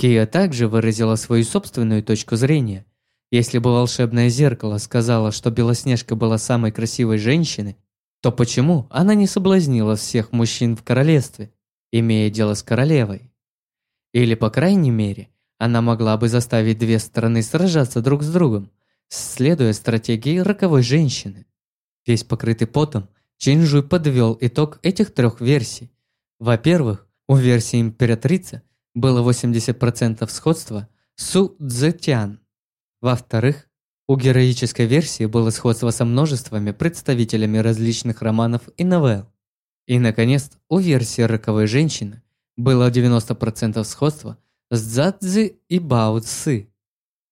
Кия также выразила свою собственную точку зрения. Если бы волшебное зеркало сказала, что Белоснежка была самой красивой женщиной, то почему она не соблазнила всех мужчин в королевстве, имея дело с королевой? Или, по крайней мере, она могла бы заставить две стороны сражаться друг с другом, следуя стратегии роковой женщины. Весь покрытый потом, Чинжуй подвел итог этих трех версий. Во-первых, у версии императрицы было 80% сходства с Су Цзэтян. Во-вторых, у героической версии было сходство со множествами представителями различных романов и новелл. И, наконец, у версии «Роковой женщины» было 90% сходства с Цзадзи и Бао Ци.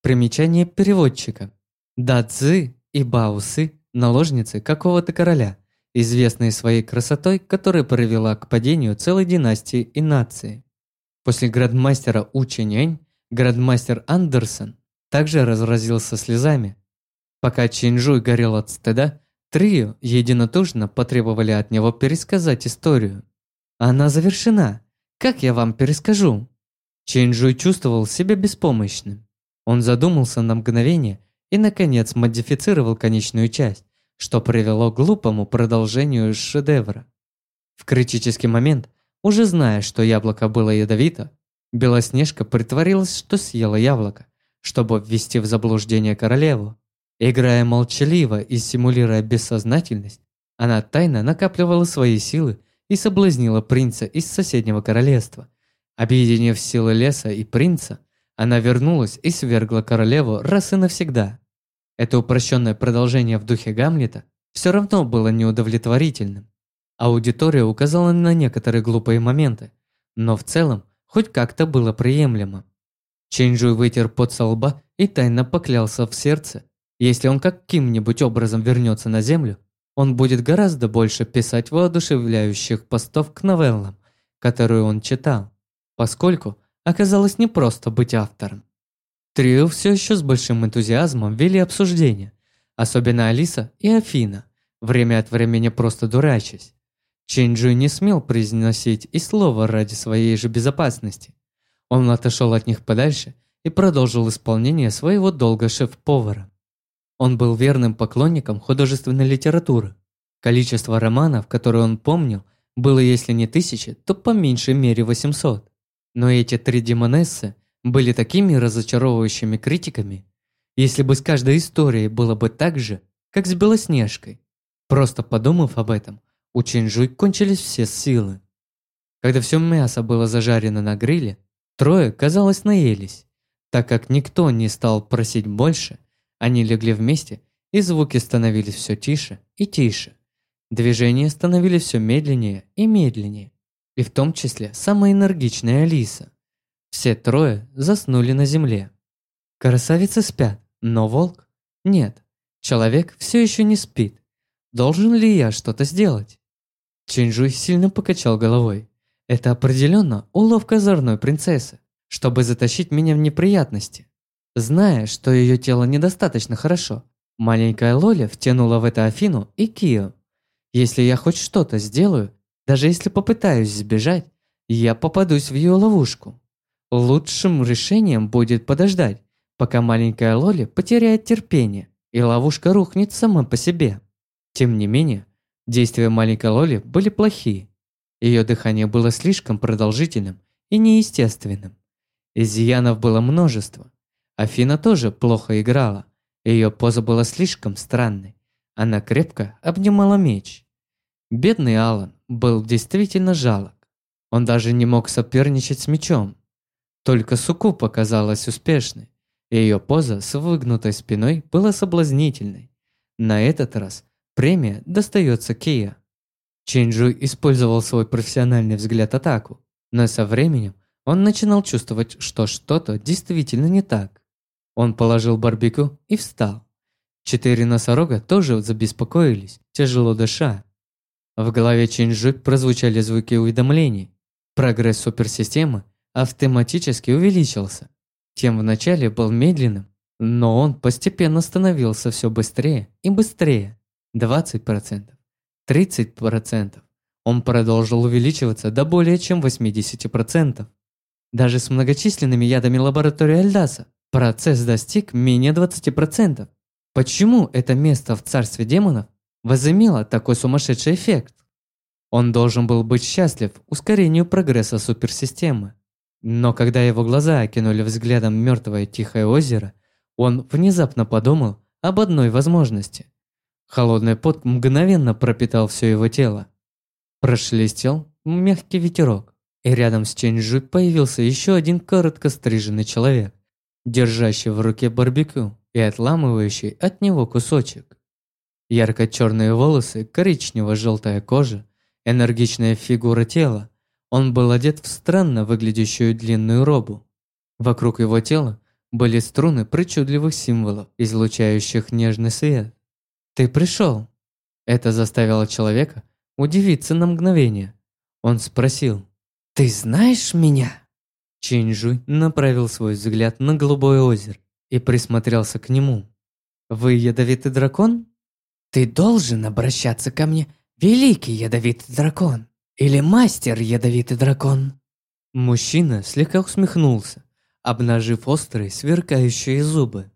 Примечание переводчика. Дадзи и Бао Ци – наложницы какого-то короля, известные своей красотой, которая привела к падению целой династии и нации. После градмастера У Чэньэнь, градмастер Андерсон также разразился слезами. Пока Чинжуй горел от стыда, Трио единодушно потребовали от него пересказать историю. Она завершена. Как я вам перескажу? Чинжуй чувствовал себя беспомощным. Он задумался на мгновение и, наконец, модифицировал конечную часть, что привело к глупому продолжению шедевра. В критический момент, уже зная, что яблоко было ядовито, Белоснежка притворилась, что съела яблоко, чтобы ввести в заблуждение королеву. Играя молчаливо и симулируя бессознательность, она тайно накапливала свои силы и соблазнила принца из соседнего королевства. Объединив силы леса и принца, она вернулась и свергла королеву раз и навсегда. Это упрощенное продолжение в духе Гамлета все равно было неудовлетворительным. Аудитория указала на некоторые глупые моменты, но в целом хоть как-то было приемлемо. Чэньжуй вытер пот со лба и тайно поклялся в сердце. Если он каким-нибудь образом вернется на Землю, он будет гораздо больше писать воодушевляющих постов к новеллам, которые он читал, поскольку оказалось непросто быть автором. Трио все еще с большим энтузиазмом вели обсуждения, особенно Алиса и Афина, время от времени просто дурачась. Чинджу не смел произносить и слова ради своей же безопасности. Он отошел от них подальше и продолжил исполнение своего долга шеф-повара. Он был верным поклонником художественной литературы. Количество романов, которые он помнил, было если не тысячи, то по меньшей мере 800. Но эти три демонессы были такими разочаровывающими критиками, если бы с каждой историей было бы так же, как с Белоснежкой. Просто подумав об этом, у Чинжуй кончились все силы. Когда все мясо было зажарено на гриле, Трое, казалось, наелись. Так как никто не стал просить больше, они легли вместе, и звуки становились все тише и тише. Движения становились все медленнее и медленнее, и в том числе самая энергичная Алиса. Все трое заснули на земле. Красавицы спят, но волк? Нет. Человек все еще не спит. Должен ли я что-то сделать? Чинжуй сильно покачал головой. Это определенно уловка озорной принцессы, чтобы затащить меня в неприятности. Зная, что ее тело недостаточно хорошо, маленькая Лоля втянула в это Афину и Кио. Если я хоть что-то сделаю, даже если попытаюсь сбежать, я попадусь в ее ловушку. Лучшим решением будет подождать, пока маленькая Лоли потеряет терпение, и ловушка рухнет сама по себе. Тем не менее, действия маленькой Лоли были плохие. Ее дыхание было слишком продолжительным и неестественным. Изъянов было множество. Афина тоже плохо играла. Ее поза была слишком странной. Она крепко обнимала меч. Бедный Алан был действительно жалок. Он даже не мог соперничать с мечом. Только Суку показалась успешной. Ее поза с выгнутой спиной была соблазнительной. На этот раз премия достается Кия. Чинджу использовал свой профессиональный взгляд атаку, но со временем он начинал чувствовать, что что-то действительно не так. Он положил барбекю и встал. Четыре носорога тоже забеспокоились, тяжело дыша. В голове Чинджу прозвучали звуки уведомлений. Прогресс суперсистемы автоматически увеличился. Тем вначале был медленным, но он постепенно становился все быстрее и быстрее. 20%, 30%. Он продолжил увеличиваться до более чем 80%. Даже с многочисленными ядами лаборатории Альдаса процесс достиг менее 20%. Почему это место в царстве демонов возымело такой сумасшедший эффект? Он должен был быть счастлив ускорению прогресса суперсистемы. Но когда его глаза окинули взглядом мертвое тихое озеро, он внезапно подумал об одной возможности. Холодный пот мгновенно пропитал все его тело. Прошелестел мягкий ветерок, и рядом с Ченджи появился еще один коротко стриженный человек, держащий в руке барбекю и отламывающий от него кусочек. Ярко-черные волосы, коричнево-желтая кожа, энергичная фигура тела. Он был одет в странно выглядящую длинную робу. Вокруг его тела были струны причудливых символов, излучающих нежный свет. «Ты пришел!» Это заставило человека удивиться на мгновение. Он спросил, «Ты знаешь меня?» Чинжуй направил свой взгляд на голубое озеро и присмотрелся к нему. «Вы ядовитый дракон?» «Ты должен обращаться ко мне, великий ядовитый дракон, или мастер ядовитый дракон». Мужчина слегка усмехнулся обнажив острые сверкающие зубы.